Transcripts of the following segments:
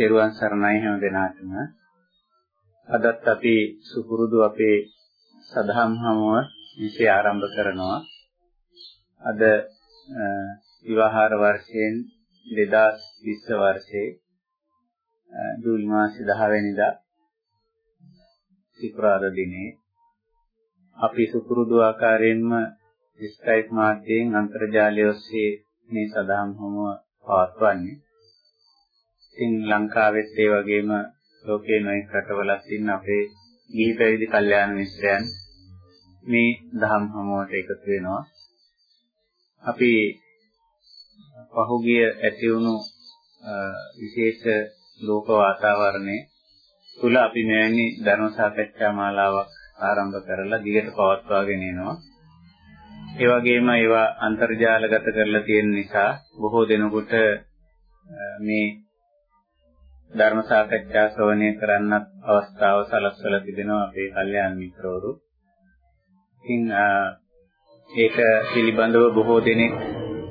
තෙරුවන් සරණයි හැම දිනාටම. අදත් අපි සුපුරුදු අපේ සදහම් හමුව විෂය ආරම්භ කරනවා. අද විවාහාර වර්ෂයෙන් 2020 වර්ෂයේ ජූලි මාසේ 10 වෙනිදා සිකුරාදා දිනේ අපි සුපුරුදු ආකාරයෙන්ම ස්කයිප් මාධ්‍යයෙන් අන්තර්ජාලය ඔස්සේ මේ සදාම් හමුව පවත්වන්නේ. ඉතින් ලංකාවෙත් ඒ වගේම ලෝකේ නොයෙක් රටවලත් ඉන්න අපේ ගිහි පැවිදි කල්යාණ මිත්‍රයන් මේ දහම් හමුවට එකතු වෙනවා. අපි පහුගිය ඇති වුණු විශේෂ ලෝක වාතාවරණයේ තුල අපි මෙවැනි ධර්ම සාකච්ඡා මාලාවක් ආරම්භ කරලා දිගට පවත්වාගෙන යනවා. ඒ වගේම ඒවා අන්තර්ජාලගත කරලා තියෙන නිසා බොහෝ දෙනෙකුට මේ ධර්ම සාකච්ඡා ශ්‍රවණය කරන්නත් අවස්ථාව සලස්වලා තිබෙනවා අපේ කල්යාණ මිත්‍රවරු. ඉතින් ඒක පිළිබඳව බොහෝ දෙනෙක්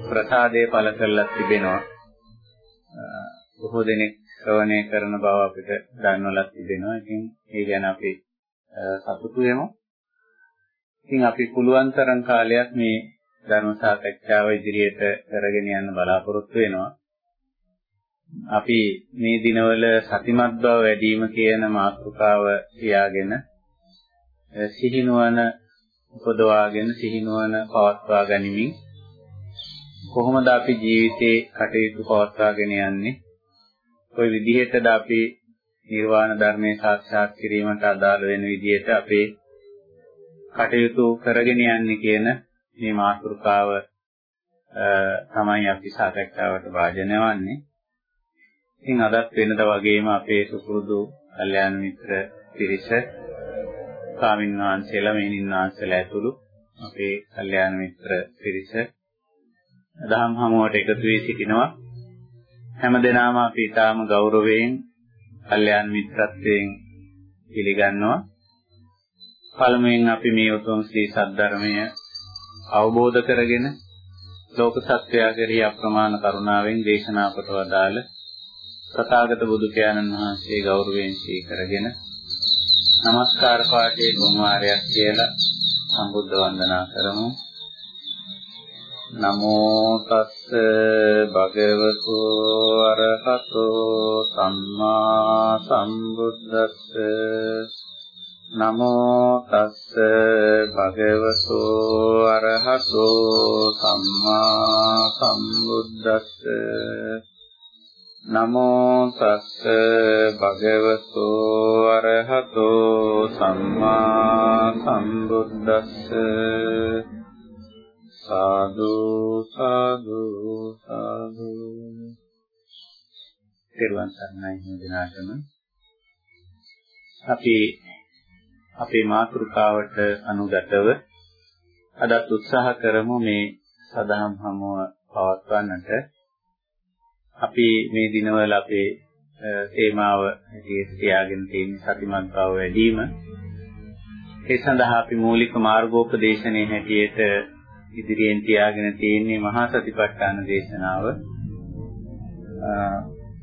ප්‍රසාදය පළ කරලා තිබෙනවා. බොහෝ දෙනෙක් ශ්‍රවණය කරන බව අපිට දන්වලා තිබෙනවා. ඉතින් ඒ ගැන අපි සතුටු වෙමු. ඉතින් අපි පුළුවන් තරම් කාලයක් මේ ධර්ම සාකච්ඡාව ඉදිරියට කරගෙන යන්න බලාපොරොත්තු වෙනවා. අපි මේ දිනවල සතිමත් බව වැඩි වීම කියන මාතෘකාව තියාගෙන සිහිනුවන උපදවාගෙන සිහිනුවන පවත්වා ගනිමින් කොහොමද අපි ජීවිතේ කටයුතු පවත්වාගෙන යන්නේ කොයි විදිහටද අපි නිර්වාණ ධර්මයේ සාක්ෂාත් කිරීමට අදාළ වෙන විදිහට අපේ කටයුතු කරගෙන යන්නේ කියන මේ මාතෘකාව තමයි අපි සාකච්ඡාවට වාජනය වන්නේ. ඉතින් අදත් වෙනද වගේම අපේ සුපුරුදු කල්යාණ මිත්‍ර පිරිස ස්වාමීන් වහන්සේලා මෙහිණින් වහන්සේලා ඇතුළු අපේ කල්යාණ මිත්‍ර පිරිස දහම් හමුවට එකතු වී සිටිනවා. හැම දිනම අපි ඊටාම ගෞරවයෙන් කල්යාණ මිත්‍රත්වයෙන් පිළිගන්නවා. පළමුවෙන් අපි මේ උතුම් ශ්‍රී සද්ධර්මය අවබෝධ කරගෙන ලෝක සත්‍යය කෙරෙහි අප්‍රමාණ කරුණාවෙන් දේශනා කොට වදාළ සතාගත බුදු පියාණන් වහන්සේ ගෞරවයෙන් සීකරගෙන নমස්කාර පාඨයේ ගුණාරයක් කියලා සම්බුද්ධ වන්දනා කරමු. නමෝ තස්ස භගවතු අරහතෝ සම්මා සම්බුද්දස්ස. නමෝ තස්ස භගවතු අරහතෝ සම්මා සම්බුද්දස්ස. නමෝ තස්ස භගවතු අරහතෝ සම්මා සම්බුද්දස්ස සාදු සාදු සාදු. පෙරවන් සර්ණයි හිමිනාටම අපි අපේ මාතෘකාවට අනුගතව අදත් උත්සාහ කරමු මේ සදහම් හමුව පවත්වන්නට. අපි මේ දිනවල අපේ තේමාව හැටියට තියාගෙන තියෙන සතිමත් බව වැඩි වීම ඒ සඳහා අපි මූලික මාර්ගෝපදේශනයේ හැටියට ඉදිරියෙන් තියාගෙන තියෙන්නේ මහා සතිපට්ඨාන දේශනාව.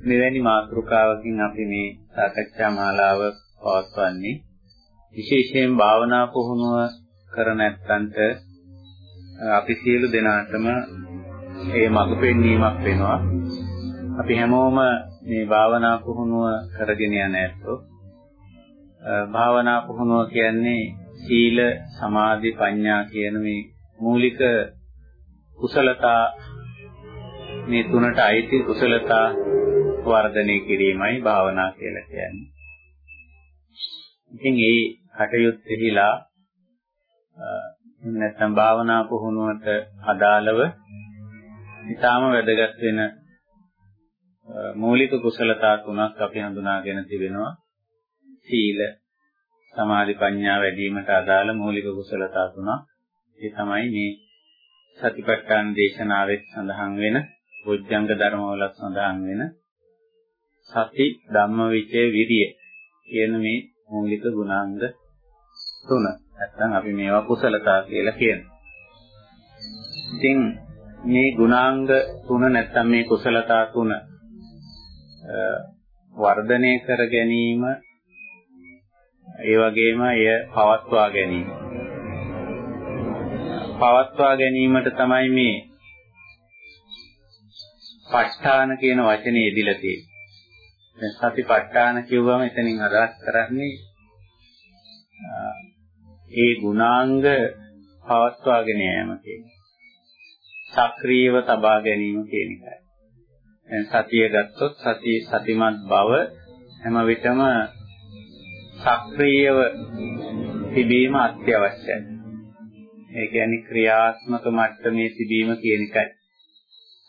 මෙවැනි මාතෘකාවකින් අපි මේ සාකච්ඡා මාලාව පවත්වන්නේ. විශේෂයෙන් භාවනා පුහුණුව කර නැත්තන්ට අපි සියලු දෙනාටම ඒ මඟ පෙන්වීමක් වෙනවා. අපි හැමෝම මේ භාවනා පුහුණුව කරගෙන යන ඇත්තෝ. භාවනා පුහුණුව කියන්නේ සීල, සමාධි, ප්‍රඥා කියන මේ මූලික කුසලතා මේ තුනට අයිති කුසලතා වර්ධනය කිරීමයි භාවනා කියලා කියන්නේ. ඉතින් ඒ කටයුත්තෙහිලා නැත්නම් භාවනා පුහුණුවට අදාළව ඊටාම වැදගත් වෙන මූලික කුසලතා තුනක් අපි හඳුනාගෙන තිබෙනවා. සීල, සමාධි, ප්‍රඥා වැඩි වීමට අදාළ මූලික කුසලතා තුනක්. ඒ තමයි මේ සතිපට්ඨාන දේශනාවෙත් සඳහන් වෙන බොජ්ජංග ධර්මවල සඳහන් වෙන සති ධම්මවිචේ විරිය කියන මේ මූලික ගුණාංග තුන. නැත්නම් අපි මේවා කුසලතා කියලා කියනවා. ඉතින් මේ ගුණාංග තුන නැත්නම් මේ කුසලතා තුන වර්ධනය කර ගැනීම ඒ වගේම එය පවත්වා ගැනීම පවත්වා ගැනීමට තමයි මේ ප ဋ ාණ කියන වචනේ යෙදිලා තියෙන්නේ. දැන් සතිපට්ඨාන කිව්වම එතනින් අදහස් කරන්නේ ඒ ගුණාංග පවත්වාගෙන යෑම කියන්නේ. සක්‍රීයව තබා ගැනීම කියන එකයි. දැන් සතිය ගත්තොත් සතිය සතිමත් බව හැම විටම සක්‍රීයව තිබීම අත්‍යවශ්‍යයි. ඒ කියන්නේ ක්‍රියාත්මක මට්ටමේ තිබීම කියන එකයි.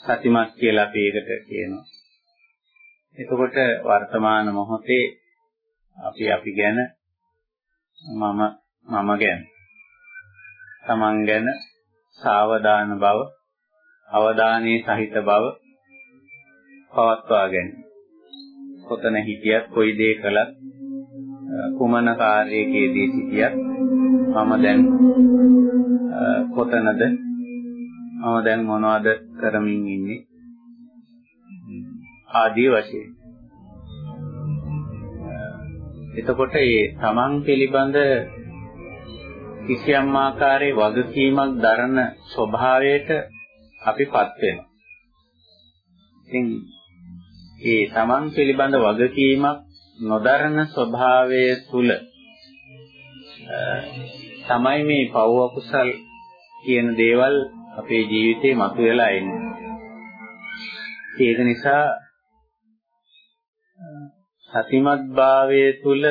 සතිමත් කියලා අපි ඒකට කියනවා. එතකොට වර්තමාන මොහොතේ අපි අපි ගැන මම මම ගැන තමන් ගැන සාවධාන බව අවධානයේ සහිත බව පවත්වා ගැනීම. කොතන හිටියත් කොයි දේ කළත් කුමන කාර්යයකදී සිටියත් මම දැන් කොතනද මම දැන් මොනවද කරමින් ඉන්නේ ආදී වශයෙන් එතකොට මේ තමන් පිළිබඳ කිසියම් ආකාරයේ වගකීමක් දරන ස්වභාවයට අපිපත් වෙනවා. ඉතින් ඒ තමන් පිළිබඳ වගකීමක් නොදරන ස්වභාවය තුල තමයි මේ පව් අකුසල් කියන දේවල් අපේ ජීවිතේ මතුවලා එන්නේ. ඒක නිසා සතිමත් භාවයේ තුල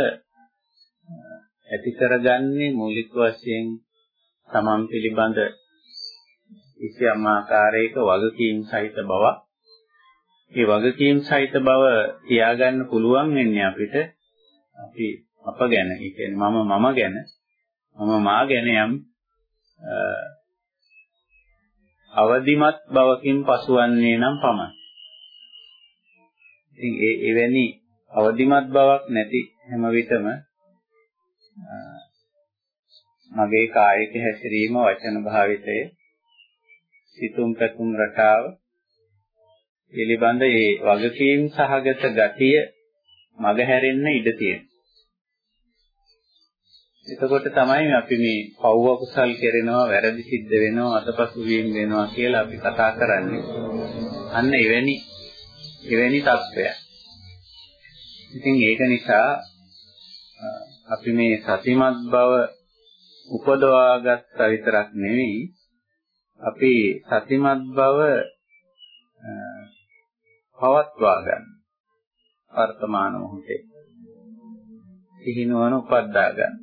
ඇති කරගන්නේ මූලික වශයෙන් තමන් පිළිබඳ කිසියම් ආකාරයක වගකීම් සහිත බවක්. ඒ වගකීම් සහිත බව තියාගන්න පුළුවන් වෙන්නේ අපිට අපි අප ගැන, ඒ කියන්නේ මම මම ගැන, මම මා ගැන යම් අවදිමත් බවකින් පසුවන්නේ නම් පමණයි. ඉතින් ඒ එවැනි අවදිමත් බවක් නැති හැම විටම මගේ කායික හැසිරීම වචන භාවිතය සිතුම් පැතුම් රටාව පිළිබඳ ඒ වගකීම් සහගත ගතිය මගහැරෙන්න ඉඩ තියෙනවා. එතකොට තමයි අපි මේ පව් අකුසල් කරනවා වැරදි සිද්ධ වෙනවා අතපසු වීම වෙනවා කියලා අපි කතා කරන්නේ. අන්න එවැනි එවැනි තත්ත්වයක්. ඉතින් ඒක නිසා අපි මේ සතිමත් බව උපදවාගත්ත විතරක් නෙවෙයි අපි සතිමත් බව පවත්වා ගන්න වර්තමාන මොහොතේ. සිහිනුවන උපද්දා ගන්න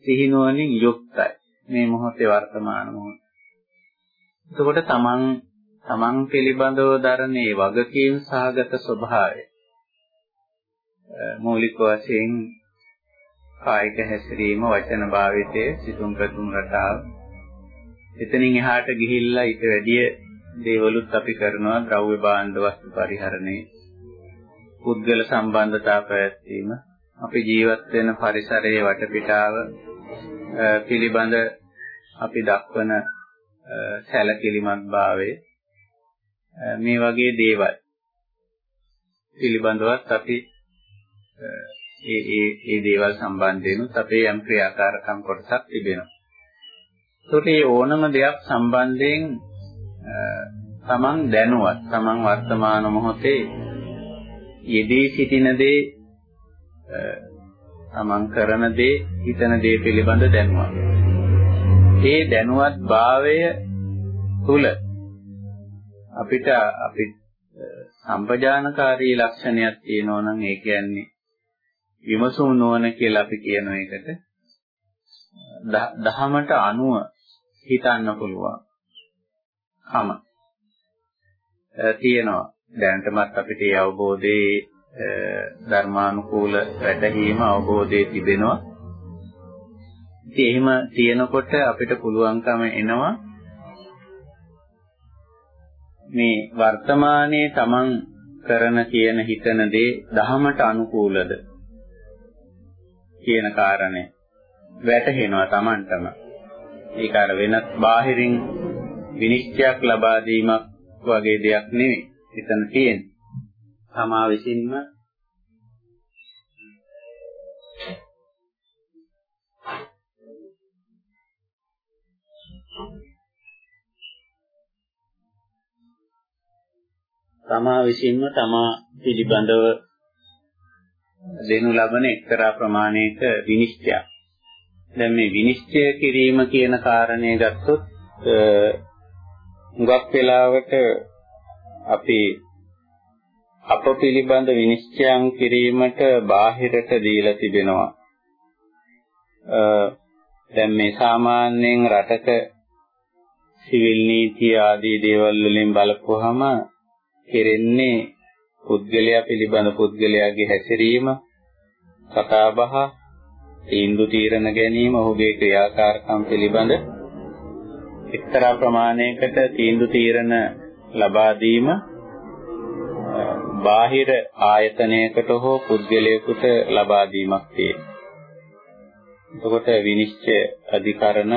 සිහිනුවනින් යුක්තයි. මේ මොහොතේ වර්තමාන මොහොත. එතකොට තමන් තමන් පිළිබඳව දරනේ වගකීම් සහගත ස්වභාවය මූලික වශයෙන් කායික හැසිරීම වචන භාවිතය සිතුම් පැතුම් රටාව එතනින් එහාට ගිහිල්ලා ඊට වැඩිය දේවලුත් අපි කරනවා ද්‍රව්‍ය භාණ්ඩ වස්තු පරිහරණය පුද්ගල සම්බන්ධතා පැවැත්වීම අපි ජීවත් වෙන පරිසරයේ වටපිටාව පිළිබඳ අපි දක්වන සැලකිලිමත් භාවය මේ වගේ දේවල් පිළිබඳවත් අපි ඒ ඒ ඒ දේවල් සම්බන්ධයෙන්ුත් අපේ යම් ක්‍රියාකාරකම් කොටසක් තිබෙනවා. ඒකට මේ ඕනම දෙයක් සම්බන්ධයෙන් තමන් දැනුවත් තමන් වර්තමාන මොහොතේ යෙදී සිටින දේ තමන් කරන දේ හිතන දේ පිළිබඳ දැනුවත්. ඒ දැනුවත් භාවය තුල අපිට අපි සම්පජානකාරී ලක්ෂණයක් තියෙනවා නම් ඒ කියන්නේ විමසුම් නොවන කියලා අපි කියන එකට දහමට අනුව හිතන්න පුළුවන්. කම තියෙනවා. දැනටමත් අපිට ඒ අවබෝධයේ ධර්මානුකූල වැටහීම අවබෝධයේ තිබෙනවා. ඉතින් එහෙම තියෙනකොට අපිට පුළුවන්කම එනවා මේ වර්තමානයේ Taman කරන කියන හිතන දේ දහමට අනුකූලද කියන කාරණේ වැටහෙනවා Tamanටම. ඒක අර වෙනත් බාහිරින් විනිශ්චයක් ලබා දීමක් වගේ දෙයක් නෙවෙයි. එතන තියෙන්නේ. තමා විසින්ම තමා විසින්ම තමා පිළිබඳව දෙනු ලබන එක්තරා ප්‍රමාණයක විනිශ්චයක්. දැන් මේ විනිශ්චය කිරීම කියන කාරණය ගත්තොත් හුඟක් වෙලාවට අපි අප පිළිබඳ විනිශ්චයන් කිරීමට බාහිරට දීලා තිබෙනවා. දැන් මේ සාමාන්‍යයෙන් රටක සිවිල් නීතිය ආදී දේවල් වලින් බලපුවහම කෙරෙන්නේ පුද්ගලයා පිළිබඳ පුද්ගලයාගේ හැසිරීම කතාබහ තීන්දුව తీරන ගැනීම ඔහුගේ ක්‍රියාකාරකම් පිළිබඳ එක්තරා ප්‍රමාණයකට තීන්දුව తీරන ලබා දීම බාහිර ආයතනයකට හෝ පුද්ගලයෙකුට ලබා දීමක් තියෙනවා. එතකොට විනිශ්චය අධිකරණ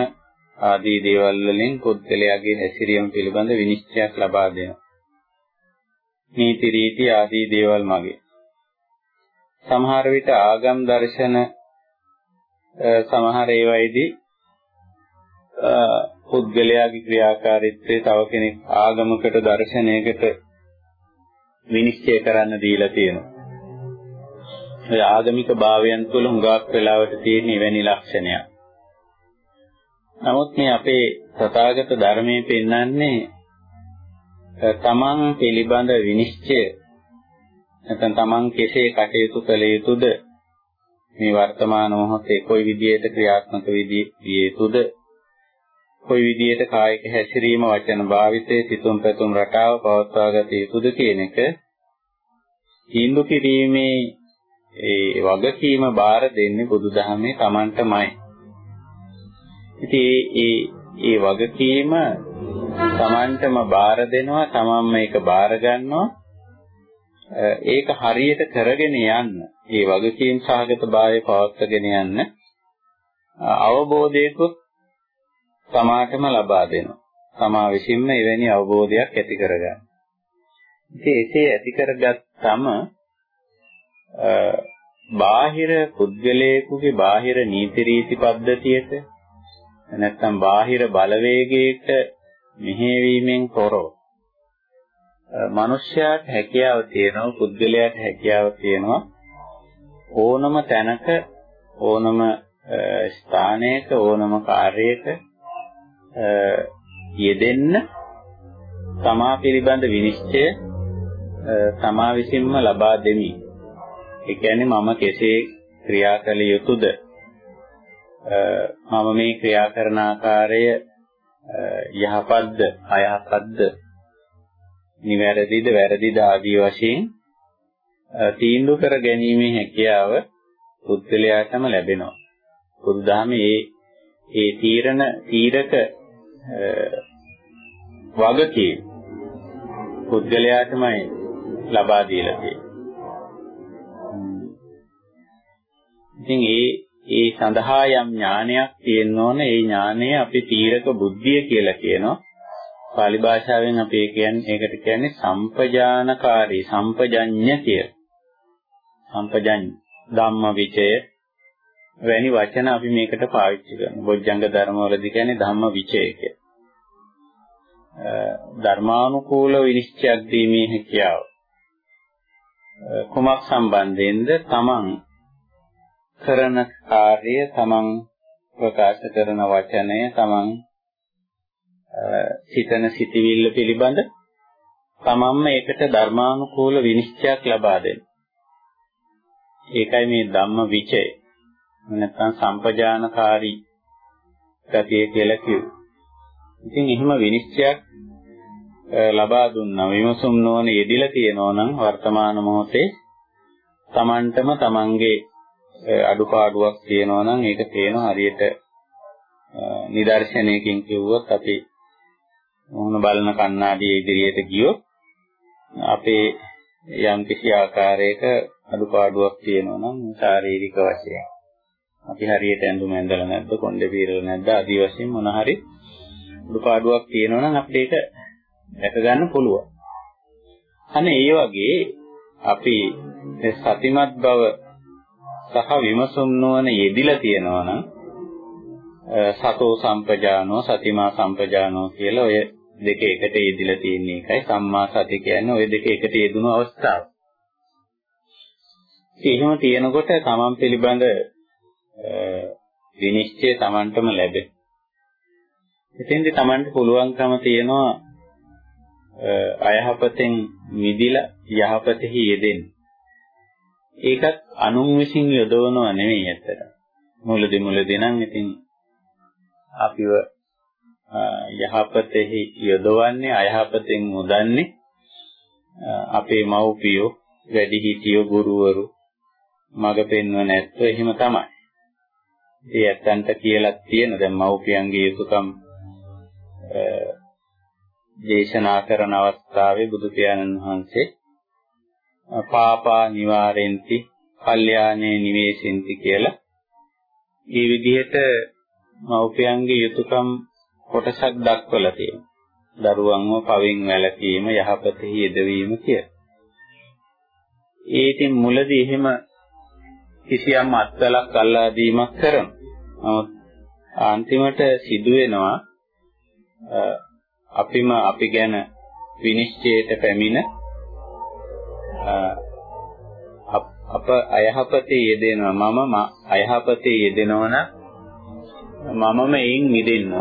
ආදී දේවල් වලින් පුද්ගලයාගේ හැසිරීම පිළිබඳ විනිශ්චයක් ලබා දෙනවා. නීති රීති ආදී දේවල් මගේ. සමහර විට ආගම් දර්ශන සමහර ඒවායිදී පුද්ගලයාගේ ක්‍රියාකාරීත්වය තව කෙනෙක් ආගමකට දර්ශනයකට විනිශ්චය කරන්න දීලා තියෙනවා. ඒ ආගමික භාවයන් තුළ හුඟක් වෙලාවට තියෙන එවැනි ලක්ෂණයක්. නමුත් මේ අපේ තථාගත ධර්මයේ පෙන්වන්නේ තමන් පිළිබඳ විනිශ්චය නැත්නම් තමන් කෙසේ කටයුතු කළ යුතුද මේ වර්තමාන මොහොතේ කොයි විදිහට ක්‍රියාත්මක විය යුතුද කොයි විදිහට කායික හැසිරීම වචන භාවිතයේ සිතුම් පැතුම් රටාව පවත්වා ගත යුතුද කියන එක තීන්දුව කිරීමේ ඒ වගකීම බාර දෙන්නේ බුදුදහමේ Tamanටමයි. ඉතින් ඒ ඒ වගකීම Tamanටම බාර දෙනවා Taman මේක බාර ගන්නවා ඒක හරියට කරගෙන යන්න ඒ වගකීම් සහගත භාවය පවත්වාගෙන යන්න අවබෝධයකුත් සමාටම ලබා දෙනවා. තමා විසින්ම එවැනි අවබෝධයක් ඇති කරගන්න. ඉතින් එසේ ඇති කරගත්තම බාහිර පුද්ගලයෙකුගේ බාහිර නීති රීති පද්ධතියට නැත්නම් බාහිර බලවේගයකට මෙහෙවීමෙන් තොරව මනුෂ්‍යයාට හැකියාව තියෙනවා පුද්ගලයාට හැකියාව තියෙනවා ඕනම තැනක ඕනම ස්ථානයක ඕනම කාර්යයක යෙදෙන්න තමා පිළිබඳ විනිශ්චය තමා විසින්ම ලබා දෙමි. ඒ කියන්නේ මම කෙසේ ක්‍රියා කළ යුතුද? මම මේ ක්‍රියා කරන ආකාරය යහපත්ද අයහපත්ද නිවැරදිද වැරදිද ආදී වශයෙන් තීන්දුව කර ගැනීමේ හැකියාව පුද්ගලයාටම ලැබෙනවා. බුදුදහමේ ඒ ඒ තීරණ තීරක වගකීම් පුද්ගලයාටමයි ලබා දීලා තියෙන්නේ. ඉතින් ඒ ඒ සඳහා යම් ඥානයක් තියෙන්න ඕන ඒ ඥානය අපි තීරක බුද්ධිය කියලා කියනවා. pāli භාෂාවෙන් අපි කියන්නේ ඒකට කියන්නේ සම්පජානකාරී සම්පජඤ්ඤ කිය. සම්පජඤ්ඤ ධම්මවිචය වැනි වචන අපි මේකට පාවිච්චි කරනවා. බොජ්ජංග ධර්මවලදී කියන්නේ ධම්ම විචය කියලා. ධර්මානුකූල විනිශ්චයක් දීමේ හැකියාව. කුමක් සම්බන්ධයෙන්ද තමන් කරන කාර්යය තමන් ප්‍රකාශ කරන වචනය තමන් සිතන සිටිවිල්ල පිළිබඳ තමන්ම ඒකට ධර්මානුකූල විනිශ්චයක් ලබා දෙන්න. ඒකයි මේ ධම්ම විචය. නැත්නම් සම්පජානකාරී ගතිය කියලා කිව්වේ. ඉතින් එහෙම විනිශ්චයක් ලබා දුන්නා විමසුම් නොවන යෙදිලා තියෙනවා නම් වර්තමාන මොහොතේ Tamanටම Tamanගේ අඩුපාඩුවක් තියෙනවා නම් ඒක තේනවා හරියට නිදර්ශනයකින් කිව්වොත් අපි මොන බලන කණ්ණාඩිය ඉදිරියට ගියොත් අපේ යම් කිසි ආකාරයක අඩුපාඩුවක් තියෙනවා නම් ශාරීරික වශයෙන් අපි හරියට ඇඳුම ඇඳලා නැද්ද කොණ්ඩේ පීරලා නැද්ද ආදී වශයෙන් මොන හරි අඩුපාඩුවක් තියෙනවා නම් අපිට ඒක දැක ගන්න පුළුවන්. අනේ ඒ වගේ අපි සතිමත් බව සහ විමසුම් නොවන යෙදිලා තියෙනවා නම් සතෝ සම්පජානෝ සතිමා සම්පජානෝ කියලා ඔය දෙක එකට යෙදිලා තියෙන එකයි සම්මා සති කියන්නේ ඔය දෙක එකට යෙදුණු අවස්ථාව. එහෙම තියෙනකොට තමන් පිළිබඳ විනිශ්චය තමන්ටම ලැබෙන. එතෙන්දී තමන්ට පුළුවන්කම තියෙනවා අයහපතෙන් මිදිලා යහපතෙහි යෙදෙන්න. ඒකත් අනුන් විසින් යොදවනව නෙවෙයි ඇත්තට. මුලදී මුලදී නම් ඉතින් අපිව යහපතෙහි යොදවන්නේ අයහපතෙන් මුදන්නේ අපේ මව්පියෝ වැඩිහිටියෝ ගුරුවරු මඟ පෙන්වන ඇත්තෝ එහෙම තමයි. ඒ ඇත්තන්ට කියලා තියෙන දැන් මව්පියන්ගේ යුතුයකම් දේශනා කරන අවස්ථාවේ බුදු පියාණන් වහන්සේ පාපා නිවාරෙන්ති, කල්යාණේ නිවේසින්ති කියලා මේ විදිහට මව්පියන්ගේ යුතුයකම් කොටසක් දක්වලා තියෙනවා. දරුවන්ව පවෙන් වැළකීම, යහපතෙහි යෙදවීම කියලා. ඒ ඉතින් මුලදී එහෙම කිසියම් අත්වලක් අල්ලා දීමක් කරනවා. නමුත් අන්තිමට සිදු වෙනවා අපිම අපි ගැන විනිශ්චයට පැමිණ අප අයහපතේ යෙදෙනවා. මම අයහපතේ යෙදෙනවා නම් මමම එයින් මිදෙන්න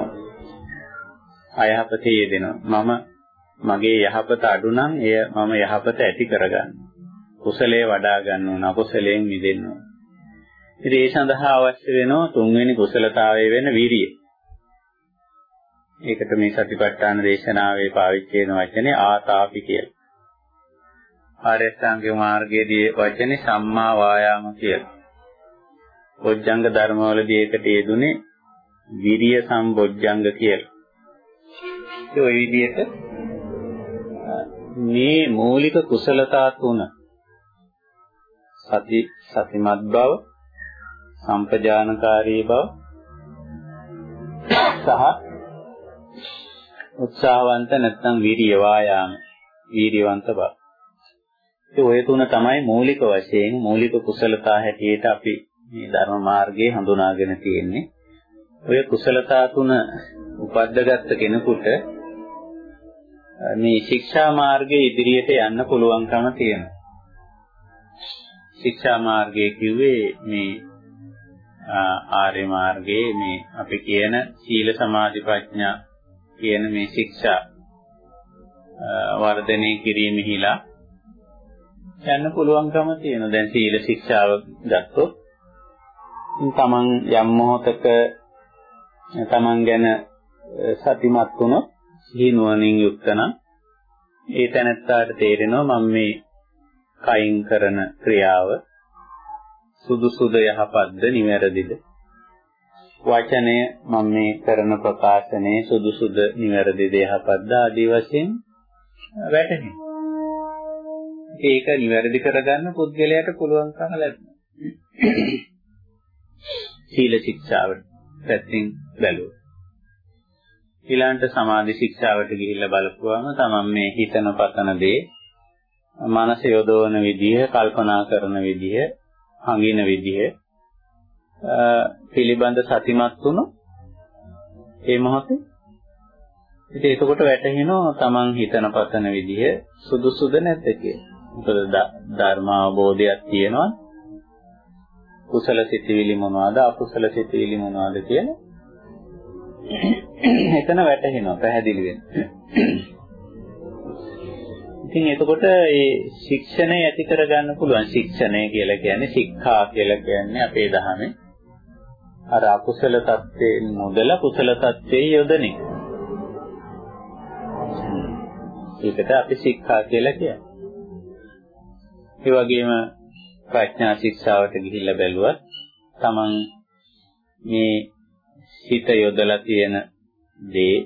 අයහපතේ යෙදෙනවා. මම මගේ යහපත අඩු නම් එය මම යහපත ඇති කරගන්න කුසලයේ වඩා ගන්න ඕන අකුසලයෙන් මිදෙන්න ඕන. ඉතින් ඒ සඳහා අවශ්‍ය වෙනවා තුන්වෙනි කුසලතාවය වෙන විරිය ඒකට මේ සතිපට්ඨාන දේශනාවේ පාවිච්චි වෙන වචනේ ආතාපි කියලා. ආර්ය අෂ්ටාංගික මාර්ගයේදී වචනේ සම්මා වායාම කියලා. බොජ්ජංග ධර්මවලදී ඒකට යෙදුනේ විරිය සම්බොජ්ජංග කියලා. ඒ ඔය විදිහට මේ මූලික කුසලතා තුන සති සතිමත් බව සම්පජානකාරී බව සහ උත්සාහවන්ත නැත්නම් වීර්ය වායාම වීර්යවන්ත බව. ඒ ඔය තුන තමයි මූලික වශයෙන් මූලික කුසලතා හැටියට අපි මේ ධර්ම මාර්ගයේ හඳුනාගෙන තියෙන්නේ. ඔය කුසලතා තුන උපද්දගත්ත කෙනෙකුට මේ ශික්ෂා මාර්ගයේ ඉදිරියට යන්න පුළුවන්කම තියෙනවා. ශික්ෂා මාර්ගය කිව්වේ මේ ආර්ය මාර්ගයේ මේ අපි කියන සීල සමාධි ප්‍රඥා කියන මේ ශික්ෂා වර්ධනය කිරීමෙහිලා යන්න පුළුවන්කම තියෙනවා. දැන් සීල ශික්ෂාව ගත්තොත් තමන් යම් මොහතක තමන් ගැන සතිමත් වුණොත් සිහි නුවණින් යුක්ත නම් ඒ තැනත්තාට තේරෙනවා මම මේ කයින් කරන ක්‍රියාව සුදුසුද යහපත්ද නිවැරදිද වචනය මම මේ කරන ප්‍රකාශනයේ සුදුසුද නිවැරදි දෙයක්ද ආදී වශයෙන් වැටහෙනවා. ඒක නිවැරදි කරගන්න පුද්ගලයාට පුළුවන්කම ලැබෙනවා. සීල ශික්ෂාවට පැත්තෙන් බැලුවොත්. ඊළඟට සමාධි ශික්ෂාවට ගිහිල්ලා බලපුවාම තමන් මේ හිතන පතන දේ මනස යොදවන විදිහ, කල්පනා කරන විදිහ, හඟින විදිහ පිළිබඳ සතිමත් වුණොත් ඒ මොහොතේ ඉතින් එතකොට වැටහෙනවා තමන් හිතන පතන විදිහ සුදුසුද නැද්ද කියලා. මොකද ධර්ම අවබෝධයක් තියෙනවා. කුසල සිතිවිලි මොනවද අකුසල සිතිවිලි මොනවද කියලා එතන වැටහෙනවා පැහැදිලි වෙනවා. ඉතින් එතකොට මේ ශික්ෂණය ඇති කරගන්න පුළුවන් ශික්ෂණය කියලා කියන්නේ ශික්ෂා කියලා කියන්නේ අපේ ධර්මයේ අර අකුසල தත්ත්වයෙන් නොදලා කුසල தත්ත්වයේ යොදන එක. ඒකට අපි ශික්ෂා කියලා කියන්නේ. ඒ වගේම ප්‍රඥා ශික්ෂාවට ගිහිල්ලා බැලුවත් තමන් මේ හිත යොදලා තියෙන දේ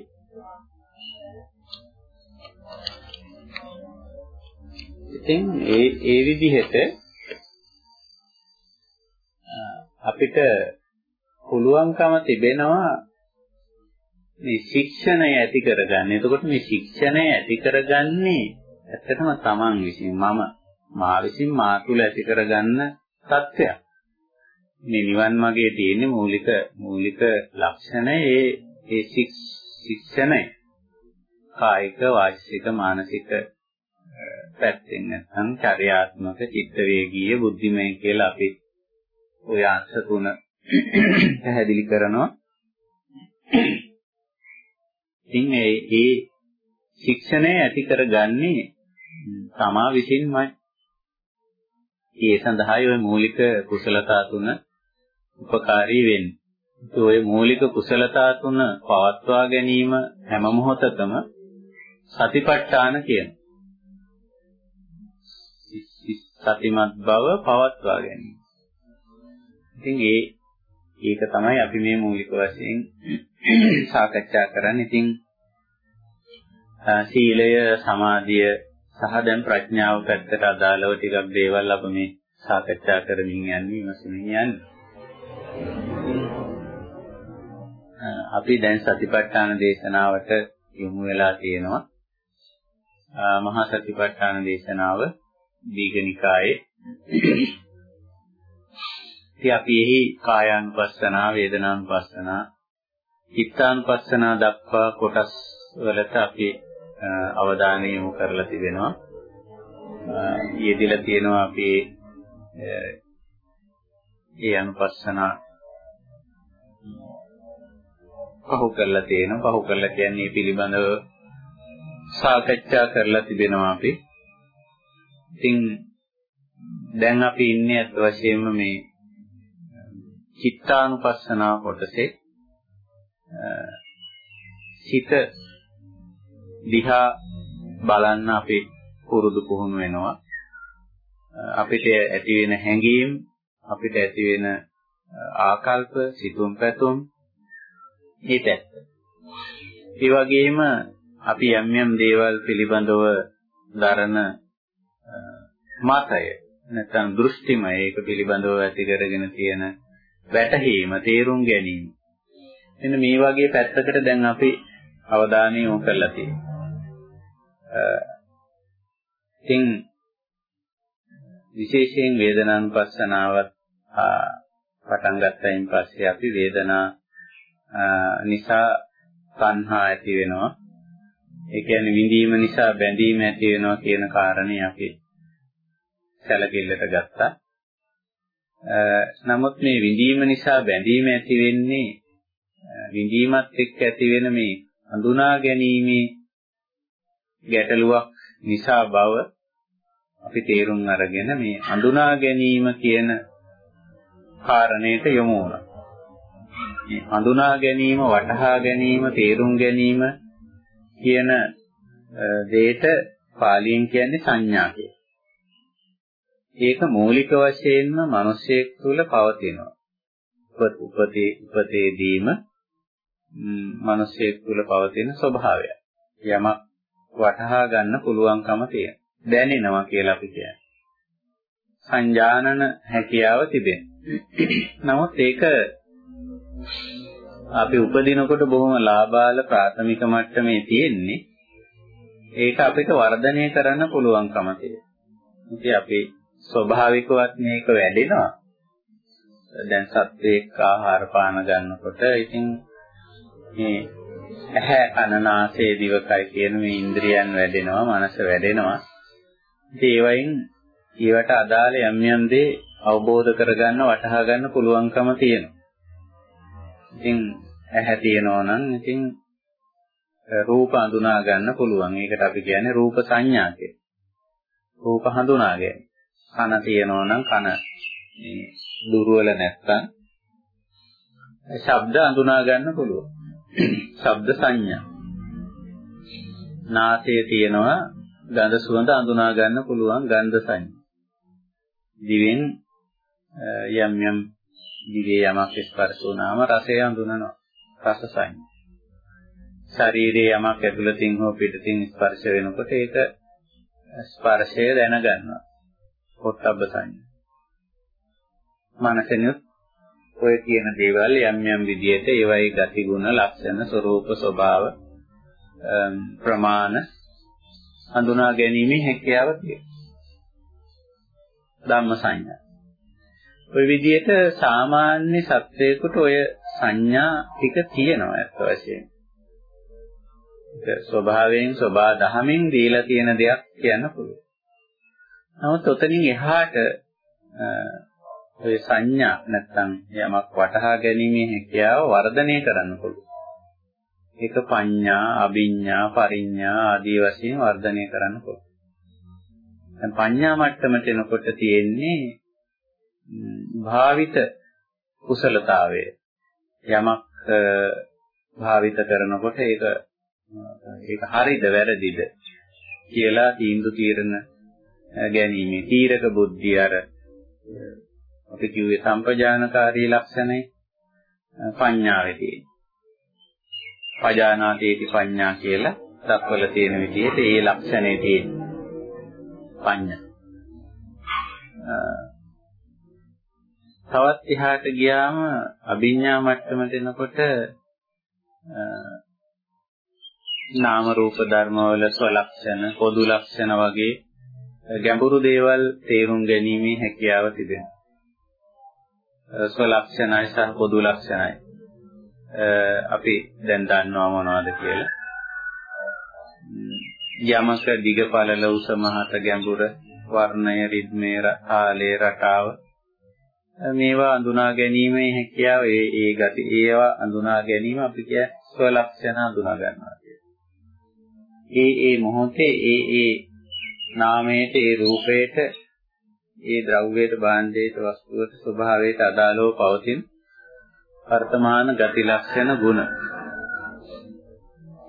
ඉතින් ඒ ඒ විදිහට අපිට පුළුවන්කම තිබෙනවා මේ ශික්ෂණය ඇති කරගන්න. එතකොට මේ ශික්ෂණය ඇති කරගන්නේ ඇත්තටම තමන් විසින් මම මා විසින් මා තුල ඇති කරගන්න தත්වයක්. මේ නිවන් මාගේ තියෙන මූලික මූලික ලක්ෂණය ඒ ඒ ශික්ෂණය. කායික වාචික මානසික පැත්තෙන් නැත්නම් චර්යාත්මක චිත්ත වේගීය බුද්ධිමය කියලා අපි ඔය අංශ තුන පැහැදිලි කරනවා. ඉතින් ඒ ඒ ශික්ෂණය ඇති කරගන්නේ තමා විසින්මයි. ඒ සඳහායි ওই මූලික කුසලතා තුන උපකාරී වෙන්නේ. ඔය මූලික කුසලතා තුන පවත්වා ගැනීම හැම මොහොතකම සතිපට්ඨාන කියන. සතිමත් බව පවත්වා ගැනීම. ඉතින් ඒ ඒක තමයි අපි මේ මූලික වශයෙන් සාකච්ඡා කරන්නේ. ඉතින් සීලය, සමාධිය සහ දැන් ප්‍රඥාව පැත්තට අදාළව ටිකක් දේවල් අප මේ සාකච්ඡා කරමින් යන්නේ විමසමින් යන්නේ. අපි දැන් සතිපට්ඨාන දේශනාවට යොමු වෙලා තියෙනවා. මහා සතිපට්ඨාන දේශනාව දීඝනිකායේ ඉතින් අපි එහි කායානුපස්සනා, වේදනානුපස්සනා, චිත්තානුපස්සනා දක්වා කොටස් වලට අපි අවධානය යොමු කරලා තිබෙනවා. යෙදিলা තියෙනවා අපි ඒ අනුපස්සනා පහු කරලා තියෙනවා. පහු කරලා කියන්නේ පිළිබඳව සාකච්ඡා කරලා තිබෙනවා අපි. ඉතින් දැන් අපි ඉන්නේ අත් වශයෙන්ම මේ චිත්තානුපස්සනා කොටසේ සිත දිහා බලන්න අපි පුරුදු පුහුණු වෙනවා අපිට ඇති වෙන හැඟීම් අපිට ඇති වෙන ආකල්ප සිතුම් පැතුම් මේ පැත්ත. ඒ වගේම අපි යම් යම් දේවල් පිළිබඳව දරන මතය නැත්නම් දෘෂ්ටිමය ඒක පිළිබඳව ඇති කරගෙන තියෙන වැටහීම තේරුම් ගැනීම මෙන්න මේ වගේ පැත්තකට දැන් අපි අවධානය යොමු කරලා තියෙනවා. ඉතින් විශේෂයෙන් වේදනානුපස්සනාවත් පටන් ගත්තයින් පස්සේ අපි වේදනා නිසා තණ්හා ඇති වෙනවා. ඒ කියන්නේ විඳීම නිසා බැඳීම ඇති වෙනවා කියන කාරණේ අපි සැලකිල්ලට ගත්තා. නමුත් මේ විඳීම නිසා බැඳීම ඇති වෙන්නේ විඳීමත් එක්ක ඇති වෙන මේ හඳුනා ගැනීමේ ගැටලුවක් නිසා බව අපි තේරුම් අරගෙන මේ හඳුනා ගැනීම කියන කාරණයට යොමු වුණා. මේ හඳුනා ගැනීම, වටහා ගැනීම, තේරුම් ගැනීම කියන දෙයට පාලියෙන් කියන්නේ සංඥා කියලා. ඒක මූලික වශයෙන්ම මිනිසෙක් තුළ පවතිනවා. උපතේ උපතේදීම මිනිසෙක් තුළ පවතින ස්වභාවය. යමක් වටහා ගන්න පුළුවන්කම තියෙන. දැනෙනවා කියලා අපි කියන්නේ. සංජානන හැකියාව තිබෙන. නමුත් ඒක අපි උපදිනකොට බොහොම ලාභාල ප්‍රාථමික මට්ටමේ තියෙන්නේ. ඒක අපිට වර්ධනය කරන්න පුළුවන්කම තියෙනවා. ඉතින් අපි ස්වභාවිකවත් මේක වැඩෙනවා. දැන් සත්වයක ආහාර පාන ගන්නකොට ඉතින් මේ ඇහැ කන නාසය දිවකය කියන මේ ඉන්ද්‍රියන් වැඩෙනවා මනස වැඩෙනවා. ඉතින් ඒ වයින් ඊවට අදාළ යම් යම් දේ අවබෝධ කරගන්න වටහා ගන්න පුළුවන්කම තියෙනවා. ඉතින් ඇහැ තියෙනවා නම් ඉතින් රූප හඳුනා ගන්න පුළුවන්. ඒකට අපි කියන්නේ රූප සංඥා කියලා. රූප හඳුනා ගැනීම. කන තියෙනවා නම් කන මේ දුර්වල නැත්තම් ශබ්ද අඳුනා ගන්න පුළුවන්. ශබ්ද සංඥා. නාසය තියෙනවා ගඳ සුවඳ අඳුනා ගන්න පුළුවන් ගන්ධ සංඥා. දිවෙන් යම් යම් දිවේ යමක් ස්පර්ශ වුණාම රසය අඳුනනවා. රස සංඥා. ශරීරයේ යමක් ඇතුළතින් හෝ පිටතින් ස්පර්ශ වෙනකොට ඒක ස්පර්ශය දැනගන්නවා. පොට්ටබ්බ සංඥා. මනසෙනුත් ඔය කියන දේවල් යම් යම් විදිහට ඒවයි ගති ගුණ ලක්ෂණ ස්වરૂප ස්වභාව ප්‍රමාණ හඳුනා ගැනීමේ හැකියාව තියෙනවා. ධම්ම සංඥා. ওই විදිහට සාමාන්‍ය සත්වයකට ඔය සංඥා ටික තියෙනවා ඇත්ත වශයෙන්. ඒක ස්වභාවයෙන් සබා දහමින් දීලා තියෙන දෙයක් කියන්න පුළුවන්. නමුත් ඔතනින් එහාට ඔය සංඥා නැත්තම් යමක් වටහා ගැනීමේ හැකියාව වර්ධනය කරන්න පුළුවන්. ඒක පඤ්ඤා, අභිඤ්ඤා, පරිඤ්ඤා ආදී වශයෙන් වර්ධනය කරන්න පුළුවන්. දැන් පඤ්ඤා මට්ටමට එනකොට තියෙන්නේ භාවිත කුසලතාවය. යමක් භාවිත කරනකොට ඒක ඒක හරිද වැරදිද කියලා තීන්දුව తీරන ගැනීමේ තීරක බුද්ධිය අර අපි කිව්වේ සම්පජානකාරී ලක්ෂණය පඤ්ඤාවේ තියෙන. පජානාතේති පඤ්ඤා කියලා දක්වලා තියෙන විදිහට ඒ ලක්ෂණේ තියෙන. පඤ්ඤා. තවත් එහාට ගියාම අභිඥා මට්ටමට එනකොට නාම රූප ධර්මවල ස්වලක්ෂණ පොදු ලක්ෂණ වගේ ගැඹුරු දේවල් තේරුම් ගැනීමේ හැකියාව තිබෙනවා. ස්වලක්ෂණයි සහ පොදු ලක්ෂණයි. අපි දැන් දන්නවා මොනවද කියලා. යමක දිග පළල උස මහත ගැඹුර වර්ණය රිද්මේ ආලේ රටාව මේවා අඳුනා ගැනීමේ හැකියාව ඒ ඒ ගති ඒවා අඳුනා ගැනීම අපි කිය ස්වලක්ෂණ අඳුනා ගන්නවා ඒ ඒ මොහොතේ ඒ ඒ නාමයට ඒ රූපයට ඒ ද්‍රව්‍යයට භාණ්ඩයට වස්තුවට ස්වභාවයට අදාළව පවතින වර්තමාන ගති ලක්ෂණ ගුණ.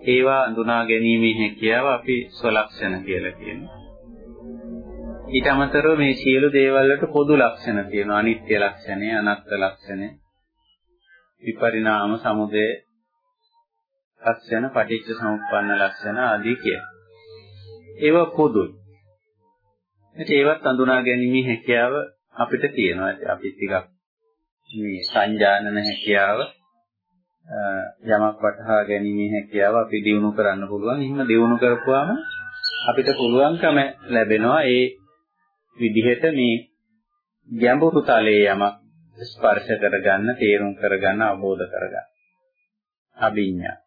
ඒවා අඳුනා ගැනීමේ හැකියාව අපි ස්වලක්ෂණ කියලා කියනවා. ඊට අමතරව මේ සියලු දේවල් වලට පොදු ලක්ෂණ තියෙනවා අනිත්‍ය ලක්ෂණය අනාත්ම ලක්ෂණය විපරිණාම සමුදය ලක්ෂණ පටිච්ච සමුප්පන්න ලක්ෂණ ආදී කිය. ඒවා පොදුයි. ඒවත් අඳුනා ගැනීමේ හැකියාව අපිට තියෙනවා. අපි ටිකක් මේ සංජානන හැකියාව යමක් වටහා ගැනීමේ හැකියාව අපි දිනු කරන්න පුළුවන්. එහෙම දිනු කරපුවාම අපිට පුළුවන්කම ලැබෙනවා ඒ විදිහට මේ ගැඹුරු තලයේ යමක් ස්පර්ශ කරගන්න, තේරුම් කරගන්න, අවබෝධ කරගන්න. අභිඥා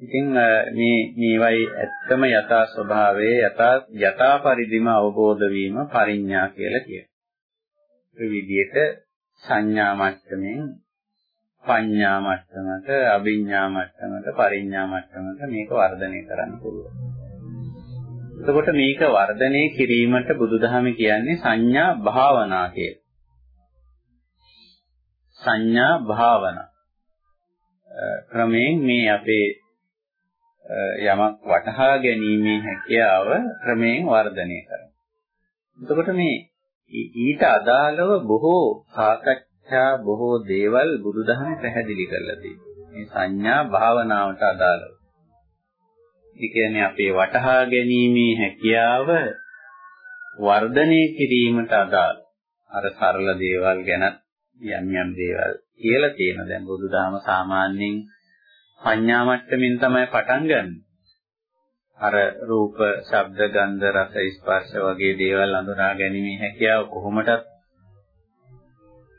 ඉතින් මේ මේවයි ඇත්තම යථා ස්වභාවයේ යථා යථා පරිදිම අවබෝධ වීම පරිඥා කියලා කියනවා. ඒ විදිහට සංඥා මට්ටමින් පඤ්ඤා මට්ටමට අභිඥා මට්ටමට පරිඥා මට්ටමට මේක වර්ධනය කරන්න පුළුවන්. එතකොට මේක වර්ධනය කිරීමට බුදුදහම කියන්නේ සංඥා භාවනා කියලා. සංඥා භාවනා ක්‍රමයෙන් මේ අපේ යමක් වටහා ගැනීමේ හැකියාව ක්‍රමයෙන් වර්ධනය කරනවා. එතකොට මේ ඊට අදාළව බොහෝ සාකච්ඡා බොහෝ දේවල් බුදුදහම පැහැදිලි කරලා තියෙනවා. මේ සංඥා භාවනාවට අදාළව. ඒ කියන්නේ අපේ වටහා ගැනීමේ හැකියාව වර්ධනය කිරීමට අදාළ අර සරල දේවල් ගැන යම් යම් දේවල් කියලා තියෙන දැන් බුදුදහම සාමාන්‍යයෙන් පඤ්ඤා මට්ටමින් තමයි පටන් ගන්න. අර රූප, ශබ්ද, ගන්ධ, රස, ස්පර්ශ වගේ දේවල් අඳුනා ගැනීමේ හැකියාව කොහොමදත්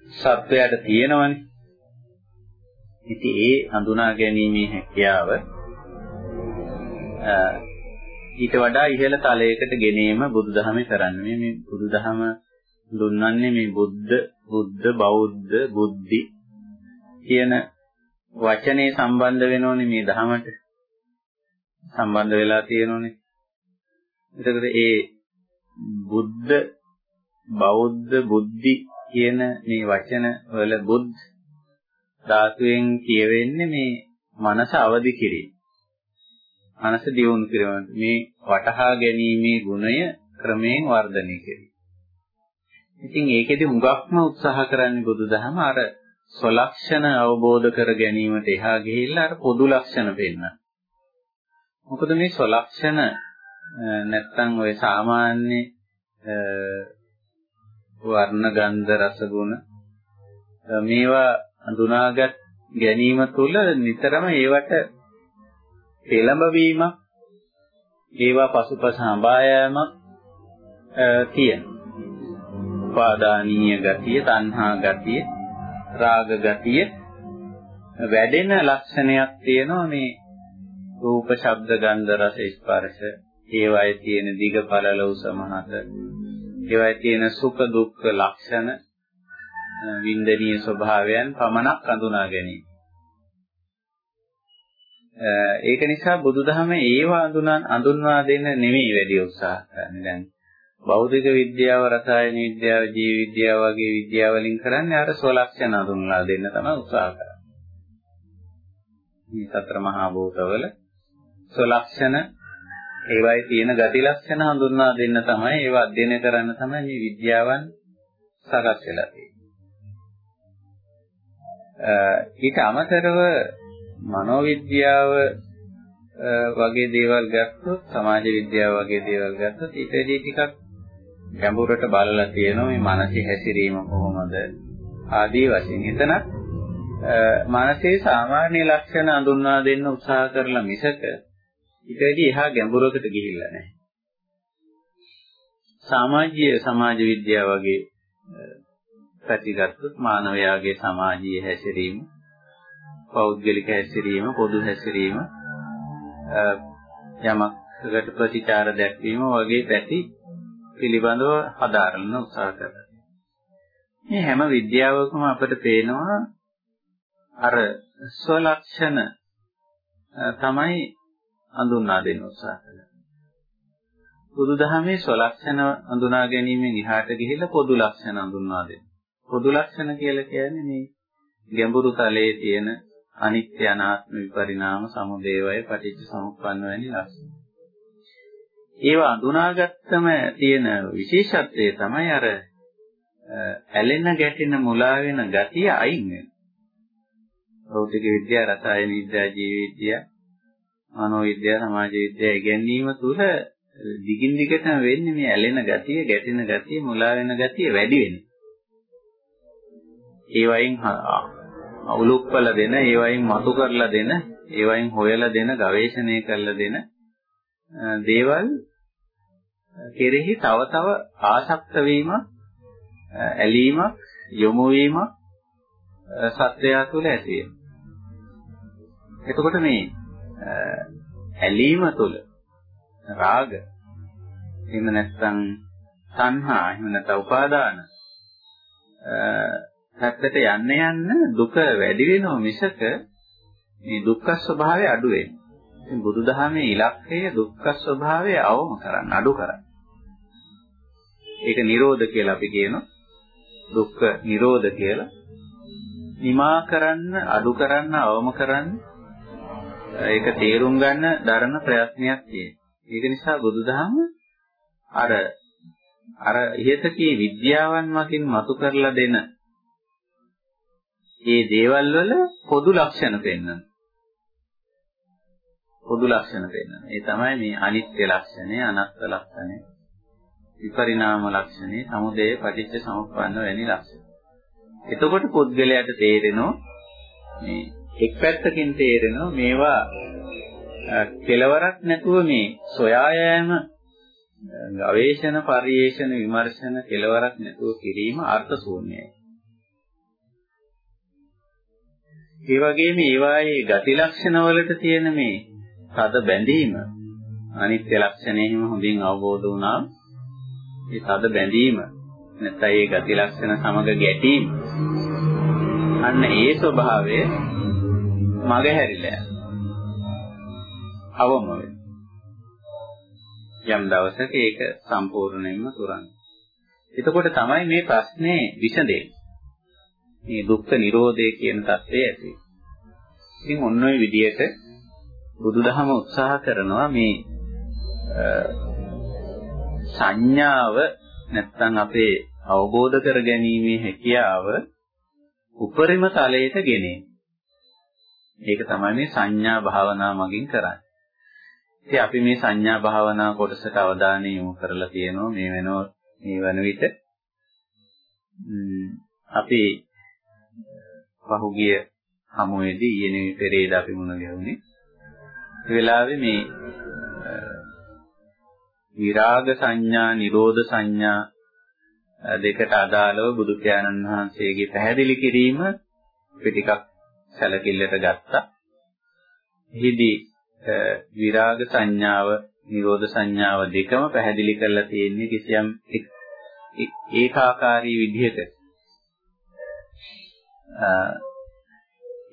සත්වයාට තියෙනවනේ. ඉතින් ඒ හඳුනා ගැනීමේ හැකියාව ඊට වඩා ඉහළ තලයකට ගෙනීම බුදුදහමේ කරන්නේ. මේ බුදුදහම දුන්නන්නේ මේ බුද්ධ, බුද්ධ, බෞද්ධ, බුද්ධි කියන වචනේ සම්බන්ධ වෙනෝනේ මේ ධහමට සම්බන්ධ වෙලා තියෙනෝනේ එතකොට ඒ බුද්ධ බෞද්ධ බුද්ධි කියන මේ වචන වල බුද්ධ ධාතුවෙන් කියවෙන්නේ මේ මනස අවදි කිරීම. මනස දියුණු කිරීම. මේ වටහා ගැනීමේ ගුණය ක්‍රමයෙන් වර්ධනය කිරීම. ඉතින් ඒකෙදි හුඟක්ම උත්සාහ කරන්නේ බුදුදහම අර ස්වලක්ෂණ අවබෝධ කර ගැනීමට එහා ගිහිල්ලා අර පොදු ලක්ෂණ පෙන්න. මොකද මේ ස්වලක්ෂණ නැත්තම් ওই සාමාන්‍ය වර්ණ ගන්ධ රස ගුණ මේවා අඳුනාගත් ගැනීම තුළ නිතරම ඒවට පෙළඹවීමක් ඒවා පසුපස හඹා යෑමක් තියෙනවා. උපාදානීය ගතිය, තණ්හා ගතිය, රාග ගතිය වැඩෙන ලක්ෂණයක් තියෙනවා මේ රූප, ශබ්ද, ගන්ධ, රස, ස්පර්ශ ඒවායේ තියෙන දිග පළල උස මහත ඒවායේ තියෙන සුඛ දුක්ඛ ලක්ෂණ වින්දනීය ස්වභාවයන් පමණක් අඳුනා ගැනීම. ඒක නිසා බුදුදහම ඒව අඳුනා අඳුන්වා දෙන්න නෙමෙයි වැඩි උත්සාහ කරන්නේ. දැන් භෞතික විද්‍යාව, රසායන විද්‍යාව, ජීව විද්‍යාව වගේ විද්‍යාව වලින් කරන්නේ අර ස්වලක්ෂණ අඳුන්වා දෙන්න තමයි උත්සාහ කරන්නේ. මේ සතර මහා භූතවල ස්වලක්ෂණ ඒවයි තියෙන ගති ලක්ෂණ හඳුන්වා දෙන්න තමයි ඒව අධ්‍යයනය කරන්න තමයි මේ විද්‍යාවන් සකස් වෙලා තියෙන්නේ. ඊට අමතරව මනෝවිද්‍යාව වගේ දේවල් ගත්තොත් සමාජ විද්‍යාව වගේ දේවල් ගත්තොත් ඊටදී ටිකක් ගැඹුරට බලලා තියෙනවා මේ මානසික හැසිරීම කොහොමද ආදී වශයෙන්. එතන මානසික සාමාන්‍ය ලක්ෂණ අඳුන්වා දෙන්න උත්සාහ කරලා මිසක ඊටදී එහා ගැඹුරකට ගිහිල්ලා නැහැ. සමාජීය සමාජ විද්‍යාව වගේ පැතිගත්තොත් මානවයාගේ සමාජීය හැසිරීම පෞද්ගලික හැසිරීම පොදු හැසිරීම යමකට ප්‍රතිචාර දැක්වීම වගේ පැති පිළිබඳව හදාරන්න උත්සාහ කරනවා. මේ හැම විද්‍යාවකම අපිට පේනවා අර ස්වලක්ෂණ තමයි හඳුන්වා දෙන්න උත්සාහ කළා. බුදුදහමේ ස්වලක්ෂණ හඳුනා ගැනීමෙන් එහාට ගිහිල්ලා පොදු ලක්ෂණ හඳුන්වා දෙන්න. පොදු ලක්ෂණ කියලා කියන්නේ මේ ගැඹුරු තලයේ තියෙන අනිත්‍ය අනාත්ම විපරිණාම සමුදේවය පටිච්ච සමුප්පන්න වැනි ලක්ෂණ. ඒවා අඳුනාගත්තම තියෙන විශේෂත්වය තමයි අර ඇලෙන ගැටෙන මුලා වෙන ගතිය අයින් වෙන. භෞතික විද්‍යාව, රසායන විද්‍යාව, ජීව විද්‍යාව, මනෝ විද්‍යාව, සමාජ විද්‍යාව ඉගෙනීම තුළ දිගින් දිගටම වෙන්නේ මේ ඇලෙන ගතිය, ගැටෙන ගතිය, මුලා වෙන ගතිය වැඩි වෙනවා. ඒ වයින් උලුප්පල දෙන, ඒ වයින් මතු කරලා දෙන, ඒ වයින් හොයලා දෙන, ගවේෂණය කරලා දෙන දේවල් කෙරෙහි තව තව ආසක්ත වීම, ඇලීමක්, යොමු වීමක් සත්‍යය තුළ ඇති වෙනවා. එතකොට මේ ඇලීම තුළ රාග එහෙම නැත්නම් සංහා එහෙම නැත්නම් උපාදාන පැත්තට යන්න යන්න දුක වැඩි වෙනව මිසක මේ දුක්ඛ ස්වභාවය අඩු වෙන්නේ. ඉතින් බුදුදහමේ ඉලක්කය දුක්ඛ ස්වභාවය අවම කරන්න අඩු කරන්න. ඒක නිරෝධ කියලා අපි කියනවා. දුක්ඛ නිරෝධ කියලා. නිමා කරන්න, අඩු කරන්න, අවම කරන්න ඒක තේරුම් ගන්න දරන ප්‍රයත්නයක් තියෙනවා. ඒක නිසා බුදුදහම අර අර ඉහතකී විද්‍යාවන් මතින් මතු කරලා දෙන මේ දේවල් වල පොදු ලක්ෂණ පෙන්වන. පොදු ලක්ෂණ පෙන්වන. ඒ තමයි මේ අනිත්‍ය ලක්ෂණය, අනාත්ම ලක්ෂණය, විපරිණාම ලක්ෂණය, සමුදය පටිච්ච සමුප්පන්න වැනි ලක්ෂණ. එතකොට පුද්ගලයාට තේරෙනවා මේ එක් පැත්තකින් තේරෙනවා මේවා කෙලවරක් නැතුව මේ සොයා යෑම ගවේෂණ පරිේෂණ විමර්ශන කෙලවරක් නැතුව කිරීම අර්ථ ශූන්‍යයි. ඒ වගේම ඒවායේ ගති ලක්ෂණ වලට තියෙන මේ තද බැඳීම අනිත්‍ය ලක්ෂණය හිම හොඳින් අවබෝධ වුණා. ඒ තද බැඳීම නැත්නම් ඒ ගති ලක්ෂණ සමග ගැටීම අන්න ඒ ස්වභාවය මගහැරිලා අවම වෙනවා. යම් දවසක ඒක සම්පූර්ණයෙන්ම තුරන්නේ. එතකොට තමයි මේ ප්‍රශ්නේ විසඳෙන්නේ. මේ දුක්ඛ නිරෝධය කියන தත්ත්වය ඇති. ඉතින් ඔන්න ඔය විදිහට බුදුදහම උත්සාහ කරනවා මේ සංඥාව නැත්තම් අපේ අවබෝධ කර ගැනීමේ හැකියාව උපරිම තලයට ගෙනේ. ඒක තමයි මේ සංඥා භාවනා මගින් කරන්නේ. ඉතින් අපි මේ සංඥා භාවනා කොටසට අවධානය යොමු කරලා තියෙනවා මේ වෙනෝ මේ වන විට. අපි පහුගිය හමුවේදී ඊයේ පෙරේද අපි මුණ ගැහුනේ. ඒ වෙලාවේ මේ විරාග සංඥා, නිරෝධ සංඥා දෙකට අදාළව බුදු පියාණන් වහන්සේගේ පැහැදිලි කිරීම අපි ටිකක් සැලකිල්ලට ගත්තා. එහිදී විරාග සංඥාව, නිරෝධ සංඥාව දෙකම පැහැදිලි කරලා තියෙන්නේ කිසියම් ඒකාකාරී විදිහට.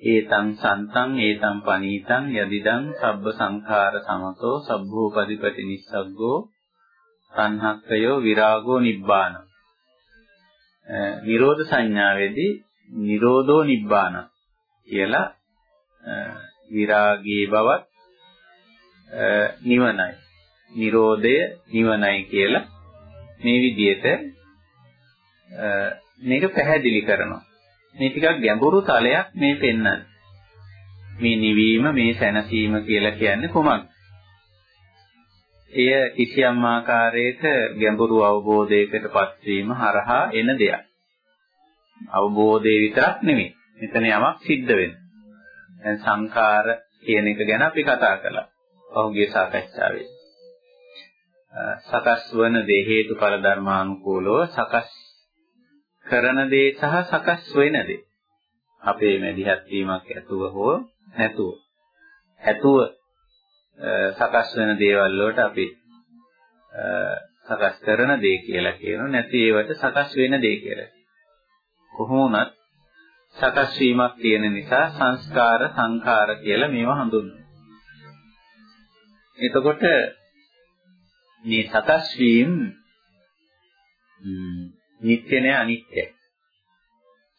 ඒතං සන්තං ඒතං පනීතං යදිදං සබ්බ සංඛාර සමතෝ සබ්බෝපදීපටි නිස්සග්ගෝ සංහක්කයෝ විරාගෝ නිබ්බාන. නිරෝධ සංඥාවේදී නිරෝධෝ නිබ්බාන කියලා විරාගී බවත් නිවනයි. නිරෝධය නිවනයි කියලා මේ විදිහට මේක පැහැදිලි කරනවා. මේ ටිකක් ගැඹුරු තලයක් මේ පෙන්වන්නේ. මේ නිවීම මේ සැනසීම කියලා කියන්නේ කොහොමද? එය කිසියම් ආකාරයක ගැඹුරු අවබෝධයකටපත් වීම හරහා එන දෙයක්. අවබෝධය විතරක් නෙමෙයි. මෙතන යමක් සිද්ධ වෙනවා. දැන් සංඛාර කියන එක ගැන අපි කතා කළා. පහුගිය සාකච්ඡාවේ. සකස් වන දේ හේතුඵල ධර්මානුකූලව සකස් කරන දේ සහ සකස් වෙන දේ. අපේ මැදිහත් වීමක් ඇතුව හෝ නැතුව. ඇතුව සකස් වෙන දේවල් වලට අපි සකස් කරන දේ කියලා කියනවා. නැති ඒවට සකස් වෙන දේ කියලා. කොහොම වුණත් සකස් වීමක් තියෙන නිසා සංස්කාර සංඛාර කියලා මේවා හඳුන්වනවා. එතකොට මේ සකස් වීම නිට්ටය නෑ අනිත්‍යයි.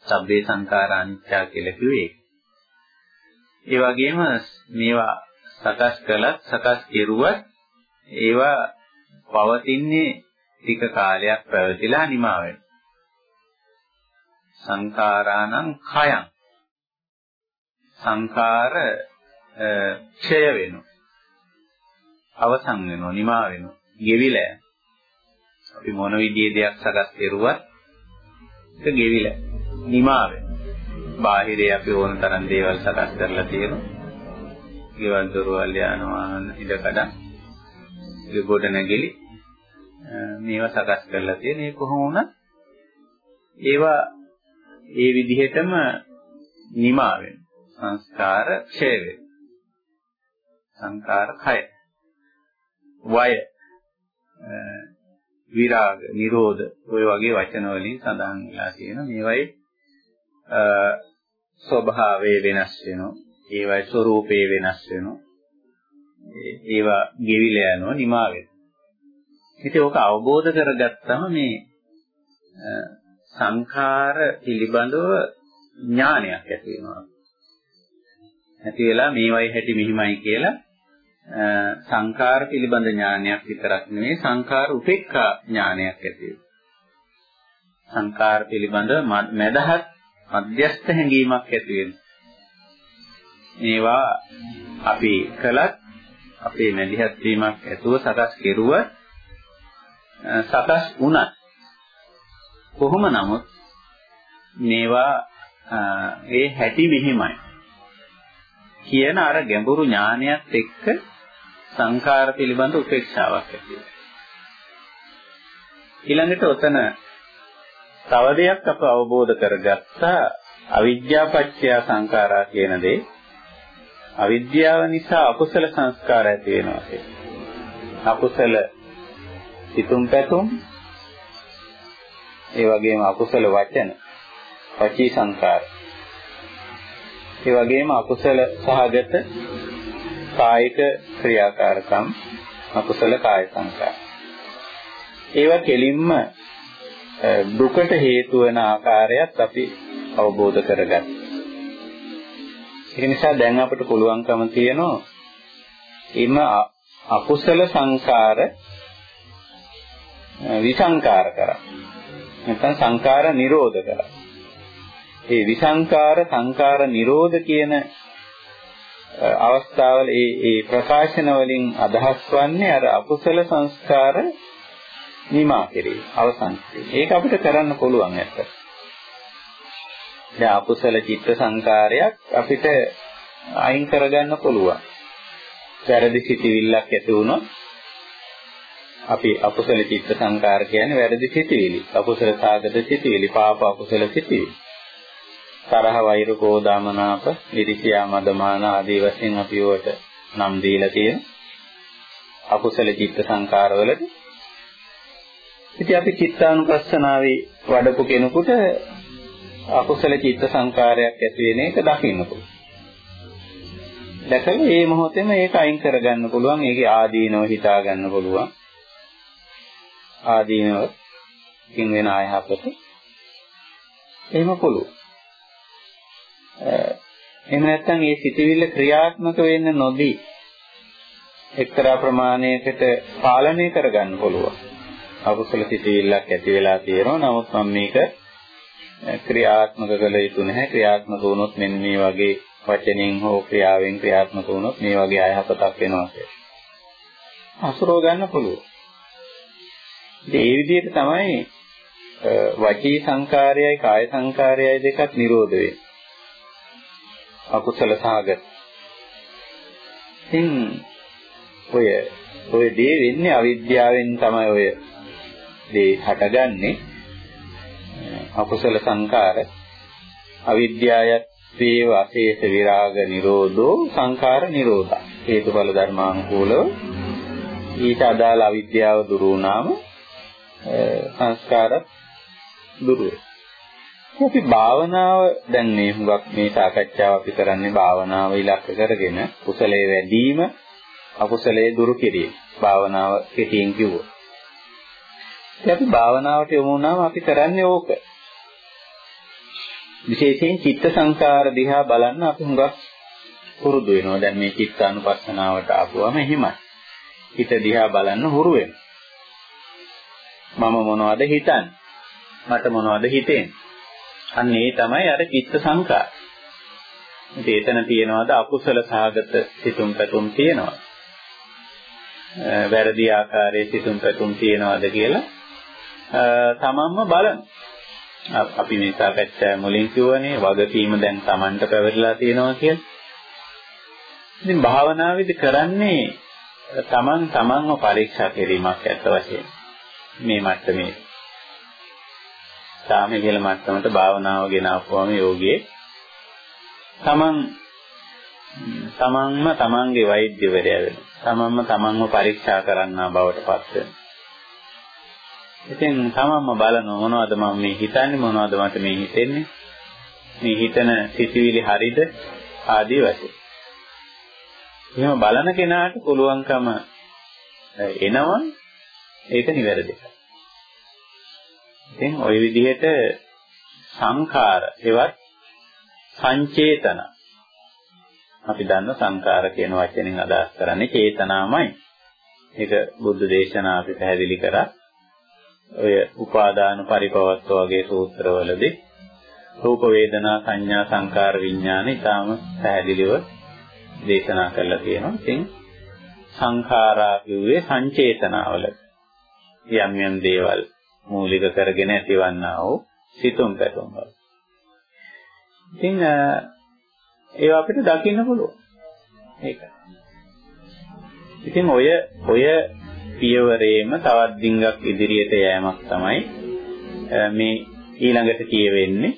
සබ්බේ සංඛාරා අනිත්‍ය කියලා කිව්වේ. ඒ වගේම මේවා සකස් කළත් සකස් කෙරුවත් ඒවා පවතින්නේ ටික කාලයක් පැවතිලා නිමා වෙනවා. සංඛාරාණං khයං සංඛාර ක්ෂය වෙනවා. අවසන් වෙනවා, නිමා වෙනවා, ගෙවිලා යනවා. අපි මොන විදිහේ දෙයක් සකස් කරුවත් ඒක ගෙවිලා නිමා වෙනවා. බාහිරේ අපි ඕන තරම් දේවල් සකස් කරලා තියෙනවා. ගෙවල් දොරවල් යාන වාහන ඉඩකඩ ගොඩ නැගිලි. මේවා සකස් කරලා තියෙන ඒ කොහොම වුණත් ඒවා ඒ විදිහටම නිමා වෙන සංස්කාර ක්ෂය වෙන සංකාර කය. වය. විරාග, නිරෝධ ඔය වගේ වචන වලින් සඳහන් වෙලා තියෙනවා. මේවයි ස්වභාවය වෙනස් වෙනවා. ඒවයි ස්වરૂපේ වෙනස් වෙනවා. ඒවා ගෙවිලා යනවා, නිමා වෙනවා. ඉතින් ඕක අවබෝධ කරගත්තම මේ සංඛාර පිළිබඳව ඥානයක් ඇති වෙනවා. ඇති වෙලා මේවයි හැටි මෙහිමයි කියලා සංඛාර පිළිබඳ ඥානයක් විතරක් නෙවෙයි සංඛාර උපේක්ඛා ඥානයක් ඇති සංඛාර පිළිබඳ මදහත් මධ්‍යස්ථ හැඟීමක් ඇති මේවා අපි කළත් අපේ මැදිහත් වීමක් ඇතුව සකස් කෙරුව සකස් වුණත් කොහොම නමුත් මේවා ඒ හැටි මෙහිමයි. කියන අර ගැඹුරු ඥානයත් එක්ක සංඛාර පිළිබඳ උපේක්ෂාවක් ඇති වෙනවා. ඊළඟට ඔතන තව දෙයක් අප අවබෝධ කරගත්තා අවිද්‍යාපච්චය සංඛාරා කියන දේ. අවිද්‍යාව නිසා අකුසල සංස්කාර ඇති වෙනවා කියන්නේ. අකුසල සිතුම් පැතුම් ඒ වගේම අකුසල වචන වචී සංකාර ඒ වගේම අකුසල සහගත කායික ක්‍රියාකාරකම් අකුසල කාය සංකාර. ඒවා කෙලින්ම දුකට හේතු වෙන ආකාරයත් අපි අවබෝධ කරගන්න. ඒ නිසා දැන් අපිට පුළුවන්කම තියෙනවා ඉම අකුසල සංකාර විසංකාර කරා. නැත්නම් සංකාර නිරෝධ කරා. ඒ විසංකාර සංකාර නිරෝධ කියන අවස්ථාවල ඒ ඒ ප්‍රකාශන වලින් අදහස් වන්නේ අර අකුසල සංස්කාර නිමා කිරීම අවසන් කිරීම. ඒක අපිට කරන්න පුළුවන් ඇත්ත. දැන් අකුසල චිත්ත සංකාරයක් අපිට අයින් කරගන්න පුළුවන්. වැරදි සිතිවිල්ලක් ඇති වුණොත් අපි අකුසල චිත්ත සංකාර කියන්නේ වැරදි සිතුවිලි. අකුසල සාගත සිතුවිලි, පාප අකුසල සිතුවිලි. තරහ වෛර කෝදාමනාප, ඉරිසියා මදමාන ආදී වශයෙන් අපි ඒවට නම් දීලා තියෙන අකුසල චිත්ත සංකාරවලට ඉතින් අපි චිත්තානුපස්සනාවේ වඩපු කෙනෙකුට අකුසල චිත්ත සංකාරයක් ඇති වෙන එක දකින්න පුළුවන්. දැකලා මේ මොහොතේම ඒක අයින් කරගන්න පුළුවන්. ඒකේ ආදීනව හිතා ගන්න පුළුවන්. ආදීනව කින් වෙන ආයහපත. එහෙම පුළුවන්. එහෙම නැත්නම් මේ සිතවිල්ල ක්‍රියාත්මක වෙන්න නොදී එක්තරා ප්‍රමාණයකට පාලනය කරගන්න පුළුවන්. අකුසල සිතවිල්ලක් ඇති වෙලා තියෙනවා. නමුත් මම මේක ක්‍රියාත්මක කළ යුතු නැහැ. ක්‍රියාත්මක වුණොත් මෙන්න මේ වගේ වචනෙන් හෝ ක්‍රියාවෙන් ක්‍රියාත්මක වුණොත් මේ වගේ අයහපතක් වෙනවා කියලා. අසුරව ගන්න පුළුවන්. ඒ විදිහට තමයි වචී සංකාරයයි කාය සංකාරයයි දෙකක් නිරෝධ වෙන්නේ. අකුසල සාගත. ඉතින් ඔය ඔය දේ වෙන්නේ අවිද්‍යාවෙන් තමයි ඔය දේ හටගන්නේ. අකුසල සංකාර අවිද්‍යාවත් වේව අශේෂ විරාග නිරෝධෝ සංඛාර නිරෝධා හේතුඵල ධර්මානුකූලව ඊට අදාළ අවිද්‍යාව දුරු වුණාම සංස්කාර දුරු අපි භාවනාව දැන් මේ හුඟක් මේ සාකච්ඡාව අපි කරන්නේ භාවනාව ඉලක්ක කරගෙන කුසලයේ වැඩිම අකුසලයේ දුරු කිරීම භාවනාව කෙටියෙන් කිව්වොත් අපි භාවනාවට යොමු වුණාම අපි කරන්නේ ඕක විශේෂයෙන් චිත්ත සංකාර දිහා බලන්න අපි හුඟක් පුරුදු වෙනවා. දැන් මේ චිත්තානුපස්සනාවට ආපුවම එහෙමයි. හිත දිහා බලන්න හුරු වෙනවා. මම මොනවද හිතන්නේ? මට මොනවද හිතෙන්නේ? අන්න ඒ තමයි අර චිත්ත සංකාර. ඉතින් එතන තියනවාද අකුසල සාගත සිතුම් පැතුම් තියනවා. වැරදි ආකාරයේ සිතුම් පැතුම් තියනවාද කියලා තමන්ම බලන්න. අපි මේ සාකච්ඡා මුලින් කිව්වනේ වගකීම දැන් Tamanට පැවරලා තියෙනවා කියලා. ඉතින් භාවනාවේදී කරන්නේ Taman Tamanව පරීක්ෂා කිරීමක් ඇත්ත වශයෙන්. මේ මට්ටමේ. සාමය කියලා මට්ටමට භාවනාව ගෙනාවුවම යෝගියේ Taman තමන්ම තමන්ගේ වෛද්‍යවරයා වෙනවා. තමන්ම තමන්ව පරීක්ෂා කරන්නා බවට පත් වෙනවා. ඉතින් තමන්ම බලන මොනවද මම මේ හිතන්නේ මොනවද මට මේ හිතෙන්නේ මේ හිතන සිතුවිලි හරිද ආදී වශයෙන්. එහෙම බලන කෙනාට පුළුවන්කම එනවා ඒක නිවැරදියි. ඉතින් ওই විදිහට සංඛාර එවත් සංචේතන අපි දන්න සංඛාර කියන වචනෙන් අදහස් කරන්නේ චේතනාමයි. ඒක බුද්ධ දේශනා අපි පැහැදිලි කරා. ඔය උපාදාන පරිපවත්ව වගේ සූත්‍රවලදී රූප වේදනා සංඥා සංකාර විඥාන ඊටාම පැහැදිලිව දේශනා කරලා තියෙනවා. ඉතින් සංඛාරා කිව්වේ සංචේතනාවල යම් යම් දේවල් මූලික කරගෙන ඇතිවන්නා වූ සිතුම් පැතුම් වල. ඉතින් ඒවා අපිට දකින්න පුළුවන්. ඒක. ඉතින් ඔය ඔය පියවරේම තවත් ඩිංගක් ඉදිරියට යෑමක් තමයි මේ ඊළඟට කියවෙන්නේ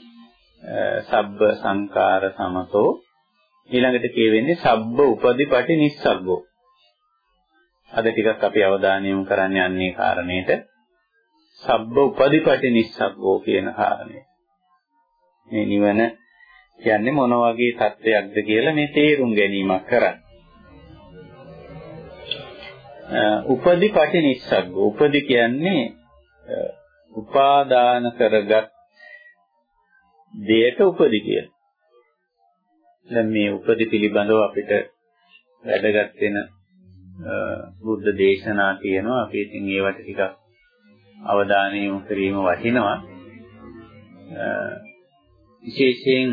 සබ්බ සංකාර සමතෝ ඊළඟට කියවෙන්නේ සබ්බ උපදිපටි නිස්සග්ගෝ අද ටිකක් අපි අවධානය යොමු කරන්න යන්නේ කාරණේට සබ්බ උපදිපටි නිස්සග්ගෝ කියන කාරණේ මේ නිවන කියන්නේ මොන වගේ தත්වයක්ද කියලා මේ තේරුම් ගැනීමක් කරන්නේ උපදි පටිනිස්සග්ග උපදි කියන්නේ උපාදාන කරගත් දෙයට උපදි කියලා. දැන් මේ උපදි පිළිබඳව අපිට වැදගත් වෙන බුද්ධ දේශනා තියෙනවා. අපි ඉතින් ඒවට ටිකක් අවධානය යොමු කිරීම වටිනවා. විශේෂයෙන්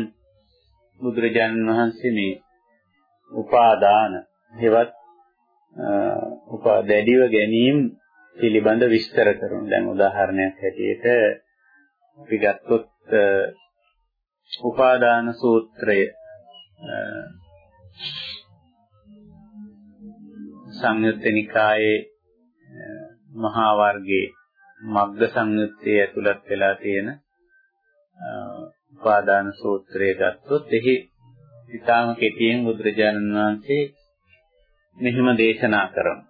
බුදුරජාණන් වහන්සේ මේ උපාදාන හේවත් උපා දැඩිව ගැනීම පිළිබඳ විස්තර කරනවා. දැන් උදාහරණයක් හැටියට අපි ගත්තොත් උපාදාන සූත්‍රය සංයුත්ත නිකායේ මහා වර්ගයේ මග්ග සංයුත්තේ ඇතුළත් වෙලා තියෙන උපාදාන සූත්‍රය ගත්තොත් එහි ඊටාම කෙටියෙන් බුදුරජාණන් වහන්සේ මෙහිම දේශනා කරනවා.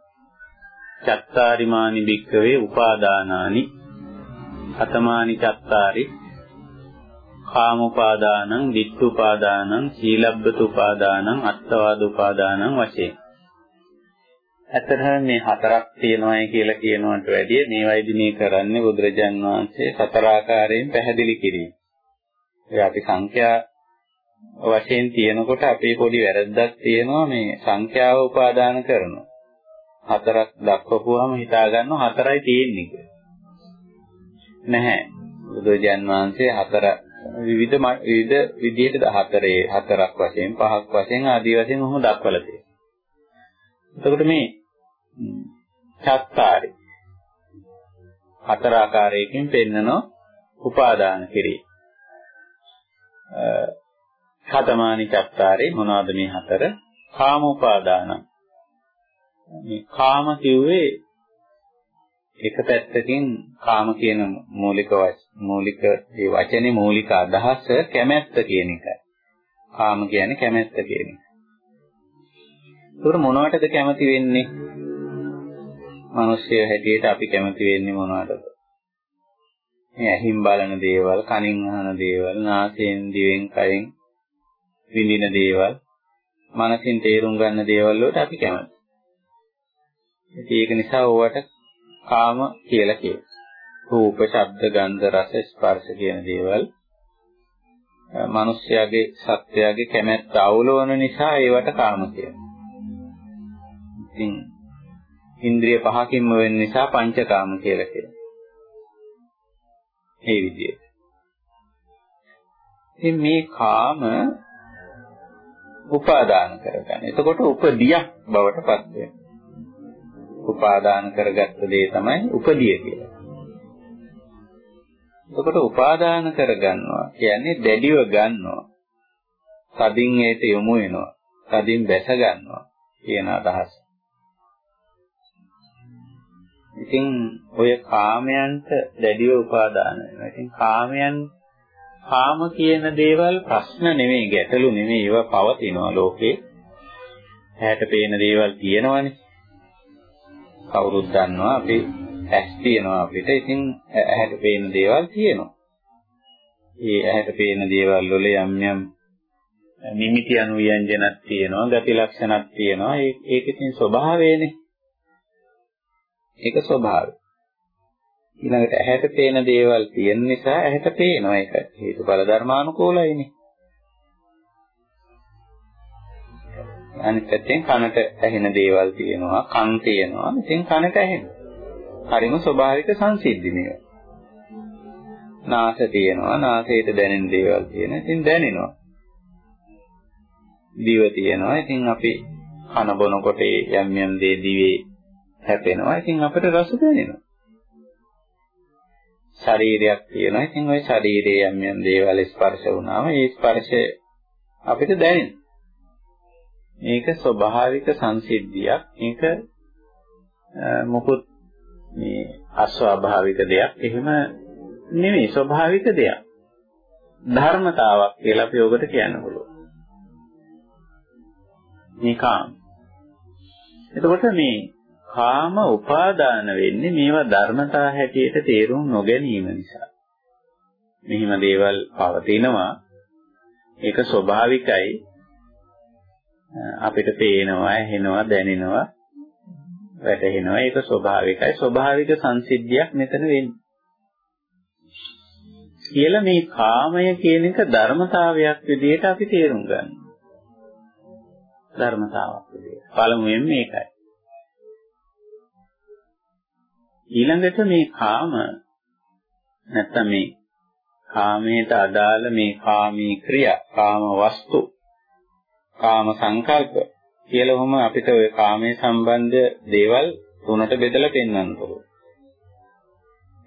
චත්තාරිමානි භික්කවේ උපාදානානි අතමානි චත්තාරි කාමෝපාදානං, ditthුපාදානං, සීලබ්බතුපාදානං, අත්තවාදුපාදානං වශයෙන්. ඇත්තටම මේ හතරක් තියෙනවායි කියලා කියනවට වැඩිය මේවයිදි මේ කරන්නේ බුදුරජාන් වහන්සේ සතර ආකාරයෙන් පැහැදිලි කිරීම. ඒ අපි සංඛ්‍යා වශයෙන් තියෙනකොට අපේ පොඩි වැරද්දක් තියෙනවා මේ සංඛ්‍යාව උපාදාන කරනවා. හතරක් දක්වපුවාම හිතා ගන්නවා හතරයි තියෙන්නේ කියලා. නැහැ. බුදුරජාන් වහන්සේ හතර විවිධ විවිධ විදිහට හතරේ හතරක් වශයෙන් පහක් වශයෙන් ආදී වශයෙන් ඔහොම දක්වලා තියෙනවා. එතකොට මේ චත්තාරි හතර ආකාරයකින් පෙන්නන උපාදාන කිරීම. හතමානි චත්තාරි මොනවද මේ හතර? කාම උපාදාන. මේ කාම කිව්වේ එක පැත්තකින් කාම කියන මූලික මූලික ඒ වචනේ මූලික අදහස කැමැත්ත කියන එකයි. කාම කියන්නේ කැමැත්ත කියන එක. ඒකට මොනවටද කැමති වෙන්නේ? මිනිස්සු හැටියට අපි කැමති වෙන්නේ මොනවටද? මේ ඇහින් බලන දේවල්, කනින් අහන දේවල්, නාසයෙන්, දිවෙන්, කයෙන් විඳින දේවල්, මනසින් තේරුම් ගන්න දේවල් වලට අපි කැමති. ඒක නිසා ඕවට කාම කියලා කියනවා. රූප, ශබ්ද, ගන්ධ, රස, ස්පර්ශ කියන දේවල් මිනිස්යාගේ සත්‍යයේ කැමැත්ත අවුලවන නිසා ඒවට කාම කියනවා. ඉතින් ඉන්ද්‍රිය පහකින්ම වෙන නිසා පංචකාම කියලා කියනවා. මේ විදිහට. ඉතින් මේ කාම උපාදාන කරගන්න. එතකොට උපදියක් බවට පත් වෙනවා. උපාදාන කරගත්ත දේ තමයි උපදිය කියලා. එතකොට උපාදාන කරගන්නවා කියන්නේ දැඩිව ගන්නවා. තදින් ඒට යොමු වෙනවා. තදින් බැස ගන්නවා කියන අදහස. ඉතින් ඔය කාමයන්ට දැඩිව උපාදාන වෙනවා. ඉතින් කාමයන් කාම කියන දේවල් ප්‍රශ්න නෙමෙයි ගැටලු නෙමෙයි ඒවා පවතිනවා ලෝකේ. ඇහැට පේන දේවල් තියෙනවනේ. කවුරුත් දන්නවා අපි ඇස් තියෙනවා අපිට. ඉතින් ඇහැට පේන දේවල් තියෙනවා. ඒ ඇහැට පේන දේවල් වල යම් යම් නිමිති අනුව්‍යංජනක් තියෙනවා, ගති ලක්ෂණක් තියෙනවා. ඒක ඉතින් ස්වභාවයනේ. ඒක ස්වභාවය. ඊළඟට ඇහැට පේන දේවල් තියෙන නිසා ඇහැට පේනවා. ඒක හේතුඵල ධර්මානුකූලයිනේ. අනිත් පැත්තෙන් කනට ඇහෙන දේවල් තියෙනවා, කන් තියෙනවා. ඉතින් කනට ඇහෙනවා. හරිම ස්වභාවික සංසිද්ධි මේවා. නාස තියෙනවා, නාසයට දැනෙන දේවල් තියෙනවා. ඉතින් දැනෙනවා. දිව තියෙනවා. ඉතින් අපි කන බොනකොට යම් යම් දේ දිවේ හැපෙනවා. ඉතින් අපිට රස දැනෙනවා. ශරීරයක් තියෙනවා. ඉතින් ওই ශරීරයේ යම් යම් දේවල් ස්පර්ශ වුණාම ඒ ස්පර්ශය අපිට දැනෙනවා. මේක ස්වභාවික සංසිද්ධියක්. මේක මොකුත් මේ අස්වාභාවික දෙයක් එහෙම නෙමෙයි ස්වභාවික දෙයක්. ධර්මතාවක් කියලා අපි ඔබට කියන්න පුළුවන්. මේ කාම. එතකොට මේ කාම උපාදාන වෙන්නේ මේවා ධර්මතා හැටියට තේරුම් නොගැනීම නිසා. මෙහිම දේවල් පවතිනවා. ඒක ස්වභාවිකයි. අපිට පේනවා, ඇහෙනවා, දැනෙනවා, වැටහෙනවා. ඒක ස්වභාවිකයි. ස්වභාවික සංසිද්ධියක් මෙතන වෙන්නේ. කියලා මේ කාමය කියන එක ධර්මතාවයක් විදිහට අපි තේරුම් ගන්න. ධර්මතාවක් විදිහට. පළමුවෙන් මේකයි. ඊළඟට මේ කාම නැත්තම් මේ කාමයට අදාළ මේ කාමී ක්‍රියා, කාම වස්තු කාම සංකල්ප කියලා වුම අපිට ওই කාමයේ සම්බන්ධ දේවල් තුනට බෙදලා පෙන්වන්න පුළුවන්.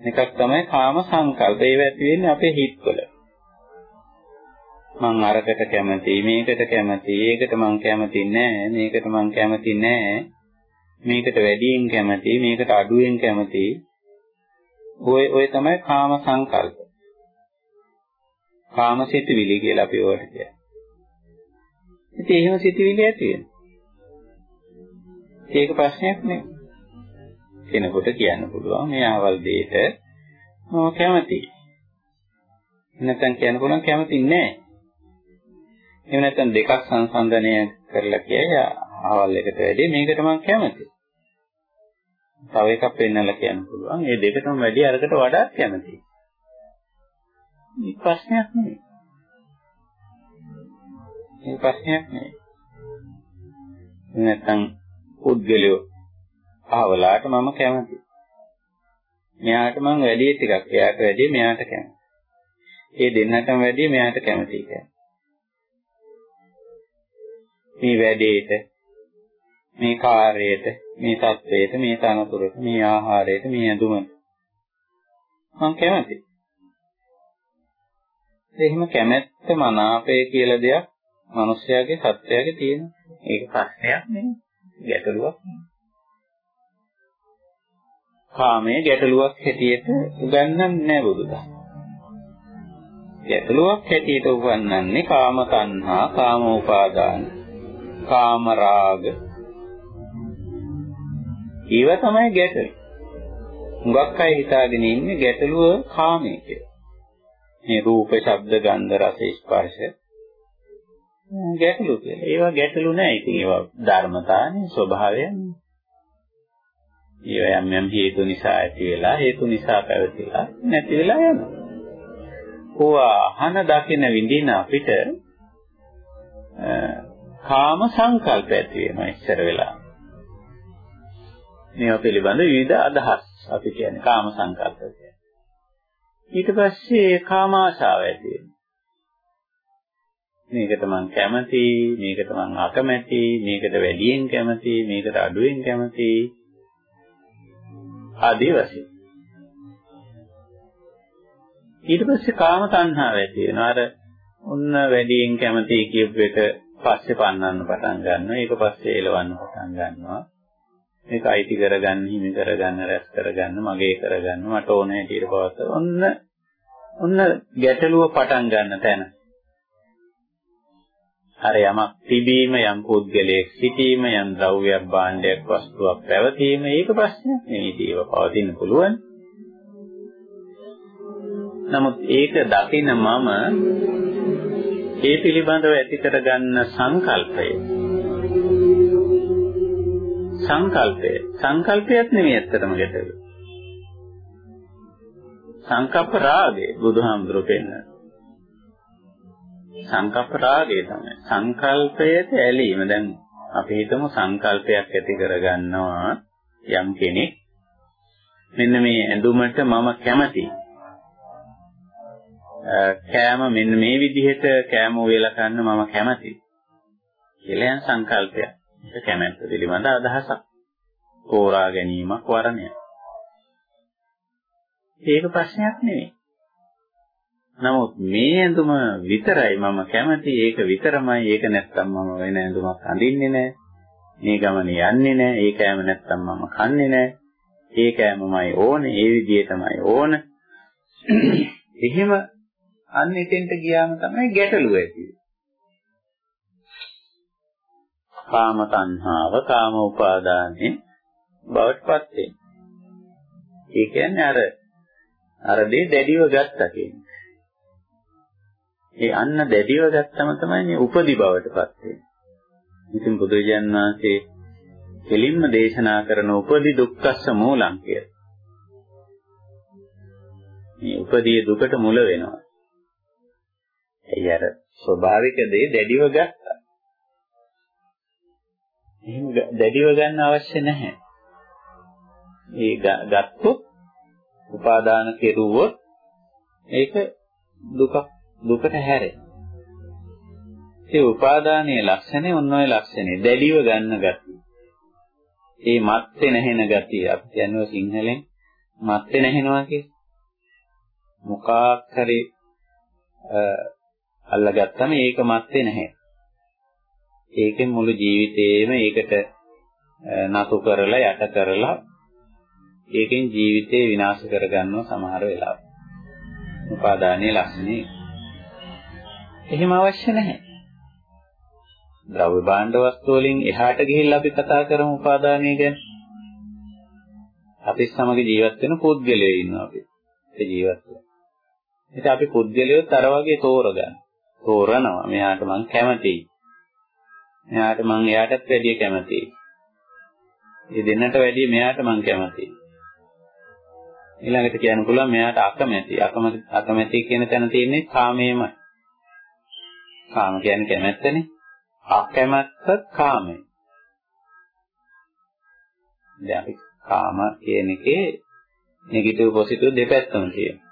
එකක් තමයි කාම සංකල්ප. ඒව ඇති වෙන්නේ අපේ හිතවල. මං අරකට කැමති, මේකට කැමති, ඒකට මං කැමති නෑ, මේකට මං කැමති නෑ. මේකට වැඩියෙන් කැමති, මේකට අඩුවෙන් කැමති. ඔය ඔය තමයි කාම සංකල්ප. කාම සිතුවිලි කියලා අපි ඒවට කියන්නේ. ඉතින් එහෙම සිතුවිලි ඇති වෙනවා. ඒක ප්‍රශ්නයක් නෙවෙයි. කෙනෙකුට කියන්න පුළුවන් මේ ආවල් දෙයට මම කැමතියි. නැත්නම් කියන්න පුළුවන් කැමති නැහැ. එහෙම නැත්නම් දෙකක් සංසන්දනය කරලා කියයි ආවල් එකට වැඩි මේකට මම කැමතියි. තව එකක් පෙන්නලා කියන්න පුළුවන්. මේ දෙකටම වැඩි අරකට වඩා කැමතියි. මේ ප්‍රශ්නයක් නෙවෙයි. මේ ප්‍රශ්නයක් නෙවෙයි. නැත්නම් පුද්ගලයෝ ආවලාට මම කැමතියි. මෙයාට මම වැඩි ටිකක් එයාට වැඩි මෙයාට කැමතියි. ඒ දෙන්නටම වැඩි මෙයාට කැමතියි කියන්නේ. මේ වැඩේට මේ කාර්යයට මේ තත්වයට මේ තනතුරට මේ ආහාරයට මේ ඇඳුමට මම කැමතියි. එහෙම කැමැත්ත මනාපය කියලා දෙයක් මිනිස්යාගේ සත්‍යයේ තියෙන. ඒක ප්‍රශ්නයක් නෙමෙයි. ගැටලුවක් නෙමෙයි. කාමයේ ගැටලුවක් හැටියට උගන්වන්නේ නැහැ බුදුදහම. ගැටලුවක් හැටියට උගන්වන්නේ කාම තණ්හා, කාම උපාදාන, කාම රාග. ඊව තමයි ගැටලුව. හුඟක් අය හිතාගෙන ඉන්නේ ගැටලුව කාමයේ කියලා. මේ රූප, ශබ්ද, ගන්ධ, රස, ස්පර්ශ ගැටලු කියලා. ඒවා ගැටලු නෑ. ඉතින් ඒවා ධර්මතාවනේ ස්වභාවයනේ. ඒවා යම් යම් හේතු නිසා ඇති වෙලා හේතු නිසා පැවතිලා නැති වෙලා යනවා. ඕවා අහන දකින විඳින අපිට කාම සංකල්ප ඇති වෙනවා ඉස්සර වෙලා. මේවා පිළිබඳ විවිධ අදහස් අපි කියන්නේ කාම සංකල්ප කියන්නේ. ඊට පස්සේ කාම ආශාව ඇති වෙනවා. මේකට මං කැමති, මේකට මං අකමැති, මේකට වැඩියෙන් කැමති, මේකට අඩුවෙන් කැමති ආදී වශයෙන්. ඊට පස්සේ කාම තණ්හාව ඇති වෙනවා. අර ඔන්න වැඩියෙන් කැමති කියපු එක පස්සේ පන්නන්න පටන් ගන්නවා. ඒක පස්සේ එලවන්න පටන් ගන්නවා. මේක අයිති කරගන්න, හිමි කරගන්න, රැස් කරගන්න, මගේ කරගන්න, මට ඕන හැටියට පවත්ව. ඔන්න ඔන්න ගැටලුව පටන් ගන්න තැන. අර යමක් තිබීම යම් පුද්ගලයෙක් සිටීම යම් ද්‍රව්‍යයක් භාණ්ඩයක් වස්තුවක් පැවතීම ඒක ප්‍රශ්නයක් නෙවෙයි ඒක පවතින්න පුළුවන් නමුත් ඒක දකින මම ඒ පිළිබඳව ඇති කරගන්න සංකල්පය සංකල්පය සංකල්පයක් නෙවෙයි ඇත්තටම ගැටලුව සංකප්ප රාගය බුදුහාමුදුරුවෝ පෙන්නන සංකප්ප රාගය තමයි. සංකල්පයට ඇලීම. දැන් අපි හිතමු සංකල්පයක් ඇති කරගන්නවා යම් කෙනෙක්. මෙන්න මේ ඇඳුමට මම කැමතියි. කෑම මෙන්න මේ විදිහට කෑම උයලා කන්න මම කැමතියි. කියලා යන සංකල්පයක්. ඒක කැමැත්ත පිළිබඳ අදහසක්. තෝරා ගැනීමක් වරණයක්. ඒක ප්‍රශ්නයක් නෙවෙයි. නමුත් මේ ඇඳුම විතරයි මම කැමති ඒක විතරමයි ඒක නැත්තම් මම වෙන ඇඳුමක් අඳින්නේ නැහැ. මේ ගමනේ යන්නේ නැහැ. ඒ කෑම නැත්තම් මම කන්නේ නැහැ. ඒ කෑමමයි ඕනේ. ඒ විදිහටමයි ඕන. එහෙම අන්න එතෙන්ට ගියාම තමයි ගැටලුව ඇති කාම තණ්හාව කාම උපාදානේ බවට පත් වෙනවා. ඒ කියන්නේ අර අර දේ දැඩිව ගත්තා කියන්නේ. ඒ අන්න දැඩිව ගත්තම තමයි මේ උපදි බවටපත් වෙන්නේ. ඉතින් බුදුරජාණන් වහන්සේ කෙලින්ම දේශනා කරන උපදි දුක්ඛස්ස මූලං කියලා. මේ උපදී දුකට මුල වෙනවා. ඒ අර ස්වභාවික දේ දැඩිව ගත්තා. එහෙම දැඩිව ගන්න අවශ්‍ය නැහැ. ඒ ගත්තොත් උපාදාන කෙරුවොත් ඒක දුකක් දුකට හැරෙන. ඒ උපාදානයේ ලක්ෂණය ඔන්න ඔය ලක්ෂණය දැඩිව ගන්න ගතිය. ඒ මත්te නැහෙන ගතිය අපි කියනවා සිංහලෙන් මත්te නැහෙනවා කියන්නේ. මොකක් හරි අල්ලගත්තම ඒක මත්te නැහැ. ඒකෙන් මුළු ජීවිතේම ඒකට නතු කරලා යට කරලා ඒකෙන් ජීවිතේ විනාශ කරගන්නවා සමහර වෙලාවට. උපාදානයේ ලක්ෂණේ. එහෙම අවශ්‍ය නැහැ. ද්‍රව්‍ය භාණ්ඩ වස්තු වලින් එහාට ගිහිල්ලා අපි කතා කරමු උපාදානය ගැන. අපි සමග ජීවත් වෙන පුද්ගලයෝ ඉන්නවා අපි. ඒ ජීවත් වෙන. ඉතින් අපි පුද්ගලයෝත් අර වගේ තෝරගන්න. තෝරනවා. මෙයාට මං කැමතියි. මෙයාට මං එයාටත් වැඩිය කැමතියි. මේ දෙන්නට වැඩිය මෙයාට මං කැමතියි. ඊළඟට කියන්න පුළුවන් මෙයාට අකමැති. අකමැති අකමැති කියන තැන තියෙන්නේ කාමයේමයි. කාම කියන්නේ කැමැත්තනේ. අකමැත්ත කාමය. දැන් අපි කාම කියන එකේ නෙගටිව් පොසිටිව් දෙපැත්තම තියෙනවා.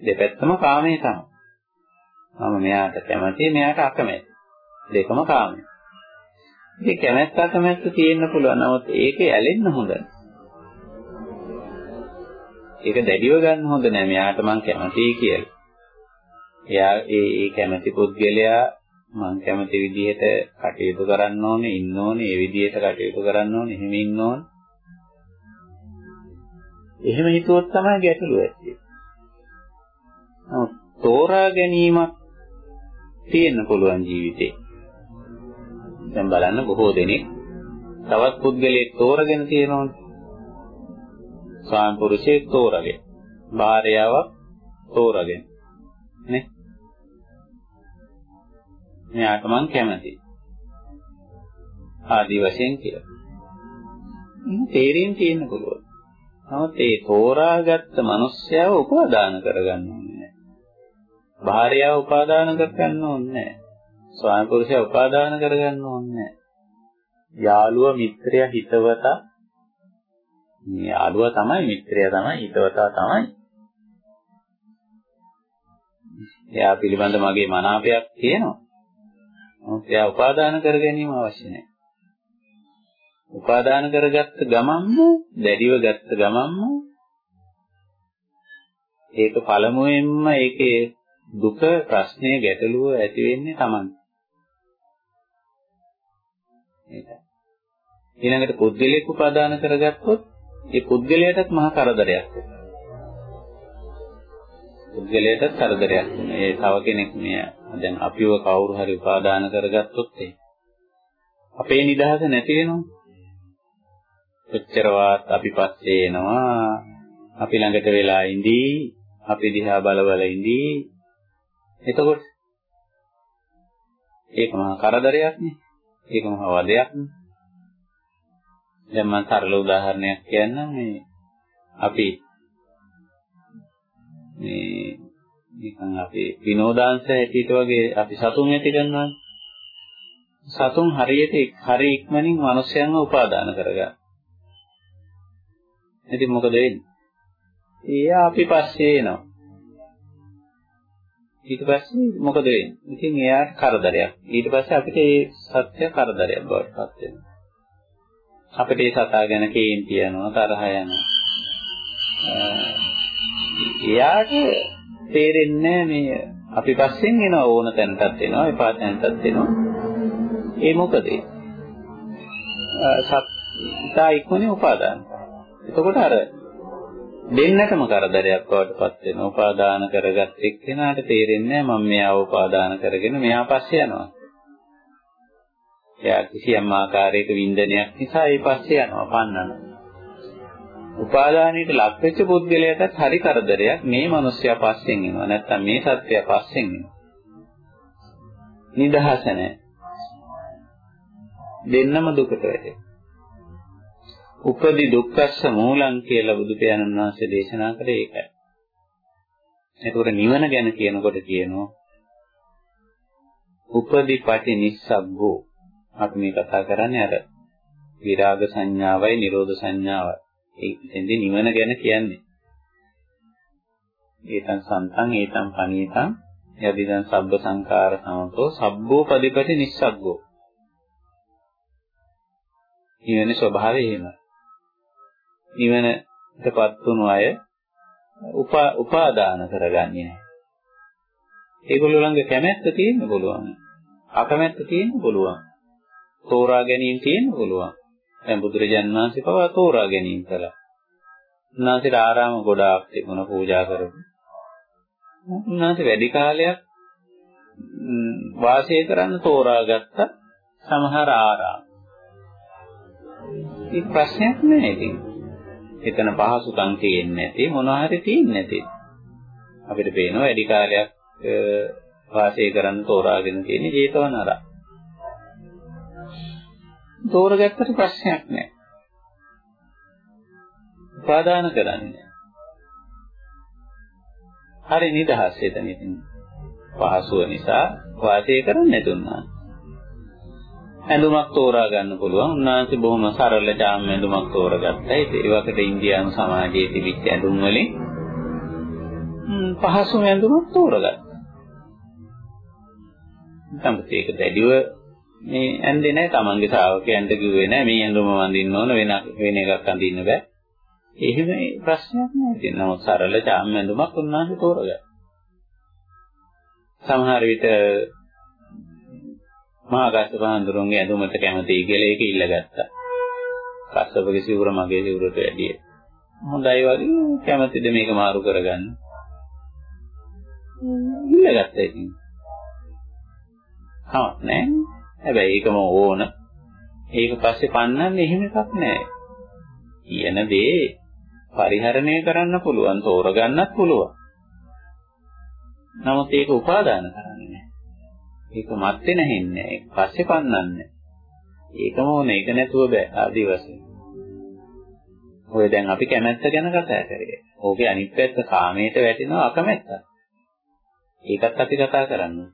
දෙපැත්තම කාමයේ තමයි. මම මෙයාට කැමතියි මෙයාට අකමැති. දෙකම කාමයි. ඉතින් කැමැත්ත අකමැත්ත තියෙන්න පුළුවන්. නමුත් ඒකේ ඇලෙන්න හොඳ නැහැ. ඒක දැඩිව ගන්න හොඳ නෑ මෙයාට මං කැමතියි කියලා. එයා ඒ ඒ කැමති පුද්ගලයා මං කැමති විදිහට කටයුතු කරන්න ඕනේ, ඉන්න ඕනේ, ඒ විදිහට කටයුතු කරන්න ඕනේ, එහෙම ඉන්න ඕනේ. එහෙම හිතුවොත් තමයි ගැටලුව ඇති වෙන්නේ. තෝරා ගැනීමක් තියෙන්න පුළුවන් ජීවිතේ. දැන් බලන්න බොහෝ දෙනෙක් තවත් පුද්ගලයෙක් තෝරගෙන තියෙනවනේ. ස්වාම පුරුෂයෙක් තෝරගෙන භාර්යාවක් තෝරගෙන නේ? මෙයාට මං කැමතියි. ආදි වශයෙන් කියලා. තේරෙන් තියෙන්න පුළුවන්. නමුත් ඒ තෝරාගත්ත මිනිස්යාව උපාදාන කරගන්න ඕනේ භාර්යාව උපාදාන කරගන්න ඕනේ ස්වාම පුරුෂයා උපාදාන කරගන්න ඕනේ යාළුවා මිත්‍රයා හිතවතා මේ යාළුවා තමයි මිත්‍රයා තමයි හිතවතා තමයි. එයා පිළිබඳ මගේ මනාපයක් තියෙනවා. නමුත් එයා උපාදාන කර ගැනීම අවශ්‍ය නැහැ. උපාදාන කරගත්ත ගමන්ම දැඩිව ගත්ත ගමන්ම ඒක පළමුවෙන්ම ඒකේ දුක ප්‍රශ්නය ගැටලුව ඇති වෙන්නේ Taman. ඒකයි. ඊළඟට පුද්ගලයෙක් උපාදාන කරගත්තොත් ඒ පුද්ගලයාටත් මහා කරදරයක් පුද්ගලයාටත් කරදරයක් ඒ තව කෙනෙක් මේ දැන් අපිව කවුරු හරි උපාදාන කරගත්තොත් ඒ අපේ නිදහස නැති වෙනවා. කොච්චරවත් අපි පස්සේ එනවා. අපි ළඟට වෙලා ඉඳී අපි දිහා බල බල ඉඳී. එතකොට ඒක මහා කරදරයක් නේ. ඒක මහා වදයක් නේ දැන් මම සරල උදාහරණයක් කියන්නම් මේ අපි මේ නිකන් අපේ විනෝදාංශ හැටියට වගේ අපි සතුන් ඇති කරනවා සතුන් හරියට හරි ඉක්මනින් මිනිස්යන්ව උපාදාන කරගන්න. ඉතින් මොකද වෙන්නේ? එයා අපි පස්සේ එනවා. ඊට පස්සේ මොකද වෙන්නේ? ඉතින් එයාට කරදරයක්. ඊට පස්සේ අපිට ඒ සත්‍ය කරදරයක් බවට පත් වෙනවා. අපිට ඒ සතා ගැන කේන්ති යනවා තරහ යනවා. එයාට තේරෙන්නේ මේ අපි පස්සෙන් එන ඕන තැනටත් එනවා එපා තැනටත් එනවා. ඒ මොකද? සත්තා ඉක්මනේ උපාදාන. එතකොට අර දෙන්නටම කරදරයක් බවට පත් වෙනවා. උපාදාන කරගත් එක්කෙනාට තේරෙන්නේ මම මෙයාව උපාදාන කරගෙන මෙයා පස්සේ යනවා. එයා කිසියම් ආකාරයක වින්දනයක් නිසා ඒ පස්සේ යනවා පන්නන. උපාදානයට ලක් වෙච්ච පුද්ගලයාටත් හරි කරදරයක් මේ මිනිස්සයා පස්සෙන් එනවා නැත්නම් මේ සත්‍යය පස්සෙන් එනවා. නිදහස නැහැ. දෙන්නම දුකට වැටේ. උපදි දුක්ඛස්ස මූලං කියලා බුදු පියාණන් වහන්සේ දේශනා කරේ ඒකයි. එතකොට නිවන ගැන කියනකොට කියනවා උපදිපටි නිස්සග්ගෝ අපි මේ කතා කරන්නේ අර විරාග සංඥාවයි නිරෝධ සංඥාවයි. ඒ ඉතින්දී නිවන ගැන කියන්නේ. ඒතං සන්තං ඒතං පනීතං යදිදං සබ්බ සංකාර සමතෝ සබ්බෝ පදිපටි නිස්සග්ගෝ. නිවනේ ස්වභාවය එහෙම. නිවනටපත් වුණු අය උපාදාන කරගන්නේ නැහැ. ඒගොල්ලෝ ළඟ කැමැත්ත තියෙන්න පුළුවන්. අකමැත්ත තියෙන්න පුළුවන්. තෝරා ගැනීම තියෙන්න පුළුවන්. දැන් බුදුරජාණන් වහන්සේ පවා තෝරා ගැනීම කළා. උන්වහන්සේට ආරාම ගොඩාක් තිබුණා පූජා කරපු. උන්වහන්සේ වැඩි කාලයක් වාසය කරන්න තෝරාගත්ත සමහර ආරාම. ඒ ප්‍රශ්නයක් නෑ ඉතින්. එතන පහසුකම් තියෙන්නේ නැති මොනවා හරි තියෙන්නේ නැති. අපිට පේනවා වැඩි කාලයක් වාසය කරන්න තෝරාගෙන තියෙන ජේතවනාරාම. තෝරගත්තට ප්‍රශ්නයක් නෑ. උපාදාන කරන්නේ හරි නිදහස් එතන ඉතින්. පහසුව නිසා වාසය කරන්නේ නැතුණා. ඇඳුමක් තෝරා ගන්න පුළුවන්. උන්වහන්සේ බොහොම සරල ජාම් ඇඳුමක් තෝරගත්තා. ඒකට ඉන්දියානු සමාජයේ තිබිච්ච ඇඳුම් වලින් පහසු ඇඳුමක් තෝරගත්තා. තමයි ඒක දැඩිව මේ ඇඳේ නැහැ තමන්ගේ ශ්‍රාවකයන්ට කිව්වේ නැහැ මේ ඇඳුම වඳින්න ඕන වෙන වෙන එකක් අඳින්න බෑ. එහෙම ප්‍රශ්නයක් නැහැ. ඉතින් නමුත් සරල චාම් ඇඳුමක් උන්වහන්සේ තෝරගත්තා. සමහර විට මහා කස්සප හඳුරුන්ගේ ඇඳුමට කැමතියි කියලා ඒක ඉල්ලගත්තා. කස්සපගේ සිවුර මගේ සිවුරට වැඩිය. හොඳයි වගේ කැමතිද මේක මාරු කරගන්න. ඉල්ලගත්තා ඉතින්. හා නෑ. හැබැයි ඒකම ඕන. ඒක පස්සේ පන්නන්නේ එහෙම එකක් නෑ. කියන දේ පරිහරණය කරන්න පුළුවන්, තෝරගන්නත් පුළුවන්. නමුත් ඒක උපාදාන කරන්නේ නෑ. ඒක මත් වෙන හෙන්නේ ඒක පස්සේ පන්නන්නේ. ඒකම ඕන ඒක නැතුව බෑ ආදි වශයෙන්. ඔය දැන් අපි කැමැත්ත ගැන කතා කරේ. ඕකේ අනිත් පැත්ත කාමයට වැටෙනවා අකමැත්ත. ඒකත් අපි කතා කරන්නේ.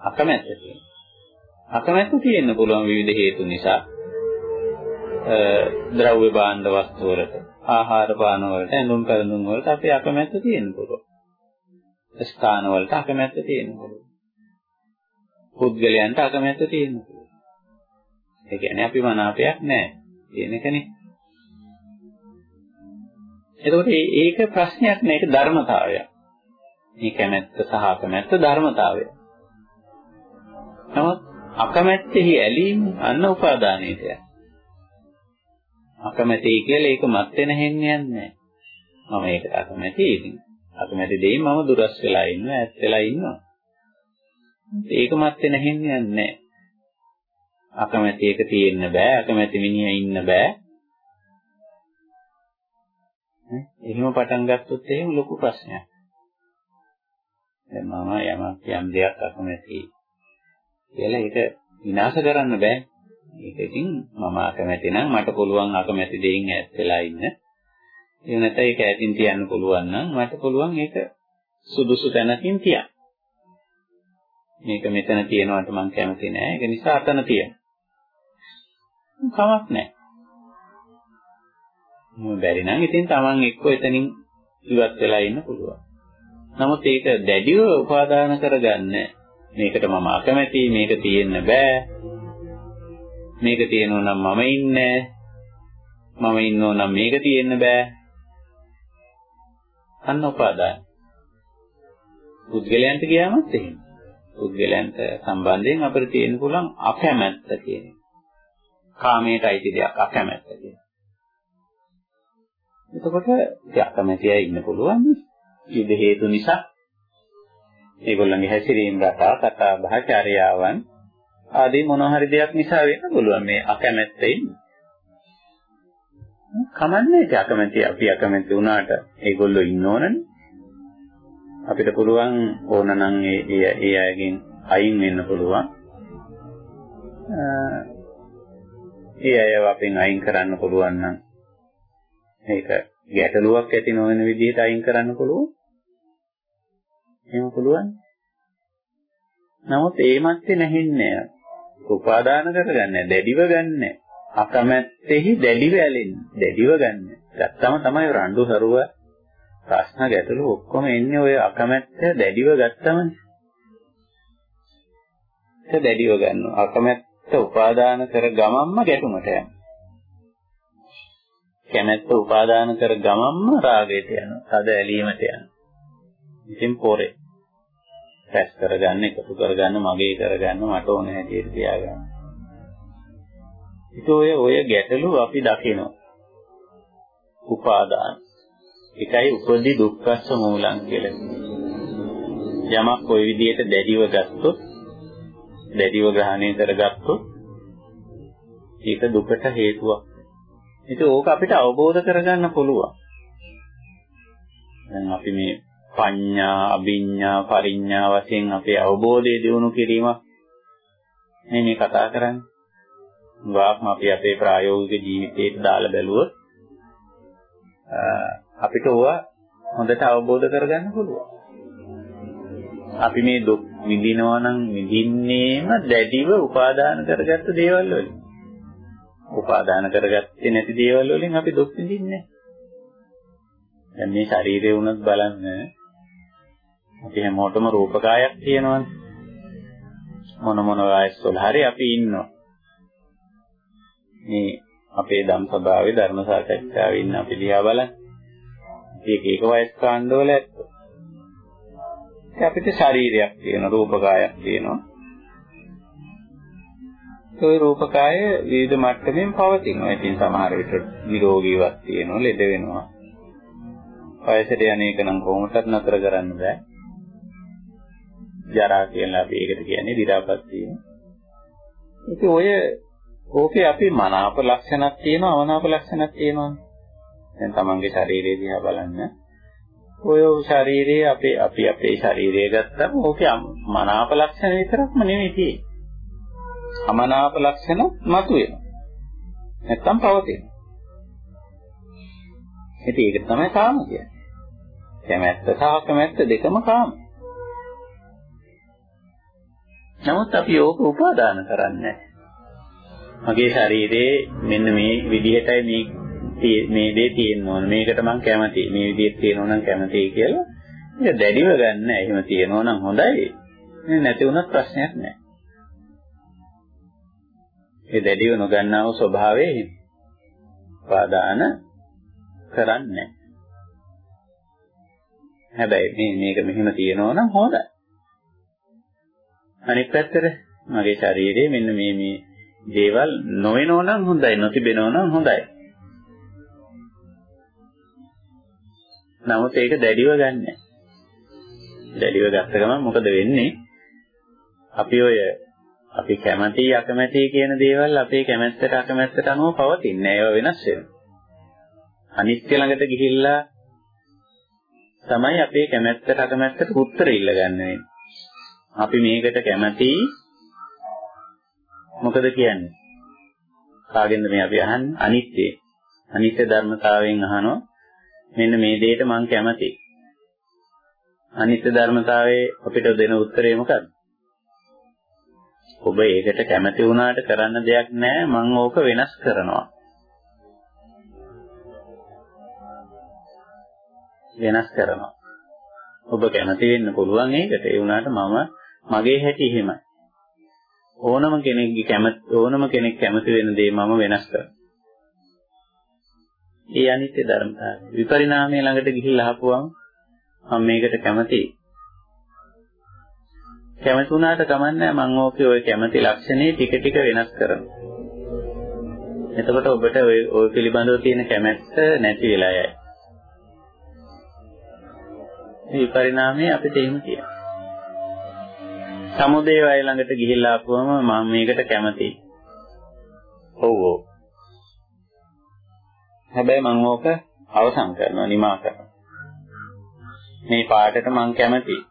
අකමැත්ත තියෙනවා. අකමැත්ත තියෙන්න පුළුවන් විවිධ හේතු නිසා. ද්‍රව්‍ය භාණ්ඩ වස්තු වලට, ආහාර පාන වලට, ඇඳුම් පැළඳුම් වලට අපි අකමැත්ත තියෙන්න පුළුවන්. ස්ථාන වලට අකමැත්ත තියෙන්න පුළුවන්. පුද්ගලයන්ට අකමැත්ත තියෙන්න පුළුවන්. ඒ කියන්නේ අපි මනාපයක් නැහැ. කියන එකනේ. එතකොට ඒක ප්‍රශ්නයක් නේ ඒක ධර්මතාවයක්. මේ කැමැත්ත සහ අකමැත්ත ධර්මතාවය. නමුත් අකමැත්තෙහි ඇලීම අන්න උපාදානයට යනවා. අකමැති කියලා ඒක මත් වෙන හෙන්නේ නැහැ. මම ඒකට අකමැති ඉතින්. අකමැති දෙයින් මම දුරස් වෙලා ඉන්නවා, ඈත් වෙලා ඉන්නවා. ඒක මත් වෙන හෙන්නේ නැහැ. අකමැති එක තියෙන්න බෑ, අකමැති මිනිහා ඉන්න බෑ. එහෙම පටන් ගත්තොත් එහෙම ලොකු ප්‍රශ්නයක්. දැන් මම යමක් යම් දෙයක් අකමැතියි. කියලා ඒක විනාශ කරන්න බෑ. ඒක ඉතින් මම අකමැති නම් මට පුළුවන් අකමැති දෙයින් ඈත් වෙලා ඉන්න. ඒ නැත්නම් ඒක ඈතින් තියන්න පුළුවන් නම් මට පුළුවන් ඒක සුදුසු තැනකින් තියන්න. මේක මෙතන තියනවට මම කැමති නෑ. ඒක නිසා අතන තියන්න. කමක් නෑ. මොකද බැරි නම් ඉතින් Taman එක්ක එතනින් ඉවත් වෙලා ඉන්න පුළුවන්. නමුත් ඒක දැඩිව උපාදාන කරගන්නේ මේකට මම අකමැතියි මේක තියෙන්න බෑ මේක තියෙනෝ නම් මම ඉන්නේ මම ඉන්නෝ නම් මේක තියෙන්න බෑ අන්න උපාදාන. පුද්ගලයන්ට ගියාමත් එහෙම. පුද්ගලයන්ට සම්බන්ධයෙන් අපිට තියෙන්න පුළුවන් අකමැත්ත කියන කාමයට අයිති දෙයක් අකමැත්ත කියන එතකොට අකමැතිය ඉන්න පුළුවන් විවිධ හේතු නිසා. ඒගොල්ලන්ගේ හැසිරීම රටා, කතා බහ, චර්යාවන් ආදී මොන හරි දෙයක් නිසා වෙන්න පුළුවන් මේ අකමැත්තෙන්. කමන්නේ ඒ අකමැති අපි අකමැති වුණාට ඒගොල්ලෝ ඉන්න ඕනනේ. අපිට පුළුවන් ඕනනම් ඒ ඒ අයගෙන් අයින් වෙන්න පුළුවන්. ඒ අයව අපෙන් අයින් කරන්න පුළුවන් නම් මේක ගැටලුවක් ඇති නොවන විදිහට අයින් කරන්න පුළුවන්. එහෙම පුළුවන්. නමුත් ඒ මැත්තේ නැහින්නේ උපාදාන කරගන්නේ දැඩිව ගන්නෑ. අකමැත්තේහි දැඩිව ඇලෙන්නේ. දැඩිව ගන්නෑ. ගත්තම තමයි රණ්ඩු සරුව ප්‍රශ්න ගැටලු ඔක්කොම එන්නේ ඔය අකමැත්ත දැඩිව ගත්තමනේ. ඒක දැඩිව ගන්නවා. අකමැත්ත උපාදාන කර ගමම්ම ගැටුමට යනවා. කැමැත්ත උපාදාන කර ගමම්ම රාගයට යනවා. තද ඇලීමට යනවා. ඉතින් පොරේ. රැස් කරගන්න, එකතු කරගන්න, මගේ කරගන්න, මට ඕන හැටියට තියාගන්න. ඒක ඔය ඔය ගැටලු අපි දකිනවා. උපාදාන. ඒකයි උපදි දුක්ඛස්ස මූලං කියලා. යමක් ওই විදිහට දැඩිව ගත්තොත් දැඩිව ග්‍රහණය කරගත්තොත් ඒක දුකට හේතුවක්. ඉතින් ඕක අපිට අවබෝධ කරගන්න පුළුවන්. දැන් අපි මේ පඤ්ඤා, අභිඤ්ඤා, පරිඤ්ඤා වශයෙන් අපේ අවබෝධය දියුණු කිරීමක් මේ මේ කතා කරන්නේ. වාක්ම අපි අපේ ප්‍රායෝගික ජීවිතයට දාලා බැලුවොත් අපිට ඕවා හොඳට අවබෝධ කරගන්න පුළුවන්. අපි මේ දුක් විඳිනවා නම් විඳින්නේම දැඩිව උපාදාන කරගත්ත දේවල් වලින්. උපාදාන කරගත්තේ නැති දේවල් වලින් අපි දුක් විඳින්නේ දැන් මේ ශරීරය වුණත් බලන්න අපි හැමෝටම රූපකායක් තියෙනවනේ. මොන මොන වයස්වල හරි අපි ඉන්නවා. මේ අපේ ධම් සභාවේ ධර්ම සාකච්ඡාවේ ඉන්න අපි දිහා බලන්න. ඒක ඒක වයස් කාණ්ඩවල ඇත්තෝ. අපිට ශරීරයක් තියෙනවා, රූපකායක් තියෙනවා. ඒ රූපකාය විවිධ මට්ටමින් පවතිනවා. ඉතින් සමහර විට නිරෝගීවත් තියෙනවා, ලෙඩ වෙනවා. වයසට යන්නේක නම් කොහොමදත් නතර කරන්න බෑ. ජරා කියලා අපි ඒකට කියන්නේ දි รา පත් වීම. ඉතින් ඔය ඕකේ අපි මනාප ලක්ෂණක් තියෙනවා අවනාප ලක්ෂණක් තියෙනවානේ. දැන් තමන්ගේ ශරීරය දිහා බලන්න. ඔය ශරීරයේ අපේ අපි අපේ ශරීරය ගත්තම ඕකේ මනාප ලක්ෂණ විතරක්ම නෙමෙයි තියෙන්නේ. අමනාප ලක්ෂණ මතුවෙනවා. නැත්තම් පවතිනවා. ඉතින් ඒක තමයි කාම කියන්නේ. කැමැත්ත සහ කැමැත්ත දෙකම කාම. නමුත් අපි ඕක උපාදාන කරන්නේ මගේ ශරීරයේ මෙන්න මේ විදිහටයි මේ මේ දේ තියෙන්න ඕන. මේකට මම කැමතියි. මේ විදිහට තියෙනවා නම් කැමතියි කියලා. ඒක දැඩිව ගන්න. එහෙම තියෙනවා නම් හොඳයි. නැති වුණත් ප්‍රශ්නයක් නැහැ. ඒ දැඩිව නොගන්නා වූ ස්වභාවය එහෙම. උපාදාන කරන්නේ හැබැයි මේ මේක මෙහෙම තියෙනවා නම් හොඳයි. අනිත් පැත්තට මගේ ශරීරයේ මෙන්න මේ මේ දේවල් නොවෙනව නම් හොඳයි නොතිබෙනව නම් හොඳයි. නමුත් ඒක දැඩිව ගන්න. දැඩිව ගත්ත ගමන් මොකද වෙන්නේ? අපි ඔය අපි කැමති අකමැති කියන දේවල් අපේ කැමැත්තට අකමැත්තට අනුව පවතින්නේ. ඒවා වෙනස් වෙනවා. අනිත්‍ය ළඟට ගිහිල්ලා තමයි අපේ කැමැත්තට අකමැත්තට උත්තර ඉල්ල ගන්න වෙන්නේ. අපි මේකට කැමති මොකද කියන්නේ? කාගෙන්ද මේ අපි අහන්නේ? අනිත්‍ය. අනිත්‍ය ධර්මතාවයෙන් අහනවා. මෙන්න මේ දෙයට මම කැමතියි. අනිත්‍ය ධර්මතාවයේ අපිට දෙන උත්තරේ මොකක්ද? ඔබ ඒකට කැමති වුණාට කරන්න දෙයක් නැහැ මම ඕක වෙනස් කරනවා. වෙනස් කරනවා. ඔබ කැමති වෙන්න පුළුවන් ඒකට. ඒ වුණාට මම මගේ හැටි එහෙමයි. ඕනම කෙනෙක්ගේ කැමති ඕනම කෙනෙක් කැමති වෙන දේ මම වෙනස් කරනවා. ඒ අනිත්‍ය ධර්මතාවය. විපරිණාමය ළඟට ගිහිල්ලා අහපුවම මම මේකට කැමතියි. කැමති වුණාට කමන්නේ මම ඕකේ ওই කැමති ලක්ෂණේ ටික ටික වෙනස් කරනවා. එතකොට ඔබට ওই ওই පිළිබඳව තියෙන කැමැත්ත නැති වෙලා යයි. මේ පරිණාමය අපිට එහෙම කියනවා. සමුදේ වය ළඟට ගිහිල්ලා ආපුවම මම මේකට කැමතියි. ඔව් ඔව්. හැබැයි මම ඕක අවසන් කරනවා නිමා කරනවා. මේ පාටට මම කැමතියි.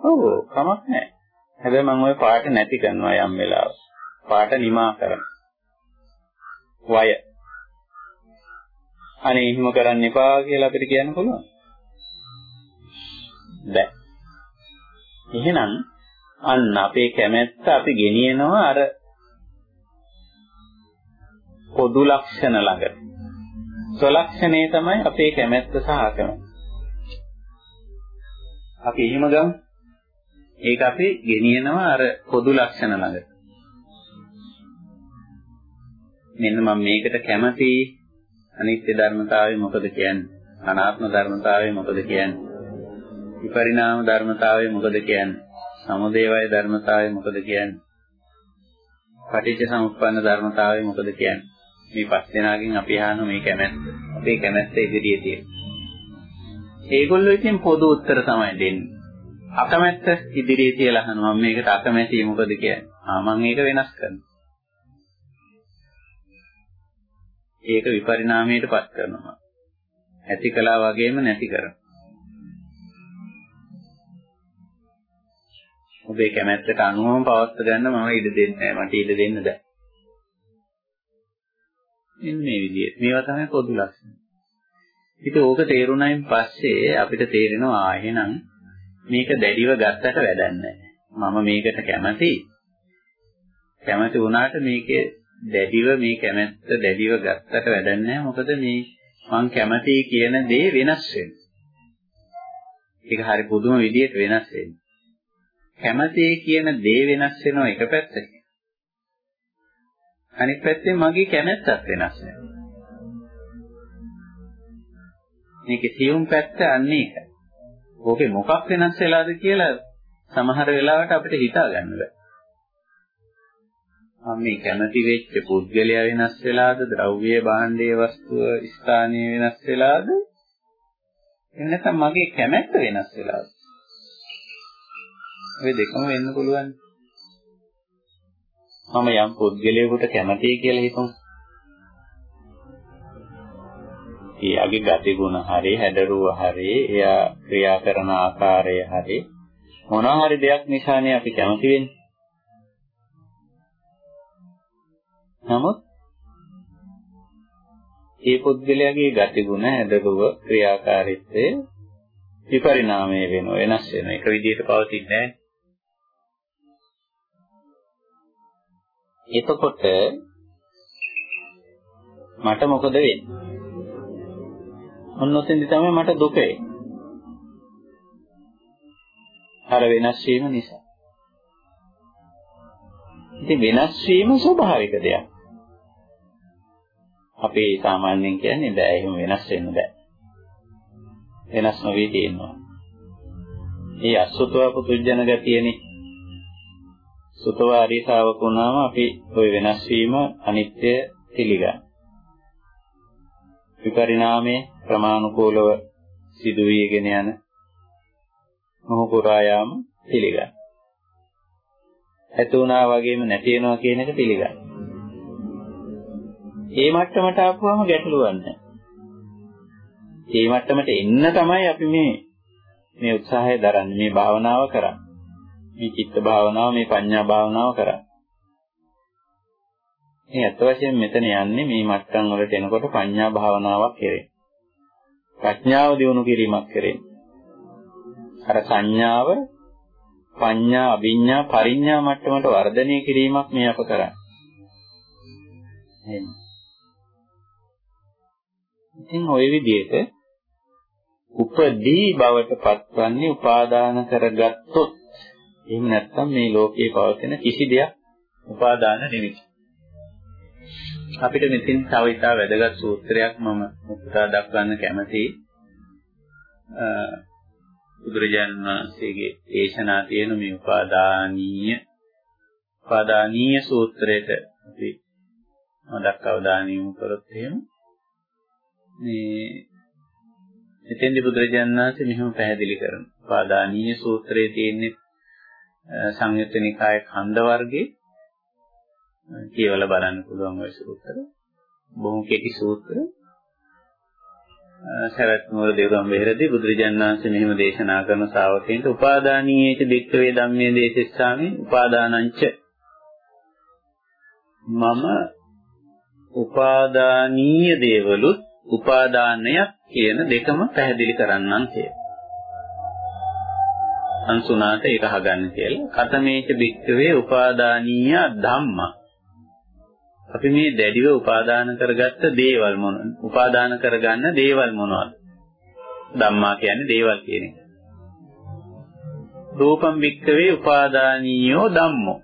ඔව් කමක් නැහැ. හැබැයි මම ওই පාට නැති කරනවා යම් වෙලාවක. පාට නිමා කරනවා. වය. අනේ එහෙම කරන්න එපා කියලා අපිට කියන්න පුළුවන්. බෑ. එහෙනම් අන්න අපේ කැමැත්ත අපි ගෙනියනවා අර පොදු ලක්ෂණ ළඟට. ස්වලක්ෂණේ තමයි අපේ කැමැත්ත සහ අකමැත්ත. අපි එහෙම ගමු. ඒක අපි ගෙනියනවා අර පොදු ලක්ෂණ ළඟට. මෙන්න මම මේකට කැමතියි අනිත්‍ය ධර්මතාවය මොකද කියන්නේ? අනාත්ම ධර්මතාවය මොකද කියන්නේ? විපරිණාම ධර්මතාවය මොකද කියන්නේ? සමුදේවය ධර්මතාවය මොකද කියන්නේ? පටිච්ච සමුප්පන්න ධර්මතාවය මොකද කියන්නේ? මේ පස් දෙනාගෙන් අපි අහන මේ කැමැත්ත. අපේ කැමැත්ත ඉදිරියේ තියෙන. ඒගොල්ලෝ ඉතින් පොදු උත්තර තමයි දෙන්නේ. අකමැත්ත ඉදිරියේ තියලා අහනවා මම මේකට අකමැති මොකද කියන්නේ? ආ මම ඒක වෙනස් කරනවා. ඒක විපරිණාමයටපත් කරනවා. ඇති කළා වගේම නැති කරනවා. ඔබේ කැමැත්තට අනුවම පවත්ව ගන්න මම ඉඩ දෙන්නේ නැහැ. මට ඉඩ දෙන්න බෑ. මෙන්න මේ විදිහට. මේවා තමයි පොදු ලක්ෂණ. ඉතින් ඕක තේරුණායින් පස්සේ අපිට තේරෙනවා ආ එහෙනම් මේක දැඩිව ගත්තට වැඩක් නැහැ. මම මේකට කැමතියි. කැමති වුණාට මේකේ දැඩිව මේ කැමැත්ත දැඩිව ගත්තට වැඩක් නැහැ. මොකද මේ මං කැමතියි කියන දේ වෙනස් වෙනවා. ඒක හරි පුදුම විදිහට වෙනස් වෙනවා. කැමතියි කියන දේ වෙනස් වෙනවා එක පැත්තකින්. අනිත් පැත්තෙන් මගේ කැමැත්තත් වෙනස් වෙනවා. මේකේ සියුම් පැත්ත අන්නේ ඒකයි. ඕකේ මොකක් වෙනස් වෙලාද කියලා සමහර වෙලාවට අපිට හිතා ගන්න බෑ. මම මේ කැමති වෙච්ච පුද්ගලයා වෙනස් වෙලාද, ද්‍රව්‍ය භාණ්ඩයේ වස්තුව ස්ථානීය වෙනස් වෙලාද? එහෙම නැත්නම් මගේ කැමැත්ත වෙනස් වෙලාද? ඔය දෙකම වෙන්න පුළුවන්. මම යම් පුද්ගලයෙකුට කැමතියි කියලා හිතමු. එයාගේ ගතිගුණ හරි හැඩරුව හරි එයා ක්‍රියා කරන ආකාරය හරි මොනවා හරි දෙයක් නිසානේ අපි කැමති වෙන්නේ. නමුත් ඒ පුද්ගලයාගේ ගතිගුණ හැඩරුව ක්‍රියාකාරීත්වය විපරිණාමය වෙනවා වෙනස් වෙනවා. එක විදිහට පවතින්නේ නැහැ. එතකොට මට මොකද වෙන්නේ? ඔන්න ඔතෙන්දි තමයි මට දුක අර වෙනස් වීම නිසා. ඉතින් වෙනස් වීම ස්වභාවික දෙයක්. අපි සාමාන්‍යයෙන් කියන්නේ බෑ එහෙම වෙනස් වෙන්න බෑ. වෙනස් නොවී තියෙනවා. මේ අසුතව පුදුජන ගතියනේ. සුතවාරී ශාවක වුණාම අපි ওই වෙනස් වීම අනිත්‍ය පිළිගන්න. විපරිණාමයේ ක්‍රමානුකූලව සිදු වීගෙන යන මොහු පුරා යාම පිළිගන්න. ඇති වුණා වගේම නැති වෙනවා කියන එක පිළිගන්න. ඒ මට්ටමට ආපුවම ගැටලුවක් නැහැ. ඒ මට්ටමට එන්න තමයි අපි මේ මේ උත්සාහය දරන්නේ මේ භාවනාව කරන්නේ. මේ චිත්ත භාවනාව මේ පඤ්ඤා භාවනාව කරන්නේ. මේ අත් වශයෙන් මෙතන යන්නේ මේ මට්ටම් වලට එනකොට පඤ්ඤා භාවනාවක් කෙරේ. ප්‍රඥාව දියුණු කිරීමක් කෙරේ. අර සංඥාව පඤ්ඤා අභිඥා පරිඥා මට්ටමට වර්ධනය කිරීමක් මේ අප කරන්නේ. එහෙනම් ඉතින් ওই විදිහට උපදී බවට පත්වන්නේ උපාදාන කරගත්තොත් එහෙම නැත්නම් මේ ලෝකයේ පවතින කිසි දෙයක් උපාදාන නෙවෙයි. අපිට මෙතෙන් තව ඉතා වැදගත් සූත්‍රයක් මම උපුටා දක්වන්න කැමතියි. බුදුරජාණන් වහන්සේගේ දේශනා තියෙන මේ උපාදානීය උපාදානීය සූත්‍රයට අපි මදක් අවධානය යොමු කරොත් එහෙම මේ එතෙන්දී බුදුරජාණන් වහන්සේ මෙහෙම පැහැදිලි කරනවා. උපාදානීය සූත්‍රයේ තියෙන්නේ සංයුත්ත නිකායේ ඛණ්ඩ වර්ගයේ කියවලා බලන්න පුළුවන් ওই සූත්‍ර. බොහොම කෙටි සූත්‍ර. සවැත් නුවර දේවගම් වෙහෙරදී බුදුරජාණන් වහන්සේ මෙහිම දේශනා කරන ශ්‍රාවකයන්ට උපාදානීයේච දික්කවේ ධම්මේ දේශස්සාමි උපාදානංච මම උපාදානීය දේවලුත් උපාදානයක් කියන දෙකම පැහැදිලි කරන්නම් කියලා. අන්සුනාට ඒක අහගන්න කියලා. කතමේච භික්ඛවේ උපාදානීය ධම්මා. අපි මේ දැඩිව උපාදාන කරගත්ත දේවල් මොන? උපාදාන කරගන්න දේවල් මොනවද? ධම්මා කියන්නේ දේවල් කියන එක. රූපම් භික්ඛවේ උපාදානීයෝ ධම්මෝ.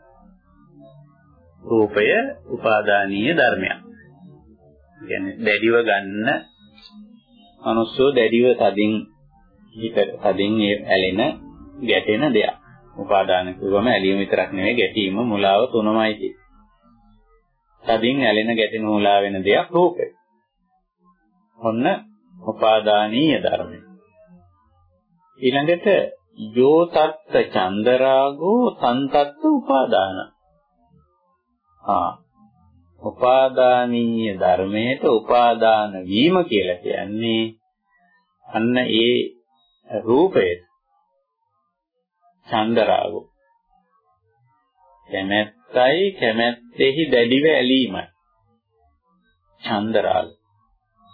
රූපය උපාදානීය ධර්මයක්. කියන්නේ දැඩිව ගන්න අනුස්සෝ දැඩිව තදින් හිතට තදින් ඇලෙන ගැටෙන දෙයක්. උපාදාන කිව්වම ඇලීම විතරක් නෙවෙයි ගැටීම මුලාව තුනමයි තියෙන්නේ. තදින් ඇලෙන ගැටෙන උලා වෙන දෙයක් රූපය. ඔන්න උපාදානීය ධර්මය. ඊළඟට යෝ තත්ත චන්දරාගෝ තන්තත්ත උපාදාන. ආ උපාදානීය ධර්මයට උපාදාන වීම කියලා කියන්නේ අන්න ඒ රූපයට චන්දරාගෝ. කැමැත්තයි කැමැත්තෙහි දැඩිව ඇලීමයි. චන්දරාග.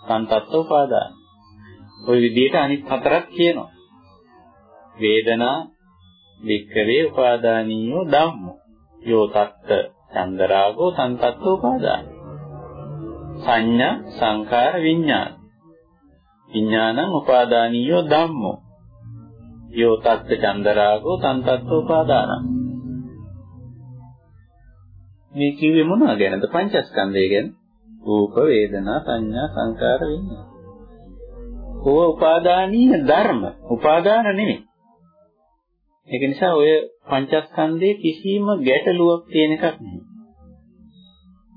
සංතත්ත උපාදාන. ওই විදිහට අනිත් හතරක් කියනවා. වේදනා වික්කවේ උපාදානීයෝ ධම්මෝ. යෝ තත්ත චන්දරාගෝ සංතත්ත උපාදාන. සංඥා සංකාර විඥාන. විඥානං උපාදානීයෝ ධම්මෝ. යෝ තත්ත චන්දරාගෝ සංතත්ත උපාදානං. මේ කිව්වේ මොනවා ගැනද? පංචස්කන්ධය ගැන. රූප වේදනා සංඥා සංකාර විඥාන ඕව උපාදානීය ධර්ම? උපාදාන නෙමෙයි. ඒක නිසා ඔය පංචස්කන්ධයේ කිසිම ගැටලුවක් තියෙන එකක් නෙමෙයි.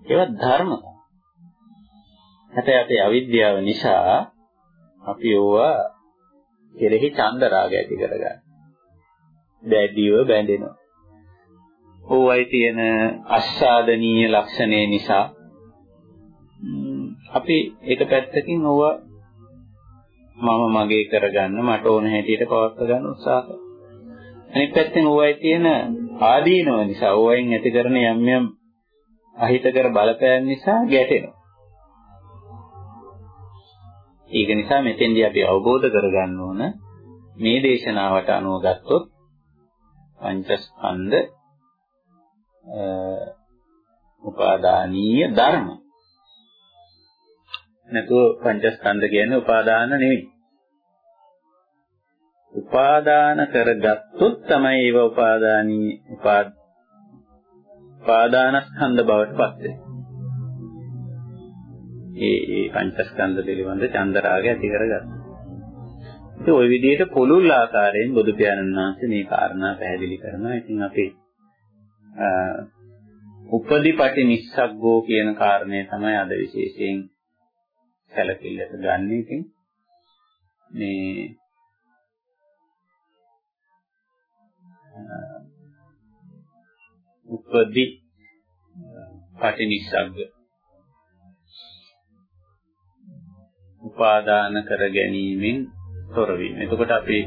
ඒවා ධර්ම. හැබැයි අපේ අවිද්‍යාව නිසා අපි ඕවා කෙරෙහි චන්ද රාග ඇති කරගන්න. දැඩිව බැඳෙනවා. ඕවයි තියෙන අස්සාදනීය ලක්ෂණය නිසා අපි එක පැත්තකින් ඕවා මම මගේ කරගන්න මට ඕන හැටියට පවත්වා ගන්න උත්සාහ කරනවා. අනිත් පැත්තෙන් ඕවයි තියෙන ආදීනව නිසා ඕවෙන් ඇති කරන යම් යම් අහිතකර බලපෑම් නිසා ගැටෙනවා. ඒක නිසා මෙතෙන්දී අපි අවබෝධ කරගන්න ඕන මේ දේශනාවට අනුව ගත්තොත් පංචස්කන්ධ උපාදානීය ධර්ම. නැතුව පංචස්කන්ධ කියන්නේ උපාදාන නෙවෙයි. උපාදාන කරගත්තොත් තමයි ඒව උපාදානී උපාදානස්කන්ධ බවට පත් වෙන්නේ. ඒ ඒ පංචස්කන්ධ පිළිබඳ චන්දරාගය ඇති කරගත්තා. ඉතින් ওই විදිහට පුළුල් ආකාරයෙන් බුදු පියාණන් වහන්සේ මේ කාරණා පැහැදිලි කරනවා. ඉතින් අපි උපදීපටි නිස්සග්ගෝ කියන කාරණය තමයි අද විශේෂයෙන් සැලකිල්ලට ගන්න. ඉතින් මේ උපදී පටි උපාදාන කර ගැනීමෙන් තොර වීම. එතකොට අපි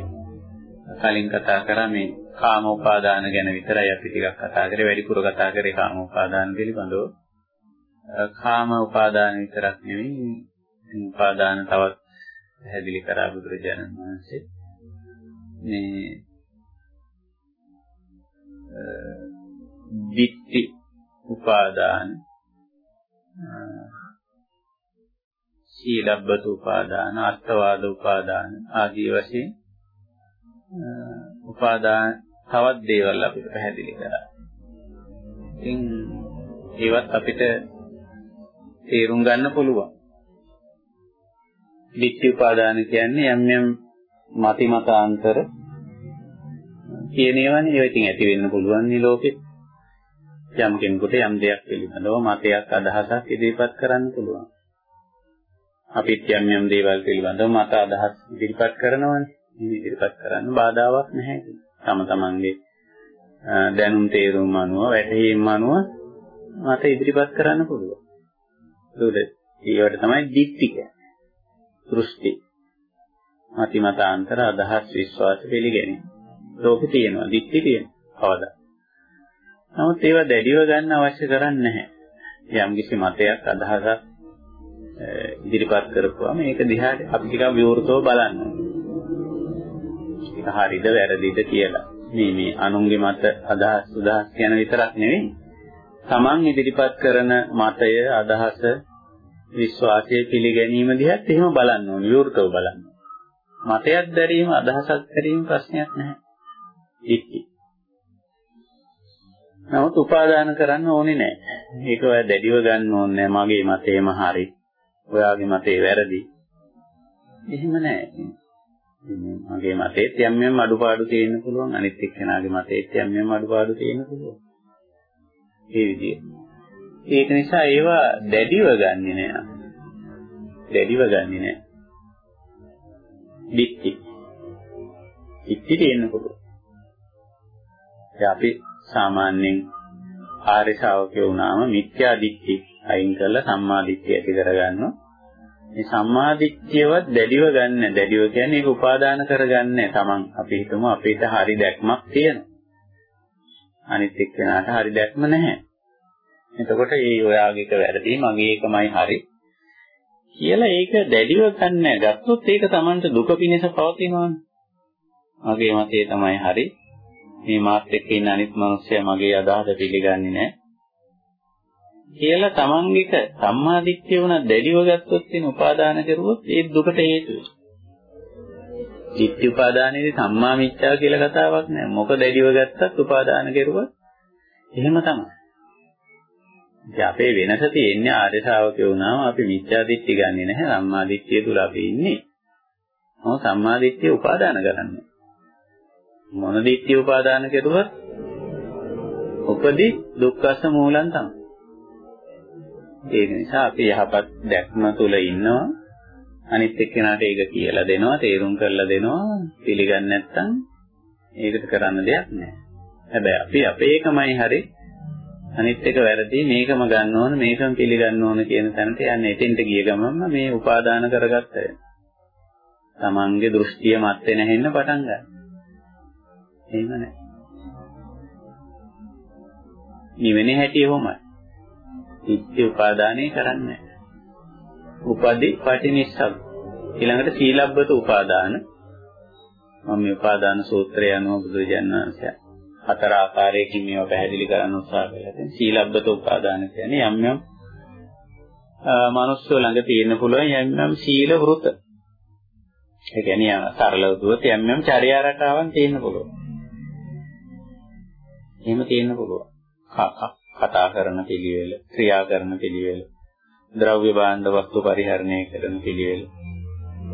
කලින් කතා කරා මේ කාම උපාදාන ගැන විතරයි අපි ටිකක් කතා කරේ වැඩිපුර කතා කරේ කාම උපාදාන පිළිබඳව. කාම උපාදාන විතරක් නෙවෙයි උපාදාන තවත් පැහැදිලි කරා බුදුරජාණන් වහන්සේ. මේ දිට්ඨි උපාදාන සීලබ්බත උපාදාන අර්ථවාද උපාදාන ආදී වශයෙන් උපාදාන තවත් දේවල් අපිට පැහැදිලි කරා. ඉතින් ඒවත් අපිට තේරුම් ගන්න පුළුවන්. විත්ති උපාදාන කියන්නේ යම් යම් මති මතාන්තර කියන ඒවානේ ඒවා ඉතින් ඇති වෙන්න පුළුවන් නේ ලෝකෙ. යම් කෙනෙකුට යම් දෙයක් පිළිබඳව මතයක් අදහසක් ඉදිරිපත් කරන්න පුළුවන්. අපිත් යම් යම් දේවල් පිළිබඳව මත අදහස් ඉදිරිපත් කරනවානේ. මේ ඉදිරිපත් කරන්න බාධාවක් නැහැ. තම තමන්ගේ දැනුම් තේරුම් අනුව වැටහීම් අනුව මත ඉදිරිපත් කරන්න පුළුවන්. ඒකට ඒවට තමයි දික්ටි කියන්නේ. දෘෂ්ටි. මති මතාන්තර අදහස් විශ්වාස පිළිගැනීම. ලෝකේ තියෙනවා දික්ටි තියෙනවා. කවදා. නමුත් ඒවා දැඩිව ගන්න අවශ්‍ය කරන්නේ නැහැ. යම් කිසි මතයක් අදහසක් ඉදිරිපත් කරපුවාම ඒක දිහාට අපි ටිකක් විවෘතව බලන්න ඒක හරිද වැරදිද කියලා. මේ මේ අනුන්ගේ මත අදහස් සුදහස් කියන විතරක් නෙවෙයි. Taman ඉදිරිපත් කරන මතය අදහස විශ්වාසයේ පිළිගැනීම දිහත් එහෙම බලන්න ඕනේ විවෘතව බලන්න. මතයක් දැරීම අදහසක් දැරීම ප්‍රශ්නයක් නැහැ. ඉක්කි. නමුත් උපාදාන කරන්න ඕනේ නැහැ. ඒක ඔය දැඩිව ගන්න ඕනේ මගේ මතේම හරි. ඔයාගේ මතේ වැරදි. එහෙම නැහැ. මගේ මතේත් යම් යම් අඩුපාඩු තියෙන්න පුළුවන් අනිත් එක්කෙනාගේ මතේත් යම් යම් අඩුපාඩු තියෙන්න පුළුවන්. ඒ විදිහට. ඒක නිසා ඒවා දැඩිව ගන්නෙ නෑ. දැඩිව ගන්නෙ නෑ. දික්ටි. දික්ටි තියෙන්න පුළුවන්. අපි සාමාන්‍යයෙන් ආර්ය ශාවකයෝ වුණාම මිත්‍යා දික්ටි අයින් කරලා සම්මා දිට්ඨිය ඇති කරගන්නවා. මේ සම්මා දිට්ඨියවත් දැඩිව ගන්න. දැඩිව කියන්නේ ඒක උපාදාන කරගන්නේ තමන්. අපි හිතමු අපිට හරි දැක්මක් තියෙනවා. අනිත් එක්කෙනාට හරි දැක්ම නැහැ. එතකොට ඒ ඔයාගේ එක වැරදි මගේ එකමයි හරි කියලා ඒක දැඩිව ගන්න ගත්තොත් ඒක Tamanට දුක පිණිස පවතිනවනේ. මගේ මතය තමයි හරි. මේ මාත් එක්ක ඉන්න අනිත් මිනිස්සයා මගේ අදහස පිළිගන්නේ නැහැ. කියලා තමන්ගේක සම්මාදිට්ඨිය වුණා දැඩිව ගත්තොත් තියෙන උපාදාන කරුවොත් ඒ දුකට හේතු වෙනවා. ditthi උපාදානයේදී සම්මා මිච්ඡා කියලා කතාවක් නෑ. මොකද දැඩිව ගත්තත් උපාදාන කරුවොත් එහෙම තමයි. ඉතින් අපේ වෙනස තියෙන්නේ ආර්ය ශ්‍රාවකයෝ වුණාම අපි මිච්ඡා දිට්ඨි ගන්නෙ නැහැ. සම්මා දිට්ඨිය තුල අපි ඉන්නේ. මොන සම්මා දිට්ඨිය උපාදාන කරන්නේ. මොන දිට්ඨිය උපාදාන කරුවොත් උපදි දුක්ඛස මූලං තමයි. ඒ නිසා අපි යහපත් දැක්ම තුල ඉන්නවා. අනිත් එක්කෙනාට ඒක කියලා දෙනවා, තේරුම් කරලා දෙනවා. පිළිගන්නේ නැත්නම් ඒකට කරන්න දෙයක් නැහැ. හැබැයි අපි අපේ එකමයි හරි අනිත් එක වැරදි මේකම ගන්න ඕන මේකම පිළිගන්න ඕන කියන තැනට යන්නේ එතෙන්ට ගිය ගමන්ම මේ උපාදාන කරගත්ත තමන්ගේ දෘෂ්ටිය මත් වෙන හැෙන්න පටන් ගන්න. එහෙම නැහැ. නිවෙන්නේ හැටි එහෙමයි. ඉච්ඡ උපාදානය කරන්නේ උපදි පටිනිස්සග් ඊළඟට සීලබ්බත උපාදාන මම මේ උපාදාන සූත්‍රය අනුව බුදුරජාණන් වහන්සේ හතර ආකාරයකින් මේවා පැහැදිලි කරන්න උත්සාහ කළා. දැන් සීලබ්බත උපාදාන කියන්නේ යම් යම් මනුස්සය ළඟ තියෙන්න පුළුවන් යම් යම් සීල වෘත. ඒ කියන්නේ සරලව දුවත් යම් යම් චර්යා රටාවන් තියෙන්න පුළුවන්. එහෙම තියෙන්න පුළුවන්. කතා කරන පිළිවෙල, ක්‍රියා කරන පිළිවෙල, ද්‍රව්‍ය භාණ්ඩ වස්තු පරිහරණය කරන පිළිවෙල.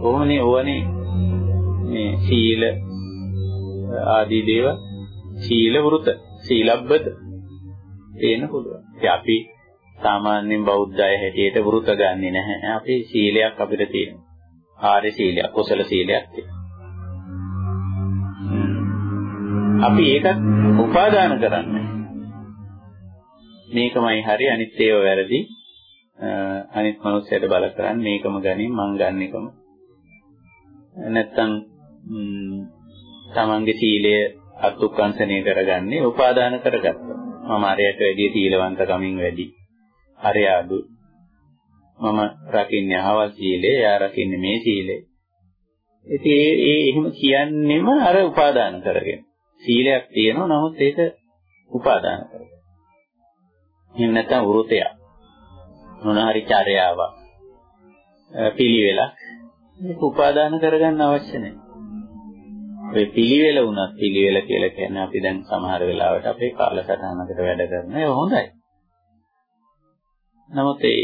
ඕනේ ඕනේ මේ සීල ආදී දේවල් සීල වෘත, සීලබ්බත තේන පුළුවන්. ඉතින් අපි සාමාන්‍යයෙන් බෞද්ධ අය හැටියට වෘත ගන්නෙ නැහැ. අපි සීලයක් අපිට තියෙනවා. ආර්ය සීලයක්, කුසල සීලයක් තියෙනවා. අපි ඒකත් උපාදාන කරන්නේ. මේකමයි හරි අනිත් ඒවා වැරදි. අනිත් මනුස්සයට බල කරන්නේ මේකම ගනින් මං ගන්න එකම. නැත්තම් තමන්ගේ සීලය අත්ුක්කංශනය කරගන්නේ උපාදාන කරගත්තා. මම අරයට වැඩි සීලවන්තකමින් වැඩි. අරය අඩු. මම රකින්නේ අහවල් සීලය, එයා රකින්නේ මේ සීලය. ඉතින් ඒ ඒ එහෙම කියන්නෙම අර උපාදාන කරගෙන. සීලයක් තියෙනවා නමුත් ඒක උපාදාන කරගෙන. එහෙම නැත්නම් වෘතයක්. මොන හරි චර්යාවක්. පිළිවෙලක්. මේක උපාදාන කරගන්න අවශ්‍ය නැහැ. ඔය පිළිවෙල වුණත් පිළිවෙල කියලා කියන්නේ අපි දැන් සමහර වෙලාවට අපේ කාලසටහනකට වැඩ කරන ඒවා හොඳයි. නමුත් ඒ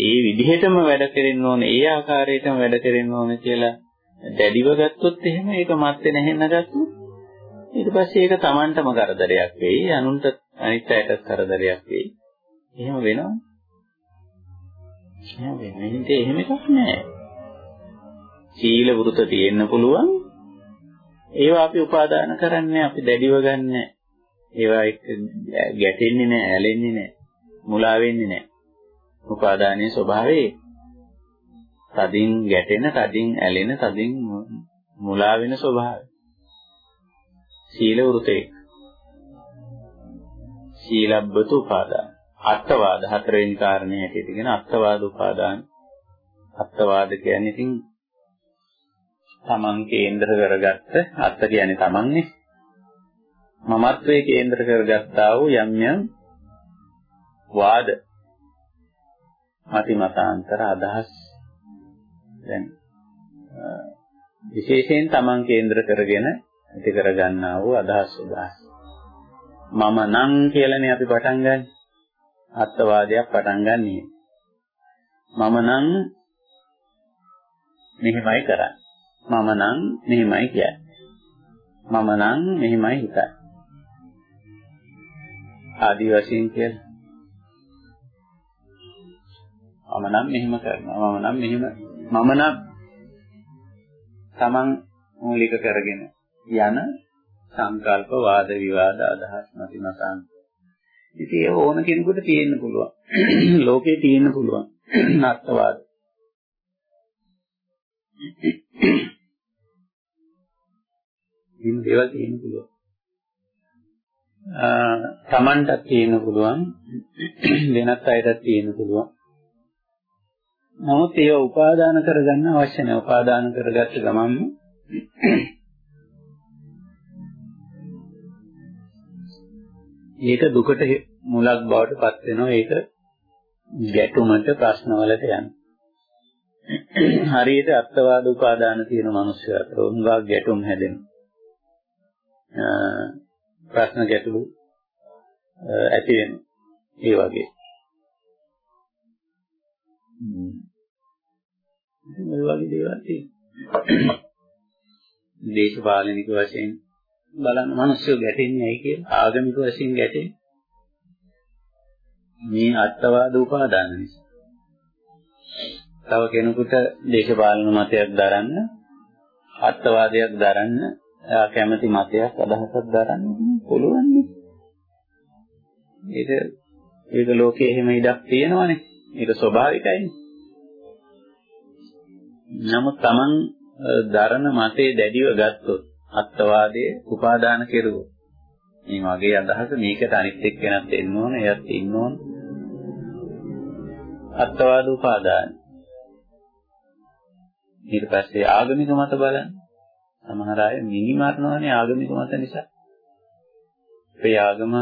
ඒ විදිහටම වැඩ කරෙන්න ඕනේ, ඒ ආකාරයටම වැඩ කරෙන්න ඕනේ කියලා දැඩිව ගත්තොත් එහෙම ඒක මැත්තේ නැහෙන්න ගත්තොත් ඊට පස්සේ ඒක Tamanටම කරදරයක් වෙයි, අනුන්ට අනිත් අයටත් කරදරයක් වෙයි. එහෙම වෙනවද? එහෙම වෙන්නේ එහෙම එකක් නෑ. සීල වෘත තියෙන්න පුළුවන්. ඒවා අපි උපාදාන කරන්නේ අපි දැඩිව ගන්නෑ. ඒවා එක්ක ගැටෙන්නේ නෑ, ඇලෙන්නේ නෑ, මුලා වෙන්නේ නෑ. උපාදානයේ ස්වභාවය තදින් ගැටෙන, තදින් ඇලෙන, තදින් මුලා වෙන ස්වභාවය. සීල වෘතේ සීලබ්බතු උපාදාන අත්වාද හතරවෙනි කාරණේ හැටියට කියන අත්වාද උපාදාන. අත්වාද කියන්නේ ඉතින් තමන් කේන්ද්‍ර කරගත්ත අත්ත කියන්නේ තමන්නේ. මමත්වයේ කේන්ද්‍ර කරගත්තා වූ යම් යම් වාද මති මතාන්තර අදහස්. දැන් විශේෂයෙන් තමන් කේන්ද්‍ර කරගෙන ඇති කරගන්නා වූ අදහස් උදාහරණ මම නම් කියලානේ අපි පටන් ගන්නේ. අත්වාදයක් පටන් ගන්නෑ. මම නම් මෙහෙමයි කරන්නේ. මම නම් මෙහෙමයි කියන්නේ. මම නම් මෙහෙමයි හිතන්නේ. ආදි වශයෙන් කියලා. මම නම් මෙහෙම කරනවා. මම නම් මෙහෙම මම නම් තමන් මූලික කරගෙන යන සංකල්ප වාද විවාද අදහස් නැති මතාන්ත. ඉතින් ඒ ඕන කෙනෙකුට තියෙන්න පුළුවන්. ලෝකේ තියෙන්න පුළුවන්. නත්තවාද. මේ දේවල් තියෙන්න පුළුවන්. තමන්ටත් තියෙන්න පුළුවන් වෙනත් අයටත් තියෙන්න පුළුවන් නමුත් ඒව උපාදාන කරගන්න අවශ්‍ය නැහැ උපාදාන කරගත්ත ගමන්ම ඒක දුකට මුලක් බවට පත් වෙනවා ඒක ගැටුමට ප්‍රශ්නවලට යන හරියට අත්වාද උපාදාන තියෙන මිනිස්සු අතර උන්වා ගැටුම් හැදෙනවා ප්‍රශ්න ගැටලු ඇති වෙනවා. ඒ වගේ. මේ වගේ දේවල් තියෙනවා. දේශපාලනික වශයෙන් බලන්න මිනිස්සු ගැටෙන්නේ ඇයි කියලා ආගමික වශයෙන් ගැටෙන්නේ. මේ අත්වාද උපාදාන නිසා. තව කෙනෙකුට දේශපාලන මතයක් දරන්න අත්වාදයක් දරන්න එයා කැමති මතයක් අදහසක් දරන්න පුළුවන් නේ. ඒක ඒක ලෝකයේ එහෙම ඉඩක් තියෙනවනේ. ඒක ස්වභාවිකයිනේ. නමුත් Taman දරන මතේ දැඩිව ගත්තොත් අත්වාදයේ උපාදාන කෙරුවොත්. මේ මගේ අදහස මේකට අනිත් එක්කෙනත් එන්න ඕන එයත් ඉන්න ඕන. අත්වාද උපාදාන. ඊට පස්සේ ආගමික මත බලන්න. සමහර අය මිනි මරනවානේ ආගමික මත නිසා. අපේ ආගම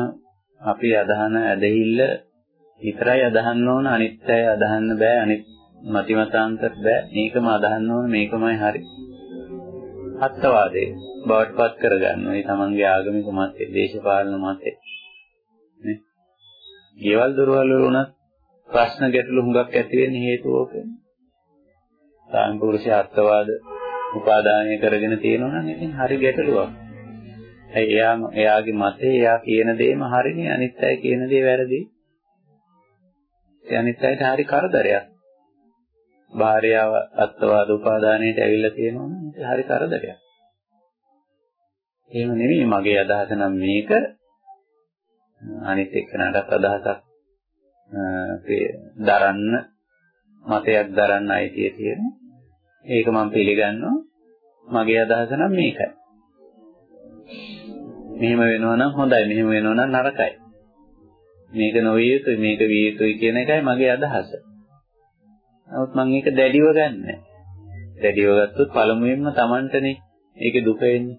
අපි අදහන ඇදහිල්ල විතරයි අදහන්න ඕන අනිත් අය අදහන්න බෑ අනිත් මතිමතාන්තර බෑ. මේකම අදහන්න ඕන මේකමයි හරි. අත්වාදේ බවට පත් කරගන්න ඕනේ තමන්ගේ ආගමික මතය, දේශපාලන මතය. නේ? ගෙවල් දොරවල් වල උනත් ප්‍රශ්න ගැටලු හුඟක් ඇති වෙන්නේ හේතුව ඕකනේ. සාම්පූර්ෂ අත්වාද උපාදානය කරගෙන තියෙනවා නම් ඉතින් හරි ගැටලුවක්. ඇයි එයා එයාගේ මතේ එයා කියන දේම හරිනේ අනිත් අය කියන දේ වැරදි. ඒ අනිත් අයට හරි කරදරයක්. භාර්යාව අත්වාද උපාදානයට ඇවිල්ලා තියෙනවා නම් හරි කරදරයක්. එහෙම නෙමෙයි මගේ අදහස නම් මේක අනිත් එක්කනටත් අදහසක් දරන්න මතයක් දරන්න අයිතිය තියෙනවා. ඒක මම පිළිගන්නවා. මගේ අදහස නම් මේකයි. මෙහෙම වෙනවා නම් හොඳයි, මෙහෙම වෙනවා නම් නරකයි. මේක නොවිය යුතුයි, මේක විය යුතුයි කියන එකයි මගේ අදහස. නමුත් මම ඒක දැඩිව ගන්නෑ. දැඩිව ගත්තොත් පළමුවෙන්ම Tamanටනේ ඒකේ දුක එන්නේ.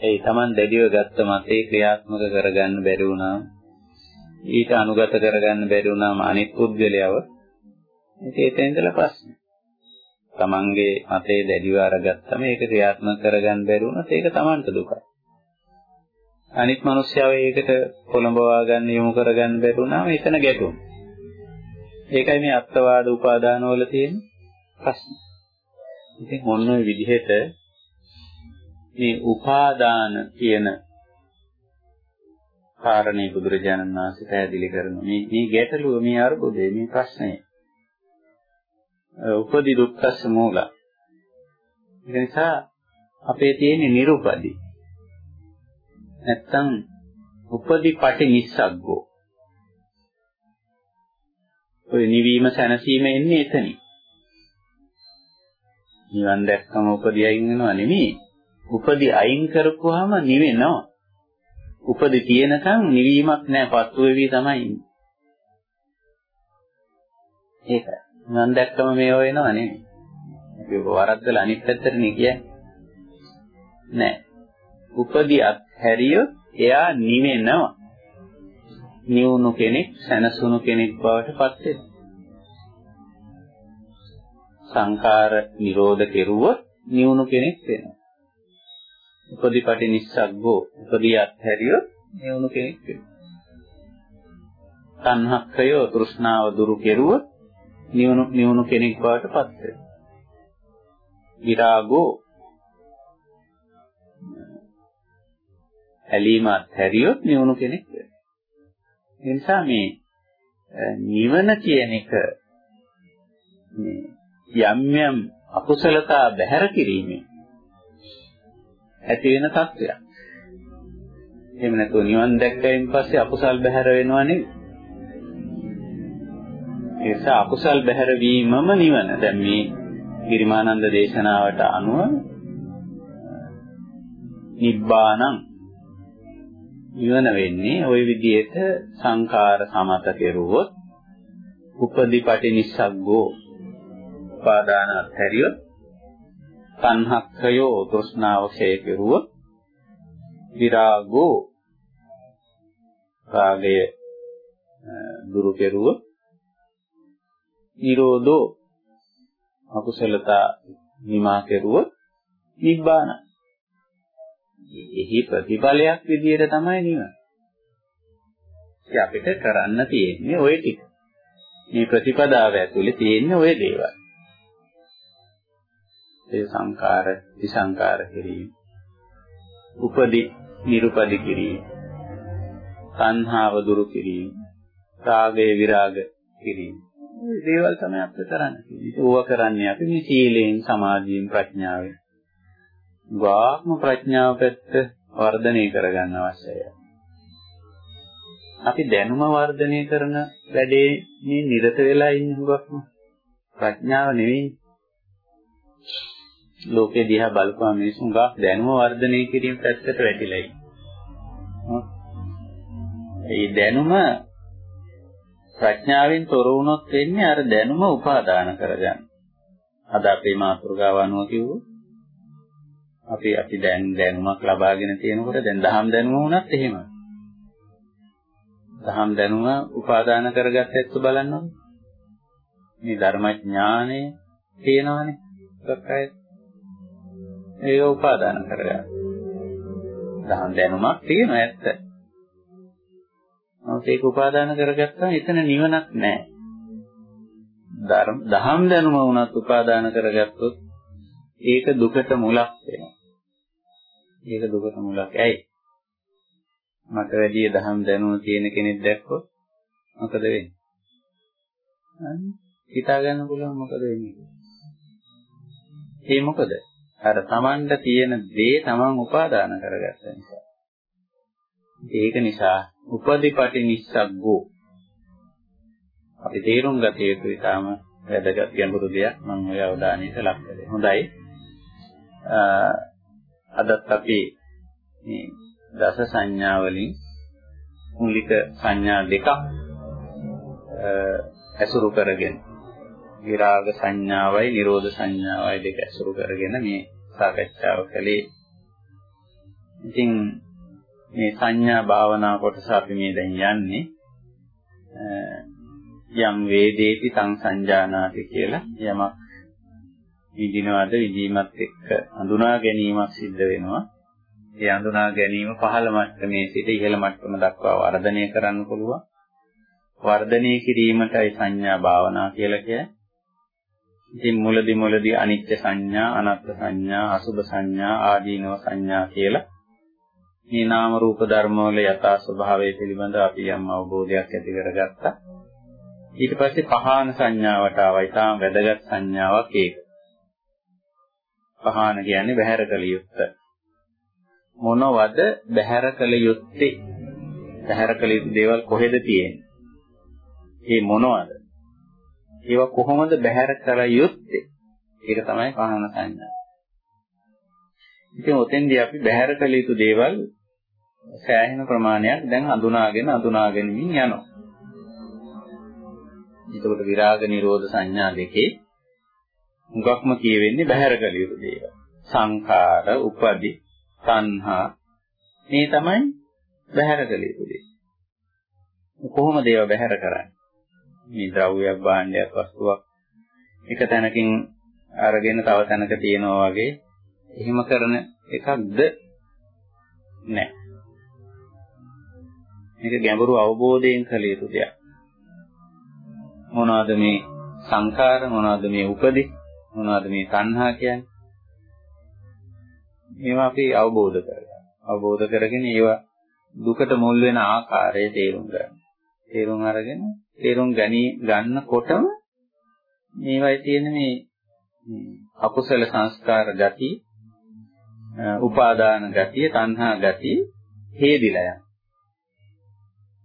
ඒ Taman දැඩිව ගත්ත මතේ ක්‍රියාත්මක කරගන්න බැරි වුණාම ඊට අනුගත කරගන්න බැරි වුණාම අනිත් පුද්ගලයව ඒක එතෙන් ඉඳලා ප්‍රශ්නේ. තමන්ගේ මතේ දැඩිව අරගත්තම ඒක ක්‍රියාත්මක කරගන්න බැරි වුණොත් ඒක තමන්ට දුකයි. අනිත් මිනිස්යාව ඒකට පොළඹවා ගන්න යොමු කරගන්න බැරි වුණාම එතන ගැටුම්. ඒකයි මේ අත්වාද උපාදාන වල තියෙන ප්‍රශ්න. ඉතින් මොන විදිහට මේ උපාදාන කියන කාරණේ බුදුරජාණන් වහන්සේ පැහැදිලි කරන මේ මේ ගැටලුව මේ අරුබුදේ මේ ප්‍රශ්නේ උපදි දුක්ඛස්ස මූල. ඒ නිසා අපේ තියෙන නිරුපදි. නැත්තම් උපදි පටි නිස්සග්ගෝ. ඔය නිවීම සැනසීම එන්නේ එතනින්. නිවන් දැක්කම උපදි අයින් වෙනව නෙමෙයි. උපදි අයින් කරපුවාම නිවෙනවා. උපදි තියෙනකන් නිවීමක් නැහැ පත්තු වෙවි තමයි ඉන්නේ. ඒකයි. මම දැක්කම මේ වෙනව නෙමෙයි. අපි ඔබ වරද්දලා අනිත් පැත්තටනේ කියන්නේ. නෑ. උපදියත් හැරියොත් එයා නිවෙනවා. නිවුණු කෙනෙක්, සැනසුණු කෙනෙක් බවට පත් වෙනවා. සංඛාර නිරෝධ කෙරුවොත් නිවුණු කෙනෙක් වෙනවා. උපදීපටි නිස්සග්ගෝ උපදියත් හැරියොත් නිවුණු කෙනෙක් වෙනවා. තණ්හක්කය තෘෂ්ණාව දුරු කෙරුවොත් නිවුණු නිවුණු කෙනෙක් බවට පත් වෙනවා. විරාගෝ ඇලීමත් හැරියොත් නිවුණු කෙනෙක් වෙනවා. ඒ නිසා මේ නිවන කියන එක මේ යම් යම් අකුසලතා බැහැර කිරීමෙන් ඇති වෙන තත්ත්වයක්. එහෙම නැතුව නිවන් දැක්කයින් පස්සේ අකුසල් බැහැර වෙනව නෙවෙයි. ඒ නිසා අකුසල් බැහැර වීමම නිවන. දැන් මේ ගිරිමානන්ද දේශනාවට අනුව නිබ්බාණං නිවන වෙන්නේ ওই විදිහට සංඛාර සමත කෙරුවොත් උපදීපටි නිස්සග්ගෝ උපාදාන අත්හැරියොත් තණ්හක්ඛයෝ තෘෂ්ණාව ක්ෂය කෙරුවොත් විරාගෝ රාගය දුරු කෙරුවොත් නිරෝධෝ අකුසලතා නිමා කෙරුවොත් නිබ්බාන. එහි ප්‍රතිඵලයක් විදියට තමයි නිවන. ඉතින් අපිට කරන්න තියෙන්නේ ওই ටික. මේ ප්‍රතිපදාව ඇතුලේ තියෙන්නේ ওই දේවල්. ඒ සංකාර, විසංකාර කිරීම. උපදි, නිරුපදි කිරීම. සංහාව දුරු කිරීම. රාගය විරාග කිරීම. මේ දේවල් තමයි අපිට කරන්න තියෙන්නේ. ඕවා කරන්නේ අපි මේ සීලයෙන්, සමාධියෙන්, ප්‍රඥාවෙන්. ගාත්ම ප්‍රඥාව පැත්ත වර්ධනය කරගන්න අවශ්‍යයි. අපි දැනුම වර්ධනය කරන වැඩේ මේ නිරත වෙලා ඉන්න හුඟක්ම ප්‍රඥාව නෙවෙයි. ලෝකේ දිහා බලපුවා මිනිසුන් ගා දැනුම වර්ධනය කිරීම පැත්තට වැටිලා ඉන්නේ. ඒ දැනුම ප්‍රඥාවෙන් තොර වුණොත් වෙන්නේ අර දැනුම උපාදාන කරගන්න. අද අපේ මාතෘකාව අනුව කිව්වොත් අපි අපි දැන් දැනුමක් ලබාගෙන තියෙනකොට දැන් දහම් දැනුම වුණත් එහෙමයි. දහම් දැනුම උපාදාන කරගත්ත ඇත්ත බලන්න මේ ධර්මඥානය තියෙනවානේ ඔක්කයි ඒක උපාදාන කරගන්න. දහම් දැනුමක් තියෙනවා ඇත්ත. නමුත් ඒක උපාදාන කරගත්තාම එතන නිවනක් නැහැ. ධර්ම දහම් දැනුම වුණත් උපාදාන කරගත්තොත් ඒක දුකට මුලක් වෙනවා. ඒක දුකට මුලක්. ඇයි? මට වැඩි දහම් දැනුම තියෙන කෙනෙක් දැක්කොත් මොකද වෙන්නේ? හිතා ගන්න පුළුවන් මොකද වෙන්නේ? ඒ මොකද? අර Tamanට තියෙන දේ Taman උපාදාන කරගත්ත නිසා. ඒක නිසා උපදීපටි නිස්සග්ගෝ අපි තේරුම් ගත යුතු ඉතාම වැදගත් ගැඹුරු දෙයක් මම ඔය අවධානයට ලක් කළේ. හොඳයි. අදත් අපි මේ දස සංඥා වලින් මූලික සංඥා දෙකක් ඇසුරු කරගෙන විරාග සංඥාවයි නිරෝධ සංඥාවයි දෙක ඇසුරු කරගෙන මේ සාකච්ඡාව කළේ. ඉතින් මේ සංඥා භාවනා කොටස අපි මේ දැන් යන්නේ යම් වේදේති තං සංජානාති කියලා යමක් විඳිනවද විඳීමත් එක්ක හඳුනා ගැනීමක් සිද්ධ වෙනවා. ඒ හඳුනා ගැනීම පහළ මට්ටමේ සිට ඉහළ මට්ටම දක්වා වර්ධනය කරන්න පුළුවන්. වර්ධනය කිරීමටයි සංඥා භාවනා කියලා කියන්නේ. ඉතින් මුලදි මුලදි අනිත්‍ය සංඥා, අනාත්ම සංඥා, අසුභ සංඥා, ආදීනව සංඥා කියලා මේ නාම රූප ධර්ම වල යථා ස්වභාවය පිළිබඳව අපි යම් අවබෝධයක් ඇති කරගත්තා. ඊට පස්සේ පහාන සංඥාවට ආවයි තාම වැදගත් සංඥාවක් ඒක. පහාන කියන්නේ බහැර කළ යුත්ත. මොනවද බහැර කළ යුත්තේ? බහැර කළ යුතු දේවල් කොහෙද තියෙන්නේ? ඒ මොනවද? ඒවා කොහොමද බහැර කළ යුත්තේ? ඒක තමයි පහාන සංඥා. ඉතින් ඔතෙන්දී අපි බහැර කළ යුතු දේවල් සෑහෙන ප්‍රමාණයක් දැන් අඳුනාගෙන අඳුනාගෙන යනවා. එතකොට විරාග නිරෝධ සංඥා දෙකේ මුගක්ම කියවෙන්නේ බහැර කළ යුතු දේවල්. සංඛාර, උපදි, තණ්හා මේ තමයි බහැර කළ යුතු දේ. කොහොමද ඒවා බහැර කරන්නේ? මේ ද්‍රව්‍යයක්, භාණ්ඩයක්, වස්තුවක් එක තැනකින් අරගෙන තව තැනක තියනවා වගේ එහෙම කරන එකක්ද නැහැ. මේක ගැඹුරු අවබෝධයෙන් කළ යුතු දෙයක්. මොනවද මේ සංඛාර මොනවද මේ උපදි මොනවද මේ තණ්හා කියන්නේ? මේවා අපි අවබෝධ කරගන්න. අවබෝධ කරගෙන ඒවා දුකට මුල් වෙන ආකාරය තේරුම් ගන්න. තේරුම් අරගෙන තේරුම් ගනි ගන්නකොටම මේවයි තියෙන මේ අකුසල සංස්කාර ගති උපාදාන ගතිය තණ්හා ගතිය හේදිලා යන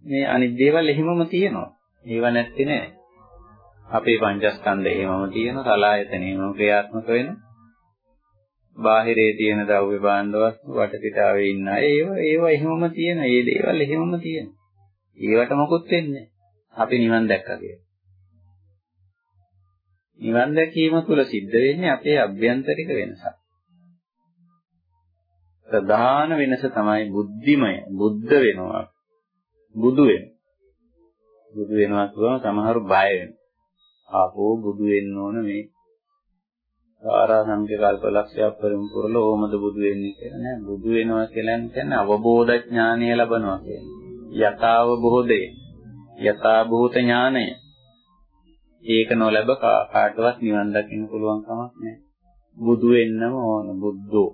මේ අනිත් දේවල් එහෙමම තියෙනවා ඒව නැත්තේ නෑ අපේ පංචස්කන්ධ එහෙමම තියෙනවා සලායතන එහෙමම ක්‍රියාත්මක වෙනවා බාහිරේ තියෙන ද්‍රව්‍ය භාණ්ඩ වස්තු වටපිටාවේ ඉන්න අය ඒව ඒව එහෙමම තියෙන. ඒ දේවල් එහෙමම තියෙන. ඒවට මොකුත් වෙන්නේ අපි නිවන් දැක්කා කියලා. නිවන් දැකීම තුළ සිද්ධ වෙන්නේ අපේ අභ්‍යන්තරික වෙනසක්. ප්‍රධාන වෙනස තමයි බුද්ධිමය. බුද්ධ වෙනවා. බුදු වෙනවා. බුදු වෙනවා කියවම සමහරු බය වෙනවා. ආපෝ බුදු වෙන්න ඕන මේ ආරාසංඛ්‍ය කල්පලක්ෂයක් පරිපූර්ණ ඕමද බුදු වෙන්නේ කියලා නෑ. බුදු වෙනවා කියලා කියන්නේ අවබෝධ ඥානය ලබනවා කියන්නේ. යථාව බෝධය යථා භූත ඥානය. ඒක නොලැබ කාටවත් නිවන් දකින්න පුළුවන් කමක් නෑ. බුදු වෙන්නම ඕන බුද්ධෝ.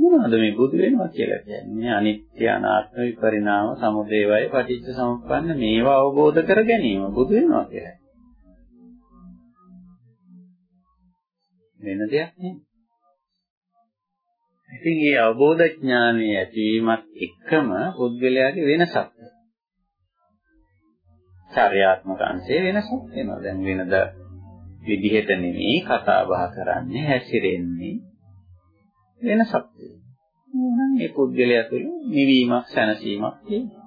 මොනවද මේ බුදු වෙනවා කියලා කියන්නේ අනිත්‍ය අනාත්ම විපරිණාම සමුදය වය පටිච්ච සමුප්පන්න මේවා අවබෝධ කර ගැනීම බුදු වෙනවා කියලා වෙන දෙයක් නෙමෙයි. ඉතින් මේ අවබෝධ ඥානය ඇතිවීමත් එක්කම පුද්ගලයාගේ වෙනසක්. චර්යාත්මක අංශයේ වෙනසක් වෙනවා. දැන් වෙනද විදිහට නෙමෙයි කතා බහ කරන්නේ හැසිරෙන්නේ වෙනසක් තියෙනවා. මේ පුද්ගලයා තුළ නිවීමක් සැනසීමක් තියෙනවා.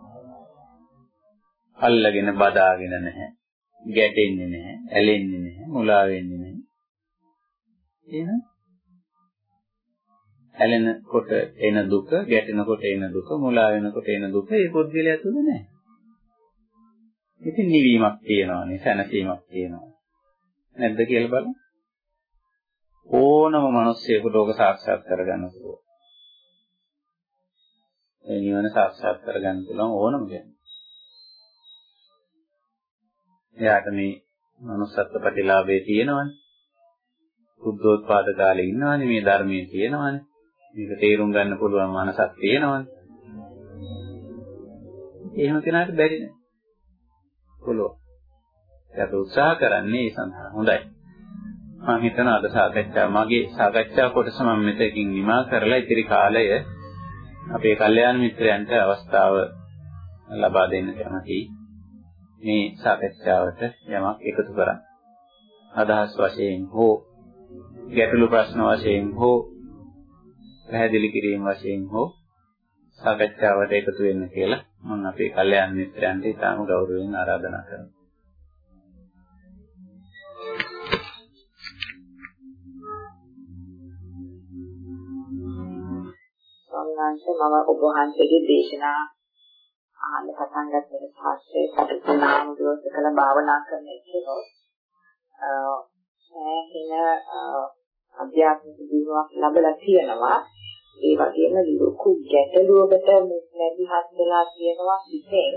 අල්ලගෙන බදාගෙන නැහැ. ගැටෙන්නේ නැහැ, ඇලෙන්නේ නැහැ, මුලා වෙන්නේ නැහැ. එහෙනම් ඇලෙනකොට එන දුක, ගැටෙනකොට එන දුක, මුලා වෙනකොට එන දුක ඒ පුද්ගලයා තුල නැහැ. ඉතින් නිවීමක් තියෙනවානේ, සැනසීමක් තියෙනවා. නැද්ද කියලා බලන්න. ඕනම මිනිස්සෙකුට ඕක සාක්ෂාත් කරගන්න පුළුවන්. ඒ නිවන සාක්ෂාත් කරගන්න පුළුවන් ඕනම කෙනෙක්. එයාට මේ manussත්ව ප්‍රතිලාභේ තියෙනවනේ. බුද්ධෝත්පාද කාලේ ඉන්නවනේ මේ ධර්මයේ තියෙනවනේ. මේක තේරුම් ගන්න පුළුවන් මනසක් තියෙනවනේ. එහෙම කෙනාට බැරි නෑ. පුළුවන්. ඒක උත්සාහ කරන්නේ ඒ සඳහා. හොඳයි. මම හිතනවා අද සාකච්ඡා මගේ සාකච්ඡා කොටස මම මෙතකින් නිමා කරලා ඉතිරි කාලය අපේ කල්යාණ මිත්‍රයන්ට අවස්ථාව ලබා දෙන්න කැමතියි. මේ සාකච්ඡාවට යමක් එකතු කරන්න. අදහස් වශයෙන් හෝ ගැටළු ප්‍රශ්න වශයෙන් හෝ පැහැදිලි කිරීම වශයෙන් හෝ සාකච්ඡාවට එකතු වෙන්න කියලා මම අපේ කල්යාණ මිත්‍රයන්ට ඉතාම ගෞරවයෙන් ආරාධනා කරනවා. ස්වාමීන් මම ඔබ වහන්සේගේ දේශනා අහන්න පටන් ගත්තට පස්සේ සතරනාම දවස් කළ භාවනා කරන කෙනෙක් සෑහෙන අධ්‍යාත්මික දියුණුවක් ලැබලා තියෙනවා. ඒ වගේම ලොකු ගැටලුවකට මැදිහත් වෙලා තියෙනවා හිතෙන්.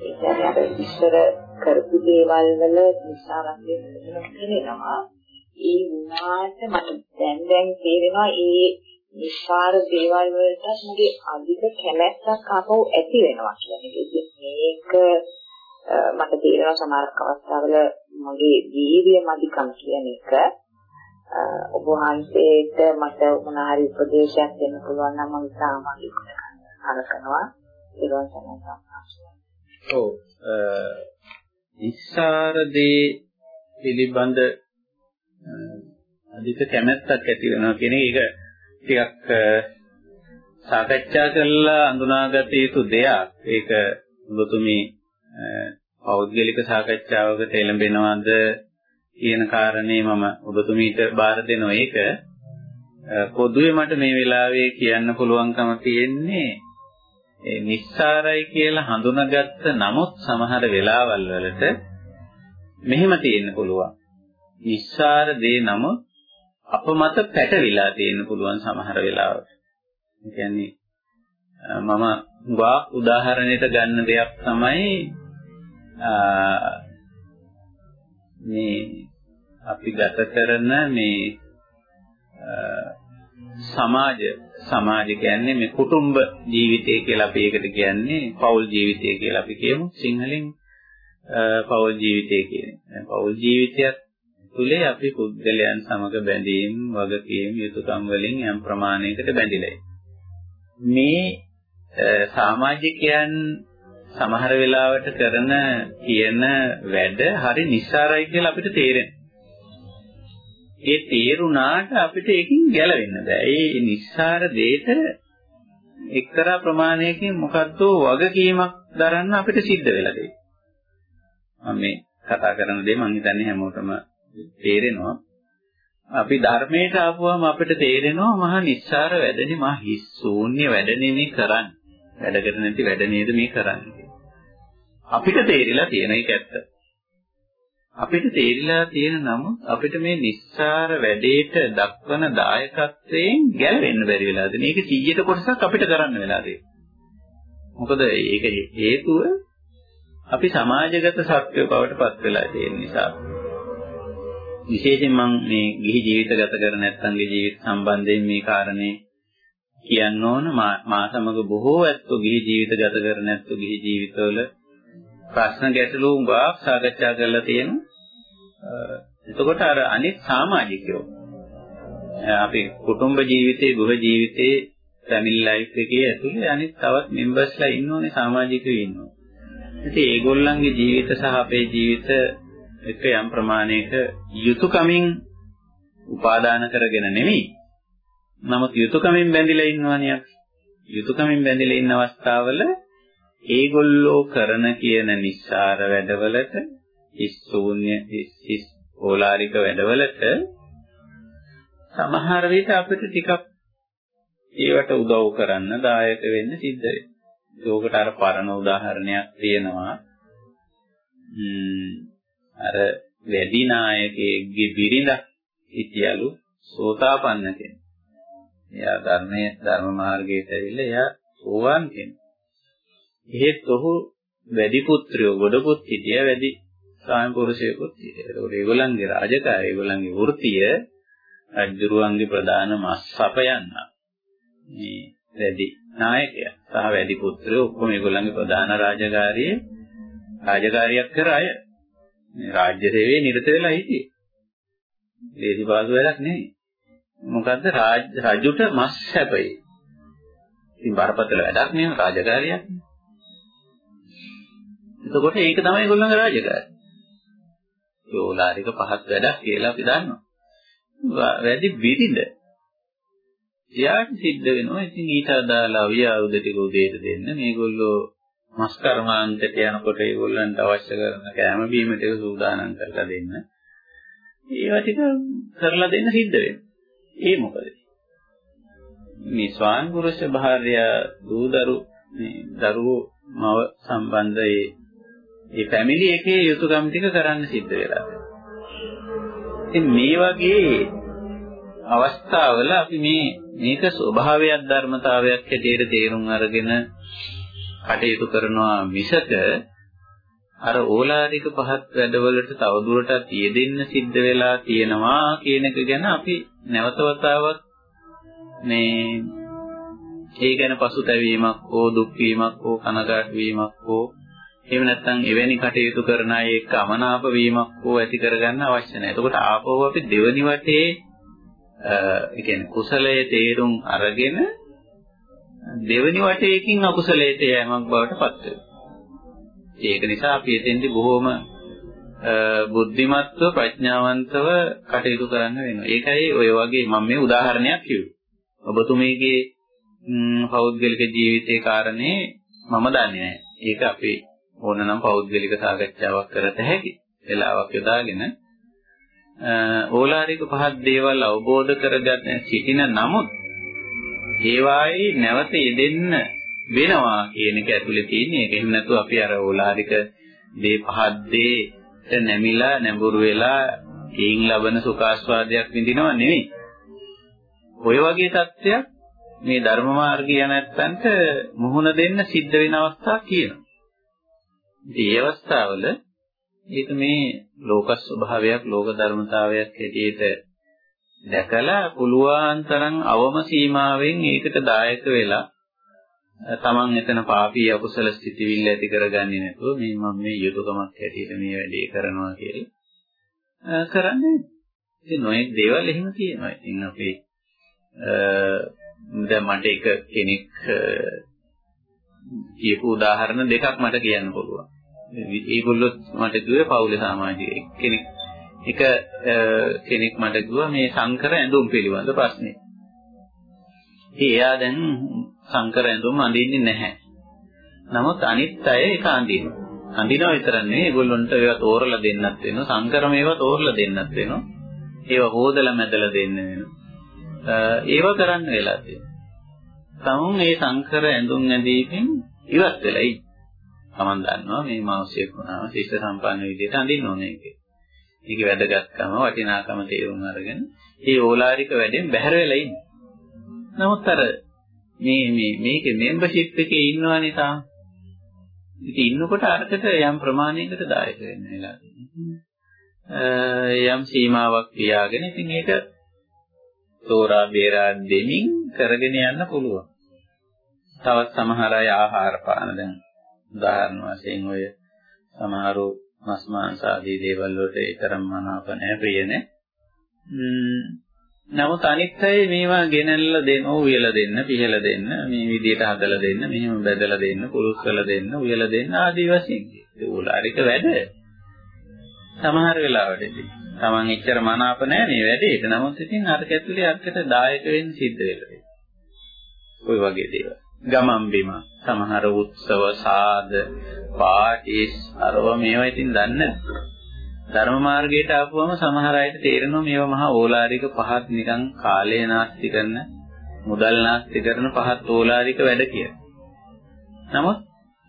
ඒ කියන්නේ අර ඉස්සර කරපු දේවල් වල නිසාරන්නේ වෙනවා. ඒ වුණාට මට දැන් දැන් තේරෙනවා ඒ නිස්සාර දේවල් වලට මගේ අධික කැමැත්තක් ආපහු ඇති වෙනවා කියන්නේ. මේක මට තේරෙනවා සමහර අවස්ථාවල මගේ වීර්ය මදිකම කියන එක ඔබ වහන්සේට මට මොන හරි උපදේශයක් දෙන්න පුළුවන් නම් මම සාමාජික කරනවා ඒවන් සම්පූර්ණ. ඔව් ඉස්සාරදී පිළිබඳ අධික කැමැත්තක් ඇති වෙනවා කියන එක ටිකක් සාකච්ඡා කරලා අඳුනාගත යුතු දෙයක්. ඒක ඔබතුමී පෞද්ගලික සාකච්ඡාවකට එළඹෙනවද කියන කාරණේ මම ඔබතුමීට බාර දෙනවා ඒක පොදුවේ මට මේ වෙලාවේ කියන්න පුළුවන්කම තියෙන්නේ ඒ නිස්සාරයි කියලා හඳුනාගත්ත නමුත් සමහර වෙලාවල් වලට මෙහෙම තියෙන්න පුළුවන් නිස්සාර දේ නම අප මත පැටවිලා තියෙන්න පුළුවන් සමහර වෙලාවට. ඒ කියන්නේ මම වා උදාහරණයට ගන්න දෙයක් තමයි මේ අපි ගත කරන මේ සමාජ සමාජ කියන්නේ මේ කුටුම්බ ජීවිතය කියලා අපි ඒකට කියන්නේ පෞල් ජීවිතය කියලා අපි කියමු සිංහලෙන් පෞල් ජීවිතය කියන්නේ. පෞල් ජීවිතයක් තුලේ අපි පුද්ගලයන් සමග බැඳීම්, වගකීම්, යුතුයකම් වලින් යම් ප්‍රමාණයකට බැඳිලා මේ සමාජිකයන් සමහර වෙලාවට කරන කියන වැඩ හරි නිස්සාරයි කියලා අපිට තේරෙනවා. ඒ තේරුණාට අපිට ඒකින් ගැලවෙන්න බෑ. ඒ නිස්සාර දෙයට එක්තරා ප්‍රමාණයකින් මොකද්ද වගකීමක් දරන්න අපිට සිද්ධ වෙලා තියෙන්නේ. මම මේ කතා කරන දේ මම හිතන්නේ හැමෝටම තේරෙනවා. අපි ධර්මයට ආපුවම අපිට තේරෙනවා මහා නිස්සාර වැඩනේ මහා හිස් ශූන්‍ය වැඩනේ මේ කරන්නේ. වැඩකට නැති වැඩ නේද මේ කරන්නේ. අපිට තේරිලා තියෙන එක ඇත්ත. අපිට තේරිලා තියෙන නමුත් අපිට මේ නිස්සාර වැඩේට දක්වන දායකත්වයෙන් ගැලවෙන්න බැරි වෙලාද? මේක 100ට කොටසක් අපිට කරන්න වෙලාද? මොකද ඒක හේතුව අපි සමාජගත සත්‍යය බවට පත් වෙලා තියෙන නිසා. විශේෂයෙන් මම මේ ගිහි ජීවිත ගත කර නැත්නම්ගේ ජීවිත සම්බන්ධයෙන් මේ කාරණේ කියන්න ඕන මා සමග බොහෝ ඇත්තෝ ගිහි ජීවිත ගත කර නැත්තු ගිහි ජීවිතවල ප්‍රශ්න ගැටලු උගාක් සාකච්ඡා කරලා තියෙනවා. එතකොට අර අනිත් සමාජිකයෝ අපි කුටුම්බ ජීවිතේ ගෘහ ජීවිතේ ෆැමිලි ලයිෆ් එකේ ඇතුලේ අනිත් තවත් මෙම්බර්ස්ලා ඉන්නෝනේ සමාජිකයෝ ඉන්නවා. ඉතින් ඒගොල්ලන්ගේ ජීවිත සහ අපේ ජීවිත එක යම් ප්‍රමාණයක යුතුයකමින් උපාදාන කරගෙන නෙමෙයි. නමුත් යුතුයකමින් බැඳිලා ඉන්නවනේ අපි. යුතුයකමින් බැඳිලා ඉන්න අවස්ථාවල ඒගොල්ලෝ කරන කියන නිස්සාර වැඩවලට හිස් ශූන්‍ය හිස් ඕලාරික වැඩවලට සමහර විට අපිට ටිකක් ඒවට උදව් කරන්න දායක වෙන්න සිද්ධ වෙනවා. ඒකට අර පරණ උදාහරණයක් තියෙනවා. අර වැඩි නායකයෙක්ගේ බිරිඳක් හිටියලු සෝතාපන්න කෙනෙක්. එයා ධර්මයේ ධර්ම මාර්ගයට ඇවිල්ලා එයා සෝවාන් කෙනෙක්. එහෙත් ඔහු වැඩි පුත්‍රයෝ ගොඩකුත් හිටිය වැඩි ස්වාමි පුරුෂයෙකුත් හිටිය. ඒකෝට ඒගොල්ලන්ගේ රාජකාරී ඒගොල්ලන්ගේ වෘත්තිය රජුරුවන්ගේ ප්‍රධාන මස් සපයන්න. මේ වැඩි නායකයා සහ වැඩි පුත්‍රයෝ ඔක්කොම ඒගොල්ලන්ගේ ප්‍රධාන රාජකාරියේ රාජකාරියක් කර අය. මේ රාජ්‍ය සේවයේ නිරත වෙලා හිටියේ. දේශපාලන වැඩක් නෙවෙයි. මොකද්ද රජුට මස් සැපයි. ඉතින් බරපතල වැඩක් නෙවෙයි රාජකාරියක්. එතකොට ඒක තමයි ඒගොල්ලන්ගේ රාජකාරිය. යෝලාරික පහත් වැඩක් කියලා අපි දන්නවා. වැඩි බිරිඳ. එයාට සිද්ධ වෙනවා ඉතින් ඊට අදාළ අවියාවුද ටික උදේට දෙන්න. මේගොල්ලෝ මස් කර්මාන්තයට යනකොට ඒගොල්ලන්ට අවශ්‍ය කරන කෑම බීම ටික සූදානම් කරලා දෙන්න. ඒවා ටික කරලා දෙන්න සිද්ධ වෙනවා. ඒ මොකද? මේ ස්වාන් පුරුෂ භාර්ය දූදරු මේ දරුවෝ මව සම්බන්ධයේ ඒ ෆැමිලි එකේ යුතුයකම් ටික කරන්න සිද්ධ වෙලා. ඉතින් මේ වගේ අවස්ථාවල අපි මේ මේක ස්වභාවයක් ධර්මතාවයක් හැටියට තේරුම් අරගෙන කටයුතු කරනවා මිසක අර ඕලාරික පහත් වැඩවලට තවදුරටත් යෙදෙන්න සිද්ධ වෙලා තියෙනවා කියන එක ගැන අපි නැවත වතාවක් මේ ඒ ගැන පසුතැවීමක් හෝ දුක් වීමක් හෝ කනගාටු වීමක් හෝ එහෙම නැත්නම් එවැනි කටයුතු කරන අය එක්ක අමනාප වීමක් හෝ ඇති කරගන්න අවශ්‍ය නැහැ. එතකොට ආපහු අපි දෙවනි වටේ ඒ කියන්නේ කුසලයේ තේරුම් අරගෙන දෙවනි වටේකින් අකුසලයට යෑමක් බවට පත් වෙනවා. ඒක නිසා අපි එතෙන්දි බොහොම බුද්ධිමත්ව ප්‍රඥාවන්තව කටයුතු කරන්න වෙනවා. ඒකයි ඔය වගේ මම මේ උදාහරණයක් කිව්වේ. ඔබතුමීගේ පෞද්ගලික ජීවිතයේ කාරණේ මම දන්නේ නැහැ. ඒක අපේ ඕනනම් පෞද්ගලික සාකච්ඡාවක් කරත හැකි වෙලාවක් යොදාගෙන ඕලාරික පහත් දේවල් අවබෝධ කරගන්න සිටින නමුත් ඒවායේ නැවත යෙදෙන්න වෙනවා කියන එක ඇතුලේ තියෙන එක. එහෙම නැතු අපි අර ඕලාරික දේ පහත් දේට නැමිලා නැඹුරු වෙලා ඒන් ලබන සුඛාස්වාදයක් විඳිනව නෙවෙයි. ඔය වගේ තත්ත්වයක් මේ ධර්ම මාර්ගය නැත්තන්ට මුහුණ දෙන්න සිද්ධ වෙන අවස්ථා කියනවා. ඒ අවස්ථාවල ඒක මේ ලෝක ස්වභාවයක් ලෝක ධර්මතාවයක් හැටියට දැකලා පුළුවන් තරම් අවම සීමාවෙන් ඒකට දායක වෙලා තමන් එතන පාපී අකුසල ස්ථಿತಿවිල්ල ඇති කරගන්නේ නැතුව මේ මම මේ යුතුයකමක් හැටියට මේ වැඩේ කරනවා කියලා කරන්නේ. ඉතින් නොයෙක් දේවල් එහෙම තියෙනවා. ඉතින් අපි දැන් මට එක කෙනෙක් කියපු උදාහරණ දෙකක් මට කියන්න පුළුවන්. ඒගොල්ලොත් මට කිව්වේ පවුලේ සමාජිකයෙක් කෙනෙක්. එක කෙනෙක් මට කිව්වා මේ සංකර ඇඳුම් පිළිබඳ ප්‍රශ්නේ. එයා දැන් සංකර ඇඳුම් අඳින්නේ නැහැ. නමුත් අනිත් අය ඒක අඳිනවා. අඳිනවා විතර නෙවෙයි ඒගොල්ලොන්ට ඒවා තෝරලා දෙන්නත් වෙනවා. සංකර මේවා තෝරලා දෙන්නත් වෙනවා. ඒවා හොදලා මැදලා දෙන්න වෙනවා. ඒවා කරන්න වෙලා තියෙනවා. තමුන් මේ සංකර ඇඳුම් ඇඳීමෙන් ඉවත් වෙලා ඉන්නේ. Taman දන්නවා මේ මාංශයක් වුණාම ශිෂ්ට සම්පන්න විදිහට අඳින්න ඕනේ ඒකේ. ඒකේ වැදගත්කම වටිනාකම තේරුම් අරගෙන මේ ඕලාරික වැඩෙන් බැහැර වෙලා ඉන්නේ. නමුත් අර මේ මේ මේකේ membership එකේ ඉන්නවනේ තාම. ඉතින් ඉන්නකොට අරකට යම් ප්‍රමාණයකට දායක වෙන්න වෙලා යම් සීමාවක් තියාගෙන ඉතින් ඒක තෝරා බේරා දෙමින් කරගෙන යන්න පුළුවන්. තවත් සමහර අය ආහාර පාන දැන් උදාහරණ වශයෙන් ඔය සමහරු මස් මාංශ ආදී දේවල් වලට ඊතරම් මනාප නැහැ ප්‍රිය නැහැ. නමුත් අනිත් අය මේවා ගෙනල්ලා දෙන්න, උයලා දෙන්න, පිහලා දෙන්න, මේ විදිහට හදලා දෙන්න, මෙහෙම බෙදලා දෙන්න, කුරුස් කරලා දෙන්න, උයලා දෙන්න ආදී වශයෙන්. ඒ උලාරික වැඩ. සමහර වෙලාවට තමන් එච්චර මනාප නැහැ මේ වැඩේට. නමුත් ඉතින් අර කැතුලේ අර්ථයට දායක වෙන්න සිද්ධ වෙලා. ওই වගේ දේවල්. ගමම් බිම සමහර උත්සව සාද පාටිස් අරව මේවා ඉතින් දන්නේ ධර්ම මාර්ගයට ආපුවම සමහර අයට තේරෙනවා මේවා මහා ඕලාරික පහත් නිකන් කාලය නාස්ති කරන මුදල් නාස්ති කරන පහත් ඕලාරික වැඩ කියලා. නමුත්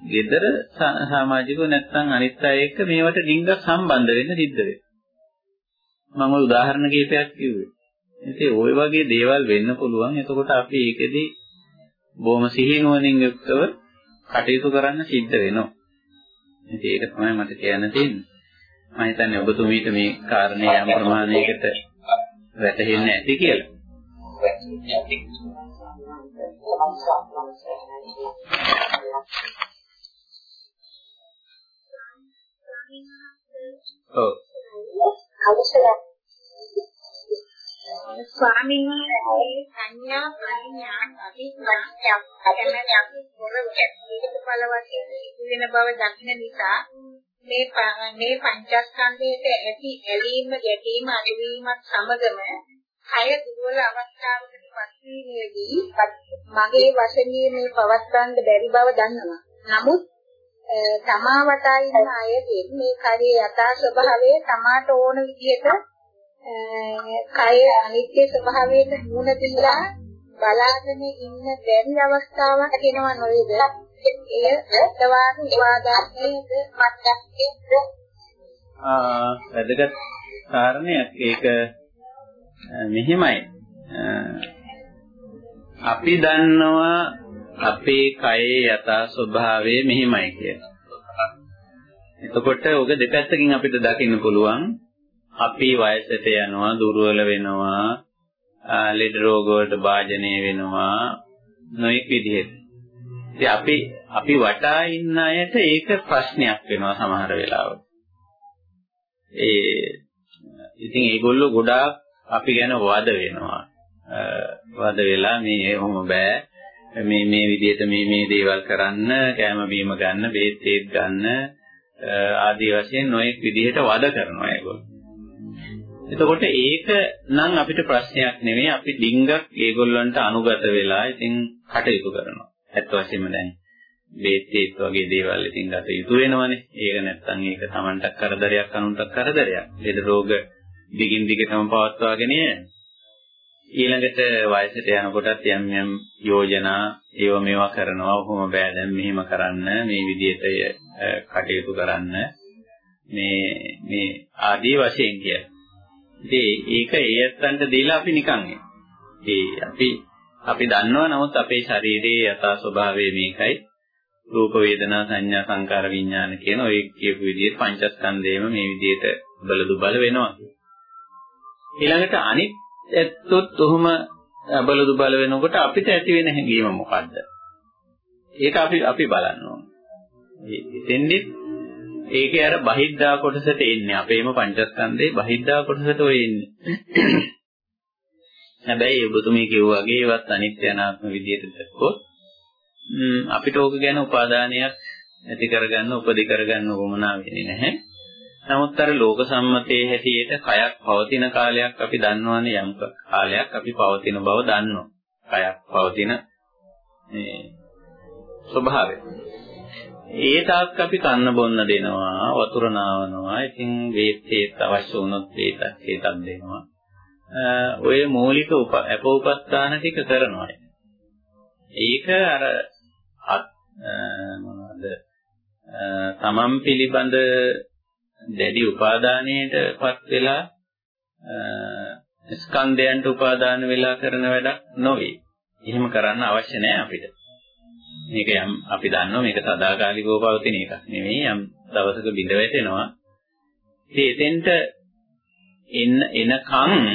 gedara සමාජිකව නැත්නම් අනිත් අය එක්ක මේවට ඩිංගක් සම්බන්ධ වෙන්න සිද්ධ වෙනවා. මම උදාහරණ කීපයක් කිව්වේ. ඉතින් ওই වගේ දේවල් වෙන්න පුළුවන්. එතකොට අපි ඒකෙදී බොහොම සිහිනුවණින් යුක්තව කටයුතු කරන්න සිද්ධ වෙනවා. ඉතින් ඒක තමයි මට කියන්න තියෙන්නේ. මම හිතන්නේ ඔබතුමීට මේ කාරණේ යම් ප්‍රමාණයකට වැටහෙන්නේ නැති කියලා. ඔව්. අවශ්‍යයි. ස්වාමීන් වහන්සේ සංඥා පරිඥා අභිඥා කැමැති පොර හේතුඵල වශයෙන් වෙන බව දකින නිසා මේ මේ පංචස්කන්ධයට ඇති ඇලීම ගැටීම අඩවීමත් සමගම කය දුර්වල අවස්ථාවකට පත්වීමේදී මගේ වශයෙන් මේ පවත්වන්න බැරි බව දන්නවා. නමුත් තමා වටා ඉන්න අයගෙන් මේ කයේ යථා ස්වභාවය තමාට ඕන විදිහට කය අනිත්‍ය ස්වභාවයට මුණ දීලා බලාගෙන ඉන්න බැරි අවස්ථාවක් එනවා නේද? එය සත්‍යවාද විවාදාත්මකද මත්‍යක්ද? ආ වැදගත් කාරණයක් ඒක මෙහිමයි. අපි දන්නවා අපේ කයේ යථා ස්වභාවය මෙහිමයි කියලා. එතකොට ඔක දෙපැත්තකින් අපිට දකින්න පුළුවන් අපි වයසට යනවා දුර්වල වෙනවා ලෙඩ රෝග වලට භාජනය වෙනවා නොඑක් විදිහට. ඉතින් අපි අපි වටා ඉන්න අයට ඒක ප්‍රශ්නයක් වෙනවා සමහර වෙලාවට. ඒ ඉතින් ඒගොල්ලෝ ගොඩාක් අපි ගැන වද වෙනවා. වද වෙලා මේ එහෙම බෑ. මේ මේ විදිහට මේ මේ දේවල් කරන්න, කැම බීම ගන්න, බේත් තේත් ගන්න ආදී වශයෙන් නොඑක් විදිහට වද කරනවා ඒගොල්ලෝ. එතකොට ඒක නම් අපිට ප්‍රශ්නයක් නෙවෙයි අපි ඩිංගක් ඒගොල්ලන්ට අනුගත වෙලා ඉතින් කටයුතු කරනවා. ඇත්ත වශයෙන්ම දැන් බේත් වගේ දේවල් ඉතින් ගත යුතු වෙනවනේ. ඒක නැත්තම් ඒක Tamanට කරදරයක් අනුන්ට කරදරයක්. ලෙඩ රෝග දිගින් දිගටම පවත්වාගෙන යන. ඊළඟට වයසට යනකොටත් යම් යම් යෝජනා ඒව මේවා කරනවා. ඔහොම බෑ දැන් මෙහෙම කරන්න මේ විදිහට කටයුතු කරන්න මේ මේ ආදී වශයෙන් කියලා. ඉතින් ඒක ඒ ඇත්තන්ට දීලා අපි නිකන් ඒ අපි අපි දන්නවා නමුත් අපේ ශරීරයේ යථා ස්වභාවය මේකයි. රූප වේදනා සංඥා සංකාර විඥාන කියන ඔය කියපු විදිහට පංචස්කන්ධයම මේ විදිහට බල දුබල වෙනවා. ඊළඟට අනිත් ඇත්තොත් උහුම බලදු බල වෙනකොට අපිට ඇති වෙන හැඟීම මොකද්ද? ඒක අපි අපි බලන්න ඕනේ. එතෙන්දිත් ඒකේ අර බහිද්දා කොටසට එන්නේ. අපේම පංචස්කන්ධේ බහිද්දා කොටසට ඔය එන්නේ. හැබැයි ඔබතුමී කිව්වාගේ ඒවත් අනිත්‍ය අනාත්ම විදියට දැක්කොත් අපිට ඕක ගැන උපාදානයක් ඇති කරගන්න උපදි කරගන්න උවමනා වෙන්නේ නැහැ. නමුත් අර ලෝක සම්මතයේ හැටියට කයක් පවතින කාලයක් අපි දන්නවනේ යම් කාලයක් අපි පවතින බව දන්නවා. කයක් පවතින මේ ස්වභාවය. ඒ තාක් අපි කන්න බොන්න දෙනවා, වතුර නාවනවා. ඉතින් වේත්තේත් අවශ්‍ය වුණොත් ඒතත් ඒතත් දෙනවා. ඔය මූලික අප උපස්ථාන ටික කරනවා. ඒක අර මොනවද තමන් පිළිබඳ දැඩි උපාදානයටපත් වෙලා ස්කන්ධයන්ට උපාදාන වෙලා කරන වැඩක් නොවේ. එහෙම කරන්න අවශ්‍ය නැහැ අපිට. මේක යම් අපි දන්නවා මේක සදාකාලිකව පවතින එකක් නෙමෙයි යම් දවසක බිඳ වැටෙනවා. ඉතින් එතෙන්ට එන්න එනකන්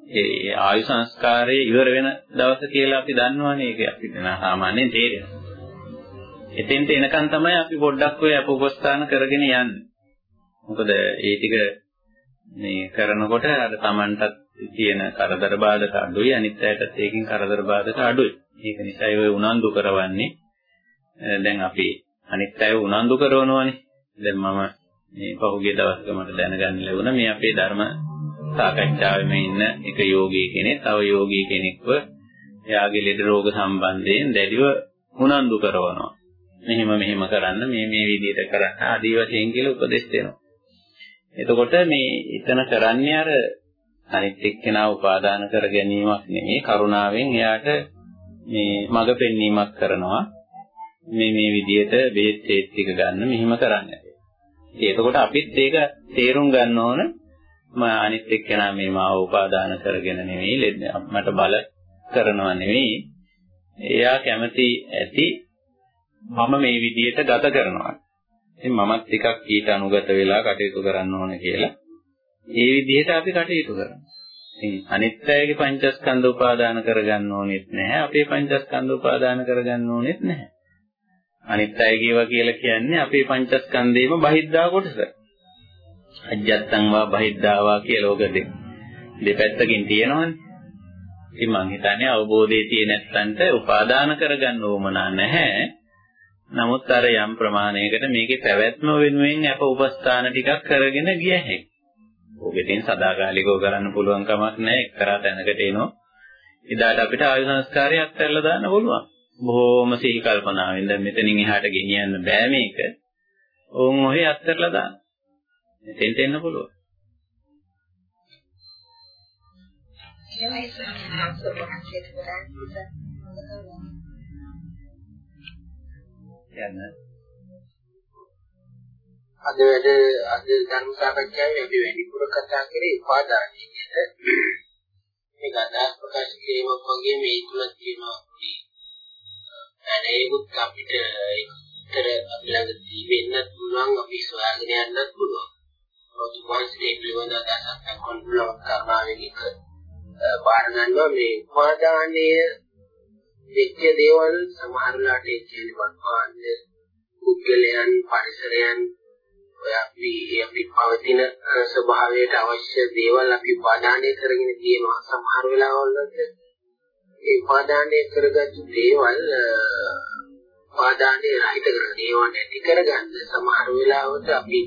ඒ ආයු සංස්කාරය ඉවර වෙන දවස කියලා අපි දන්නවනේ ඒක අපිට සාමාන්‍යයෙන් තේරෙනවා. එතෙන්ට එනකන් තමයි අපි පොඩ්ඩක් ඔය අපෝපස්ථාන කරගෙන යන්නේ. මොකද ඒ ටික මේ කරනකොට අර Tamanටත් තියෙන කරදර බාධක අඩුයි අනිත් අයටත් ඒකෙන් කරදර බාධක අඩුයි. ඒක නිසා ඔය උනන්දු කරවන්නේ දැන් අපි අනිත් අය උනන්දු කරනවනේ. දැන් මම මේ පහුගිය දවස්ක මට දැනගන්න ලැබුණා මේ අපේ ධර්ම සාකච්ඡාවෙම ඉන්න එක යෝගී කෙනෙක් තව යෝගී කෙනෙක්ව එයාගේ ලෙඩ රෝග සම්බන්ධයෙන් දැඩිව උනන්දු කරනවා. මෙහෙම මෙහෙම කරන්න මේ මේ විදිහට කරන්න ආදී වශයෙන් කියලා උපදෙස් දෙනවා. එතකොට මේ එතන කරන්නේ අර අනිත් එක්කෙනා උපාදාන කර ගැනීමක් නෙමෙයි කරුණාවෙන් එයාට මේ මඟ පෙන්වීමක් කරනවා මේ මේ විදිහට බේත් තේත් ටික ගන්න මෙහෙම කරන්න. එතකොට අපිත් ඒක තේරුම් ගන්න ඕන මම අනිත් එක්කෙනා මේ මාව උපාදාන කරගෙන නෙමෙයි මට බල කරනවා නෙමෙයි එයා කැමති ඇති මම මේ විදිහට ගත කරනවා. ඉතින් මමත් ටිකක් ඊට අනුගත වෙලා කටයුතු කරන්න ඕන කියලා. ඒ විදිහට අපි කටයුතු කරනවා. ඉතින් අනිත් අයගේ පංචස්කන්ධ උපාදාන කරගන්න ඕනෙත් නැහැ. අපේ පංචස්කන්ධ උපාදාන කරගන්න ඕනෙත් නැහැ. අනිත් අය කියවා කියලා කියන්නේ අපේ පංචස්කන්ධේම බහිද්දා කොටස. අජ්ජත්තං වා බහිද්දාවා කියලා ඔක දෙපැත්තකින් තියෙනවනේ. ඉතින් මං හිතන්නේ අවබෝධයේ තියෙන නැත්තන්ට උපාදාන කරගන්න ඕමනා නැහැ. නමුත් අර යම් ප්‍රමාණයකට මේකේ පැවැත්ම වෙනුවෙන් අප උපස්ථාන ටිකක් කරගෙන ගිය හැකියි. ඕකෙන් සදාකාලිකව කරන්න පුළුවන් කමක් නැහැ. එක්තරා තැනකට එනවා. එදාට අපිට ආයු සංස්කාරය අත්හැරලා දාන්න පුළුවන්. බොහොම සිහි කල්පනාවෙන් දැන් මෙතනින් එහාට ගෙනියන්න බෑ මේක. ඕන් ඔහේ අත්හැරලා දාන්න. එතෙන්ට එන්න පුළුවන්. එහෙමයි සම්මාසයෙන් යන්න. අද වැඩ අද ධර්ම සාකච්ඡාවේ අපි වැඩිපුර කතා කරේ උපාදානය ගැන. මේක අදහස් ප්‍රකාශ කිරීමක් වගේ මේ තුල තියෙනවා ඇලේකුත් අපිට ඒතර අපි ළඟ තිබෙන්නත් පුළුවන් අපි සොයාගෙන යන්නත් පුළුවන්. ඔතුමාන්සේ පිළිබඳ අදහසක් දක්වන්න පුළුවන් කර්මාවෙන් එක බාර ගන්නවා මේ උපාදානයේ වෙච්ච දේවල් සමහරලාට ඒ කියන්නේ වර්තමාන පුද්ගලයන් පරිසරයන් ඔය අපි අපි පවතින ස්වභාවයට අවශ්‍ය දේවල් අපි උපාදානය කරගෙන තියෙනවා. සමහර වෙලාවල් ඒ උපාදානය කරගත්තු දේවල් උපාදානය රහිත කරගෙන ඒවා නැති කරගන්න සමහර වෙලාවට අපි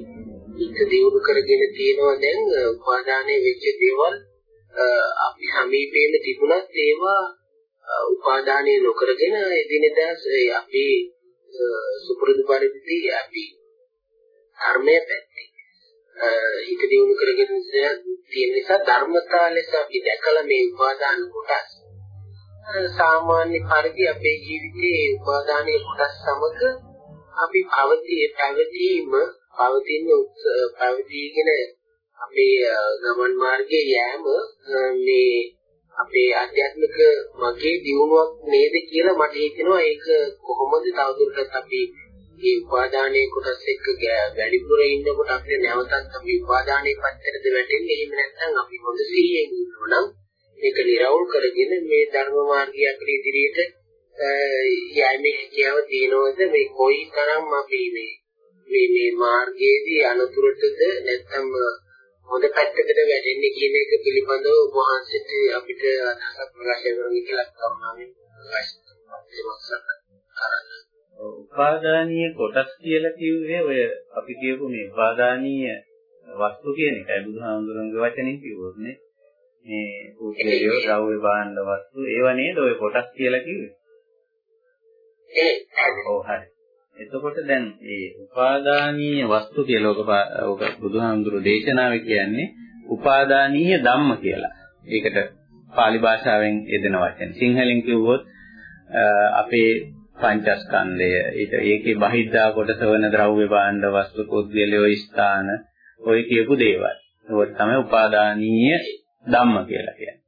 ඉත දියුණු කරගෙන තියෙනවා. දැන් උපාදානය වෙච්ච දේවල් අපි සමීපේන තිබුණත් ඒවා උපාදානය නොකරගෙන එදිනෙදා අපි සුපුරුදු පරිදි අපි ධර්මයේ පැත්තේ. හිත දියුණු කරගෙන තියෙන නිසා ධර්මතා ලෙස අපි දැකලා මේ උපාදාන කොටස්. සාමාන්‍ය පරිදි අපේ ජීවිතයේ උපාදානීය කොටස් සමග අපි පවතී පැවතීම පවතින පැවතීගෙන අපේ ගමන් මාර්ගයේ යෑම මේ අපේ ආධ්‍යාත්මික මගේ දියුණුවක් නේද කියලා මට හිතෙනවා. ඒක කොහොමද තවදුරටත් අපි මේ උපාදානයේ කොටස් එක්ක වැඩිපුර ඉන්නකොට අපිට නැවතත් අපි උපාදානයේ පැත්තටද වැටෙන්නේ. එහෙම නැත්නම් අපි හොඳ සිහියෙන් ඉන්නවනම් මේක નિරවුල් කරගෙන මේ ධර්ම මාර්ගය අපේ ඉදිරියට යෑමේ හැකියාව තියෙනවද? මේ කොයි තරම් අපි මේ මේ මේ මාර්ගයේදී අනුතුරටද නැත්නම් හොඳ පැත්තකට වැටෙන්නේ කියන එක පිළිබඳව ඔබ වහන්සේට අපිට අදහසක් ප්‍රකාශ කරන්න කියලා තමයි උපාදානීය කොටස් කියලා කිව්වේ ඔය අපි කියපු මේ උපාදානීය වස්තු කියන එකයි. බුදුහාමුදුරන්ගේ වචනෙන් කිව්වොත් නේ. මේ උද්දේශය ද්‍රව්‍ය භාණ්ඩ වස්තු ඒව නේද ඔය කොටස් කියලා කිව්වේ? ඔව් හරි. එතකොට දැන් මේ උපාදානීය වස්තු කියලා ඔක බුදුහාමුදුරු දේශනාවේ කියන්නේ උපාදානීය ධම්ම කියලා. ඒකට pāli භාෂාවෙන් යෙදෙන වචන. සිංහලෙන් කිව්වොත් අපේ පංචස්කන්ධය ඊට ඒකේ බහිද්ධා කොටස වන ද්‍රව්‍ය භාණ්ඩ වස්තු පුද්ගලයෝ ස්ථාන ඔය කියපු දේවල්. ඒක තමයි උපාදානීය ධම්ම කියලා කියන්නේ.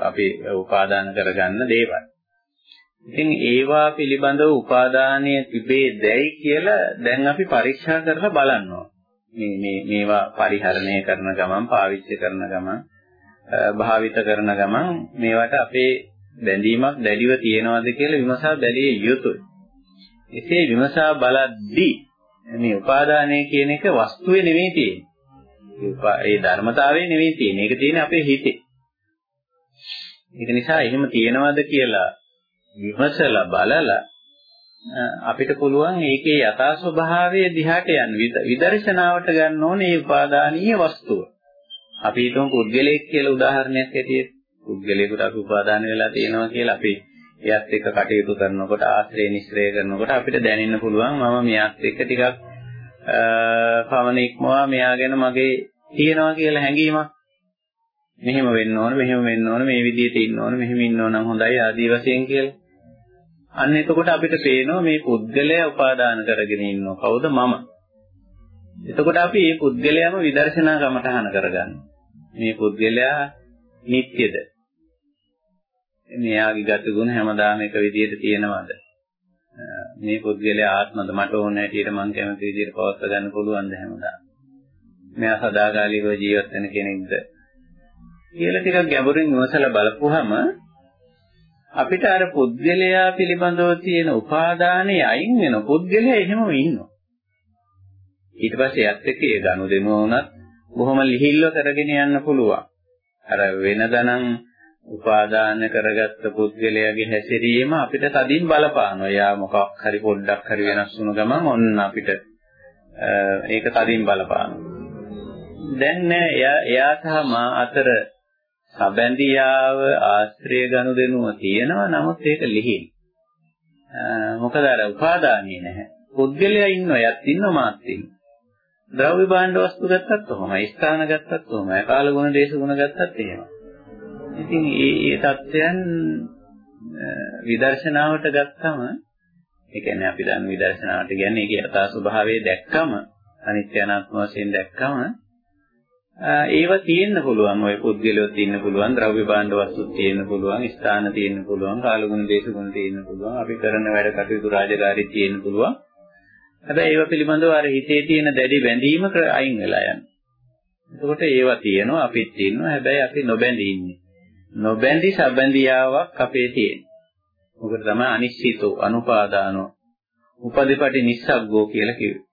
අපි උපාදාන කරගන්න දේවල්. ඉතින් ඒවා පිළිබඳව උපාදානීය තිබේ දැයි කියලා දැන් අපි පරීක්ෂා කරලා බලනවා. මේ මේ මේවා පරිහරණය කරන ගමන් පාවිච්චි කරන ගමන් භාවිත කරන ගමන් මේවට අපේ බැඳීමක් දැඩිව තියෙනවද කියලා විමසා බැලිය යුතුයි. එසේ විමසා බලද්දී මේ උපාදානය කියන එක වස්තුවේ නෙවෙයි තියෙන්නේ. ඒ ධර්මතාවයේ නෙවෙයි තියෙන්නේ. ඒක තියෙන්නේ අපේ හිතේ. ඒක නිසා එහෙම තියෙනවද කියලා විමසලා බලලා අපිට පුළුවන් ඒකේ යථා ස්වභාවය දිහාට යන්න විදර්ශනාවට ගන්න ඕනේ මේ උපාදානීය වස්තුව. අපි හිතමු පුද්ගලයෙක් කියලා උදාහරණයක් ඇටියෙ පුද්ගලයෙකුට අපි උපාදාන වෙලා තියෙනවා කියලා අපි එයත් එක්ක කටයුතු කරනකොට ආශ්‍රය නිශ්‍රය කරනකොට අපිට දැනෙන්න පුළුවන් මම මෙයාත් එක්ක ටිකක් පවන ඉක්මවා මෙයා ගැන මගේ තියෙනවා කියලා හැඟීමක් මෙහෙම වෙන්න ඕන මෙහෙම වෙන්න ඕන මේ විදිහට ඉන්න ඕන මෙහෙම ඉන්න ඕන නම් හොඳයි ආදී වශයෙන් කියලා. අන්න එතකොට අපිට පේනවා මේ පුද්ගලයා උපාදාන කරගෙන ඉන්නව කවුද මම. එතකොට අපි මේ පුද්ගලයාම විදර්ශනා කමටහන කරගන්න. මේ පුද්ගලයා නිට්ටයද? මෙයාගේ ගත ගුණ හැමදාම එක විදිහට තියෙනවද? මේ පුද්ගලයා ආත්මද මට ඕන හැටියට මං කැමති විදිහට පවත්වා ගන්න පුළුවන්ද හැමදාම? මෙයා සදාකාලිකව ජීවත් වෙන කෙනෙක්ද? කියලා ටිකක් ගැඹුරින් විමසලා බලපුවහම අපිට අර පුද්ගලයා පිළිබඳව තියෙන උපාදානයේ අයින් වෙන පුද්ගලයා එහෙමම ඉන්නවා. ඊට පස්සේ යත් එක්ක ඒ ගනුදෙනු වුණත් බොහොම ලිහිල්ව කරගෙන යන්න පුළුවන්. අර වෙනදනම් උපාදාන කරගත්ත පුද්ගලයාගේ හැසිරීම අපිට තදින් බලපානවා. එයා මොකක් හරි පොඩ්ඩක් හරි වෙනස් වුණ ගමන් ඔන්න අපිට ඒක තදින් බලපානවා. දැන් නෑ එයා එයා සහ මා අතර සබැඳියාව ආශ්‍රය ගනුදෙනුව තියෙනවා නමුත් ඒක ලිහිල්. මොකද අර උපාදානිය නැහැ. පුද්ගලයා ඉන්නවා යත් ඉන්නවා මාත් ඉන්නවා. ද්‍රව්‍ය භාණ්ඩ වස්තු ගත්තත් කොහොමයි ස්ථාන ගත්තත් කොහොමයි කාල ගුණ දේශ ගුණ ගත්තත් එහෙමයි. ඉතින් මේ මේ தත්වයන් විදර්ශනාවට ගත්තම ඒ කියන්නේ අපි දන්න විදර්ශනාවට කියන්නේ ඒකේ යථා ස්වභාවය දැක්කම අනිත්‍ය අනාත්ම වශයෙන් දැක්කම ඒව තියෙන්න පුළුවන්. ඔය පුද්ගලයෝ තියෙන්න පුළුවන් ද්‍රව්‍ය භාණ්ඩ වස්තුත් තියෙන්න පුළුවන් ස්ථාන තියෙන්න පුළුවන් කාලගුණ දේශගුණ තියෙන්න පුළුවන් අපි කරන වැඩ කටයුතු රාජකාරී තියෙන්න පුළුවන්. හැබැයි ඒව පිළිබඳව අර හිතේ තියෙන දැඩි බැඳීම අයින් වෙලා යනවා. එතකොට ඒවා තියෙනවා අපිත් තියෙනවා හැබැයි අපි නොබැඳී ඉන්නේ. නොබැඳි සබැඳියාවක් අපේ තියෙන. මොකද තමයි අනිශ්චිතෝ අනුපාදානෝ උපදිපටි නිස්සග්ගෝ කියලා කිව්වේ.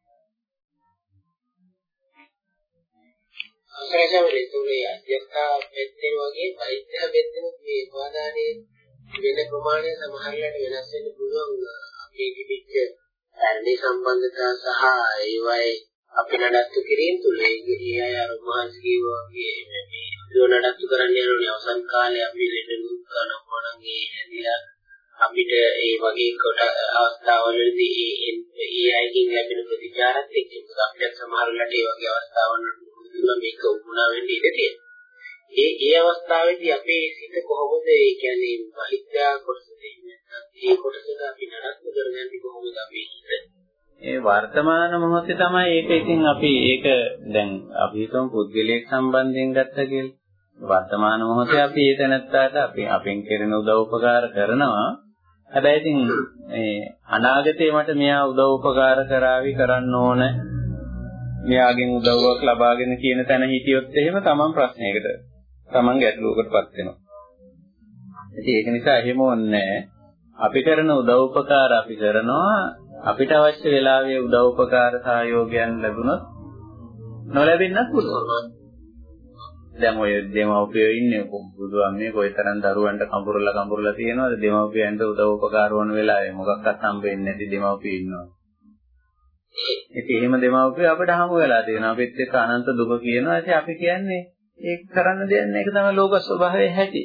අසරසවලේ තුනේ අධ්‍යක්ෂා පැත්තේ වගේ පරිත්‍යාග පැත්තේ මේ උපාදානයේ වෙන ප්‍රමාණය සමහරවිට වෙනස් වෙන්න පුළුවන්. අපේ තිබිච්ච ධර්මයේ සම්බන්ධතා සහ ඒවයි අපි නඩත්තු කිරීම තුළ ඒ අය අර මහන්සිය වගේ මේ යෝ නඩත්තු කරන්න යනෝනේ අවසන් කාලේ අපි ලෙඩලු කරනවා නම් ඒ ඇදිලා අපිට ඒ වගේ කොට අවස්ථාවලදී ඒ ඒ අයකින් ලැබෙන ප්‍රතිචාරත් එක්ක අපිට සමහර වෙලාවට ඒ වගේ අවස්ථාවල් තුල මේක උගුණා වෙන්න ඉඩ තියෙනවා. ඒ ඒ අවස්ථාවේදී අපේ සිත කොහොමද ඒ කියන්නේ බහිත්‍යා කොටස දෙන්නේ ඒ කොටසට අපි නඩත්තු කරගන්නේ කොහොමද අපි හිත ඒ වර්තමාන මොහොතේ තමයි ඒක ඉතින් අපි ඒක දැන් අපි හිතමු පුද්ගලයෙක් සම්බන්ධයෙන් ගත්තා කියලා. වර්තමාන මොහොතේ අපි ඒක නැත්තාට අපි අපෙන් කෙරෙන උදව් උපකාර කරනවා. හැබැයි ඉතින් මේ අනාගතේ මට මෙයා උදව් උපකාර කරાવી කරන්න ඕන මෙයාගෙන් උදව්වක් ලබාගෙන කියන තැන හිටියොත් එහෙම තමන් ප්‍රශ්නයකට තමන් ගැටලුවකටපත් වෙනවා. ඉතින් ඒක නිසා එහෙම ඕනේ අපි කරන උදව් උපකාර අපි කරනවා අපිට අවශ්‍ය වෙලාවේ උදව් උපකාර සහයෝගයන් ලැබුණොත් නොලැබෙන්නත් පුළුවන්. දැන් ඔය දෙමව්පියෝ ඉන්නේ බුදුන් මේ කොයිතරම් දරුවන්ට කඹුරලා කඹුරලා තියෙනවද දෙමව්පියන්ට උදව් උපකාර වුණ වෙලාවේ මොකක්වත් හම්බෙන්නේ නැති දෙමව්පියෝ ඉන්නවා. ඉතින් එහෙම දෙමව්පියෝ අපිට හමු වෙලා තියෙනවා. අපිත් එක්ක අනන්ත දුක කියනවා. ඉතින් අපි කියන්නේ ඒක කරන්න දෙයක් නැහැ. ඒක තමයි ලෝක ස්වභාවයේ හැටි.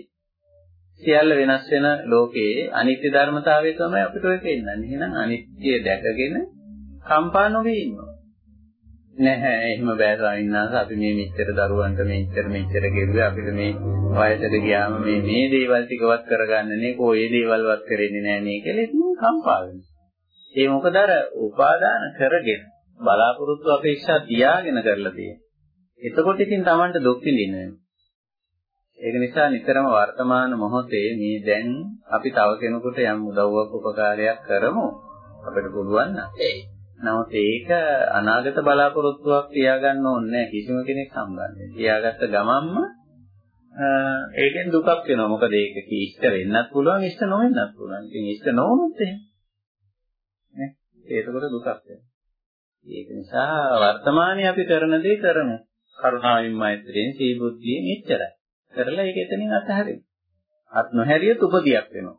සියල්ල වෙනස් වෙන ලෝකයේ අනිත්‍ය ධර්මතාවය තමයි අපිට ඔය පෙන්නන්නේ. එහෙනම් අනිත්‍ය දැකගෙන කම්පා නොවී ඉන්නවා. නැහැ එහෙම බෑ ස්වාමීන් අපි මේ මෙච්චර දරුවන්ට මෙච්චර මෙච්චර ගෙරුවේ අපිට මේ වයසට ගියාම මේ මේ දේවල් ටිකවත් කරගන්න නේ කො ඒ දේවල්වත් කරෙන්නේ නැහැ නේ කියලා ඉතින් කම්පා වෙනවා. ඒ මොකද අර උපාදාන කරගෙන බලාපොරොත්තු අපේක්ෂා තියාගෙන කරලා තියෙන්නේ. එතකොට ඉතින් Tamanට දුක් විඳින්න ඒක නිසා නිතරම වර්තමාන මොහොතේ මේ දැන් අපි තව කෙනෙකුට යම් උදව්වක් උපකාරයක් කරමු අපිට පුළුවන් නම්. නමුත් ඒක අනාගත බලාපොරොත්තුවක් තියාගන්න ඕනේ කිසිම කෙනෙක් සම්බන්ධයෙන්. තියාගත්ත ගමන්ම ඒකෙන් දුකක් වෙනවා. මොකද ඒක ඉෂ්ට වෙන්නත් පුළුවන්, ඉෂ්ට නොවෙන්නත් පුළුවන්. ඉතින් ඉෂ්ට නොවුනොත් එහෙම. නේ? ඒකකොට දුකක් වෙනවා. ඒක නිසා වර්තමානයේ අපි කරන දේ කරමු. කරුණාවෙන් මෛත්‍රියෙන් සී බුද්ධියෙන් එච්චරයි. කරලා ඒක එතනින් අතහැරෙන්න. අත් නොහැරියත් උපදියක් වෙනවා.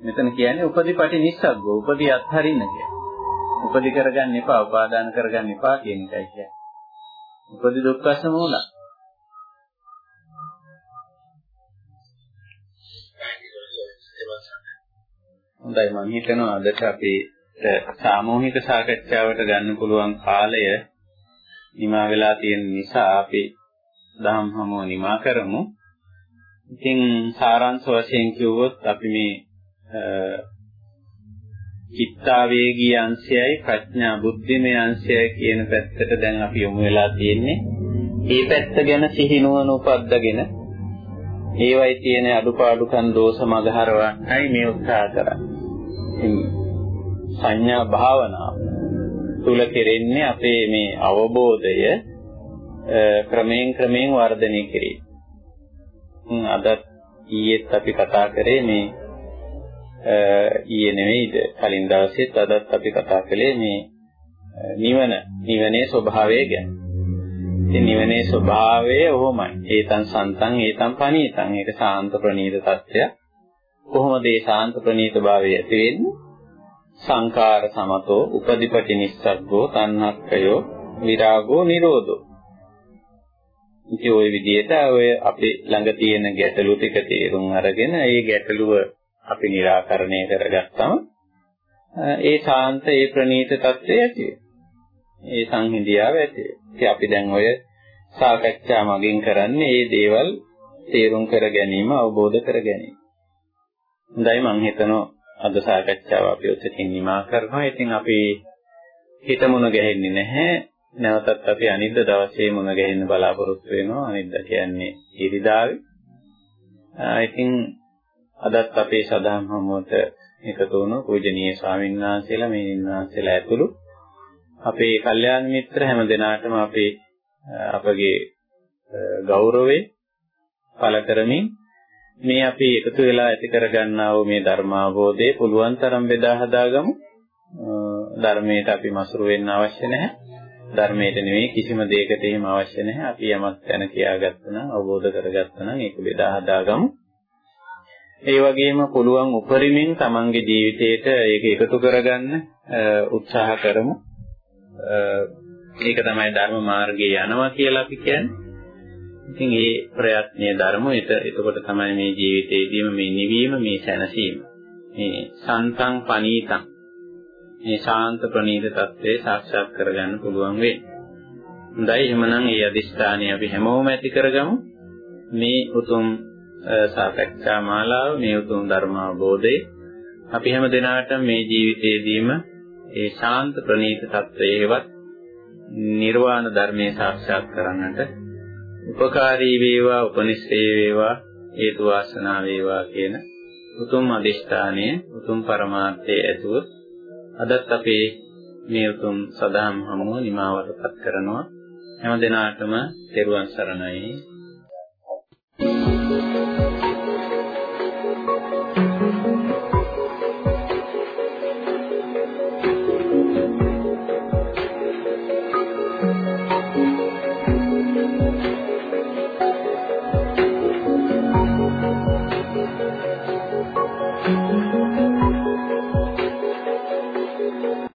මෙතන කියන්නේ උපදිපටි නිස්සග්ගෝ උපදී අත්හරින්න කියන්නේ. උපදි කරගන්න එපා, උපාදාන කරගන්න එපා කියන එකයි කියන්නේ. උපදි දුක්ඛස මූල. හොඳයි මම හිතනවා අදට අපි සාමූහික සාකච්ඡාවට ගන්න පුළුවන් කාලය නිමා වෙලා තියෙන නිසා අපි දහම් හමුව නිමා කරමු. ඉතින් සාරාංශ වශයෙන් කිව්වොත් අපි මේ චිත්තාවේගී අංශයයි ප්‍රඥා බුද්ධිමය අංශයයි කියන පැත්තට දැන් අපි යොමු වෙලා තියෙන්නේ. මේ පැත්ත ගැන සිහිනුවන උපද්දගෙන ඒවයි තියෙන අඩුපාඩුකම් දෝෂ මගහරවන්නයි මේ උත්සාහ කරන්නේ. සංඥා භාවනාව තුල කෙරෙන්නේ අපේ මේ අවබෝධය ක්‍රමයෙන් ක්‍රමයෙන් වර්ධනය කිරීම. අද ඊයේත් අපි කතා කරේ මේ ඊයේ නෙවෙයිද කලින් දවසෙත් අදත් අපි කතා කළේ මේ නිවන නිවනේ ස්වභාවය ගැන. ඉතින් නිවනේ ස්වභාවය ඔහොමයි. ඒතන් සන්තන් ඒතන් පනීතන්. ඒක සාන්ත ප්‍රණීත తත්වයක්. කොහොමද ඒ සාන්ත ප්‍රණීත භාවය ඇති වෙන්නේ? සංකාර සමතෝ උපදිපටි නිස්සග්ගෝ තණ්හක්කයෝ විරාගෝ නිරෝධෝ ඉතින් ওই විදිහට ඔය අපි ළඟ තියෙන ගැටලු ටික තේරුම් අරගෙන ඒ ගැටලුව අපි निराකරණය කරගත්තම ඒ සාන්ත ඒ ප්‍රනීත తත්වය ඇති ඒ සංහිඳියාව ඇති ඉතින් අපි දැන් ඔය සාකච්ඡා මගින් කරන්නේ මේ දේවල් තේරුම් කර ගැනීම අවබෝධ කර ගැනීම. හොඳයි මම හිතනවා අද සාකච්ඡාව අපි ඔතකින් නිමා කරනවා. ඉතින් අපි හිතමුණ ගැහෙන්නේ නැහැ. නැවතත් අපි අනිද්දා දවසේ මුණ ගැහෙන්න බලාපොරොත්තු වෙනවා. අනිද්දා කියන්නේ ඉරිදාවේ. ඉතින් අදත් අපේ සදාම් හමුවට එකතු වුණු පූජනීය ස්වාමීන් වහන්සේලා මේ වහන්සේලා ඇතුළු අපේ කල්යාණ මිත්‍ර හැම දෙනාටම අපේ අපගේ ගෞරවේ පළ කරමින් මේ අපි එකතු වෙලා ඇති කරගන්නා වූ මේ ධර්මාවබෝධය පුළුවන් තරම් බෙදා හදාගමු. ධර්මයට අපි මසුරු වෙන්න අවශ්‍ය නැහැ. ධර්මයට නෙවෙයි කිසිම දෙයකට එහෙම අවශ්‍ය නැහැ. අපි යමක් දැන කියාගත්තා නම් අවබෝධ කරගත්තා නම් ඒක බෙදා හදාගමු. ඒ වගේම පුළුවන් උපරිමෙන් තමන්ගේ ජීවිතයට ඒක එකතු කරගන්න උත්සාහ කරමු. ඒක තමයි ධර්ම මාර්ගයේ යනවා කියලා අපි කියන්නේ. ඉතින් ඒ ප්‍රයත්නයේ ධර්ම එතකොට තමයි මේ ජීවිතේදීම මේ නිවීම මේ සැනසීම. මේ සන්තං පනීතං මේ ශාන්ත ප්‍රණීත తත්වයේ සාක්ෂාත් කරගන්න පුළුවන් වෙයි. හොඳයි එහෙමනම් මේ අදිස්ථානය අපි හැමෝම ඇති කරගමු. මේ උතුම් සාකච්ඡා මාලාව මේ උතුම් ධර්ම අවබෝධය අපි හැම දිනාට මේ ජීවිතයේදීම ඒ ශාන්ත ප්‍රණීත తත්වයේවත් නිර්වාණ ධර්මයේ සාක්ෂාත් කරගන්නට උපකාරී වේවා උපනිශ්‍රේ වේවා හේතු වාසනා වේවා කියන උතුම් අදිෂ්ඨානය උතුම් පරමාර්ථයේ ඇතුව අදත් අපේ මේ උතුම් සදාම් හමුව නිමාවටපත් කරනවා හැම දිනාටම තෙරුවන් සරණයි Thank you.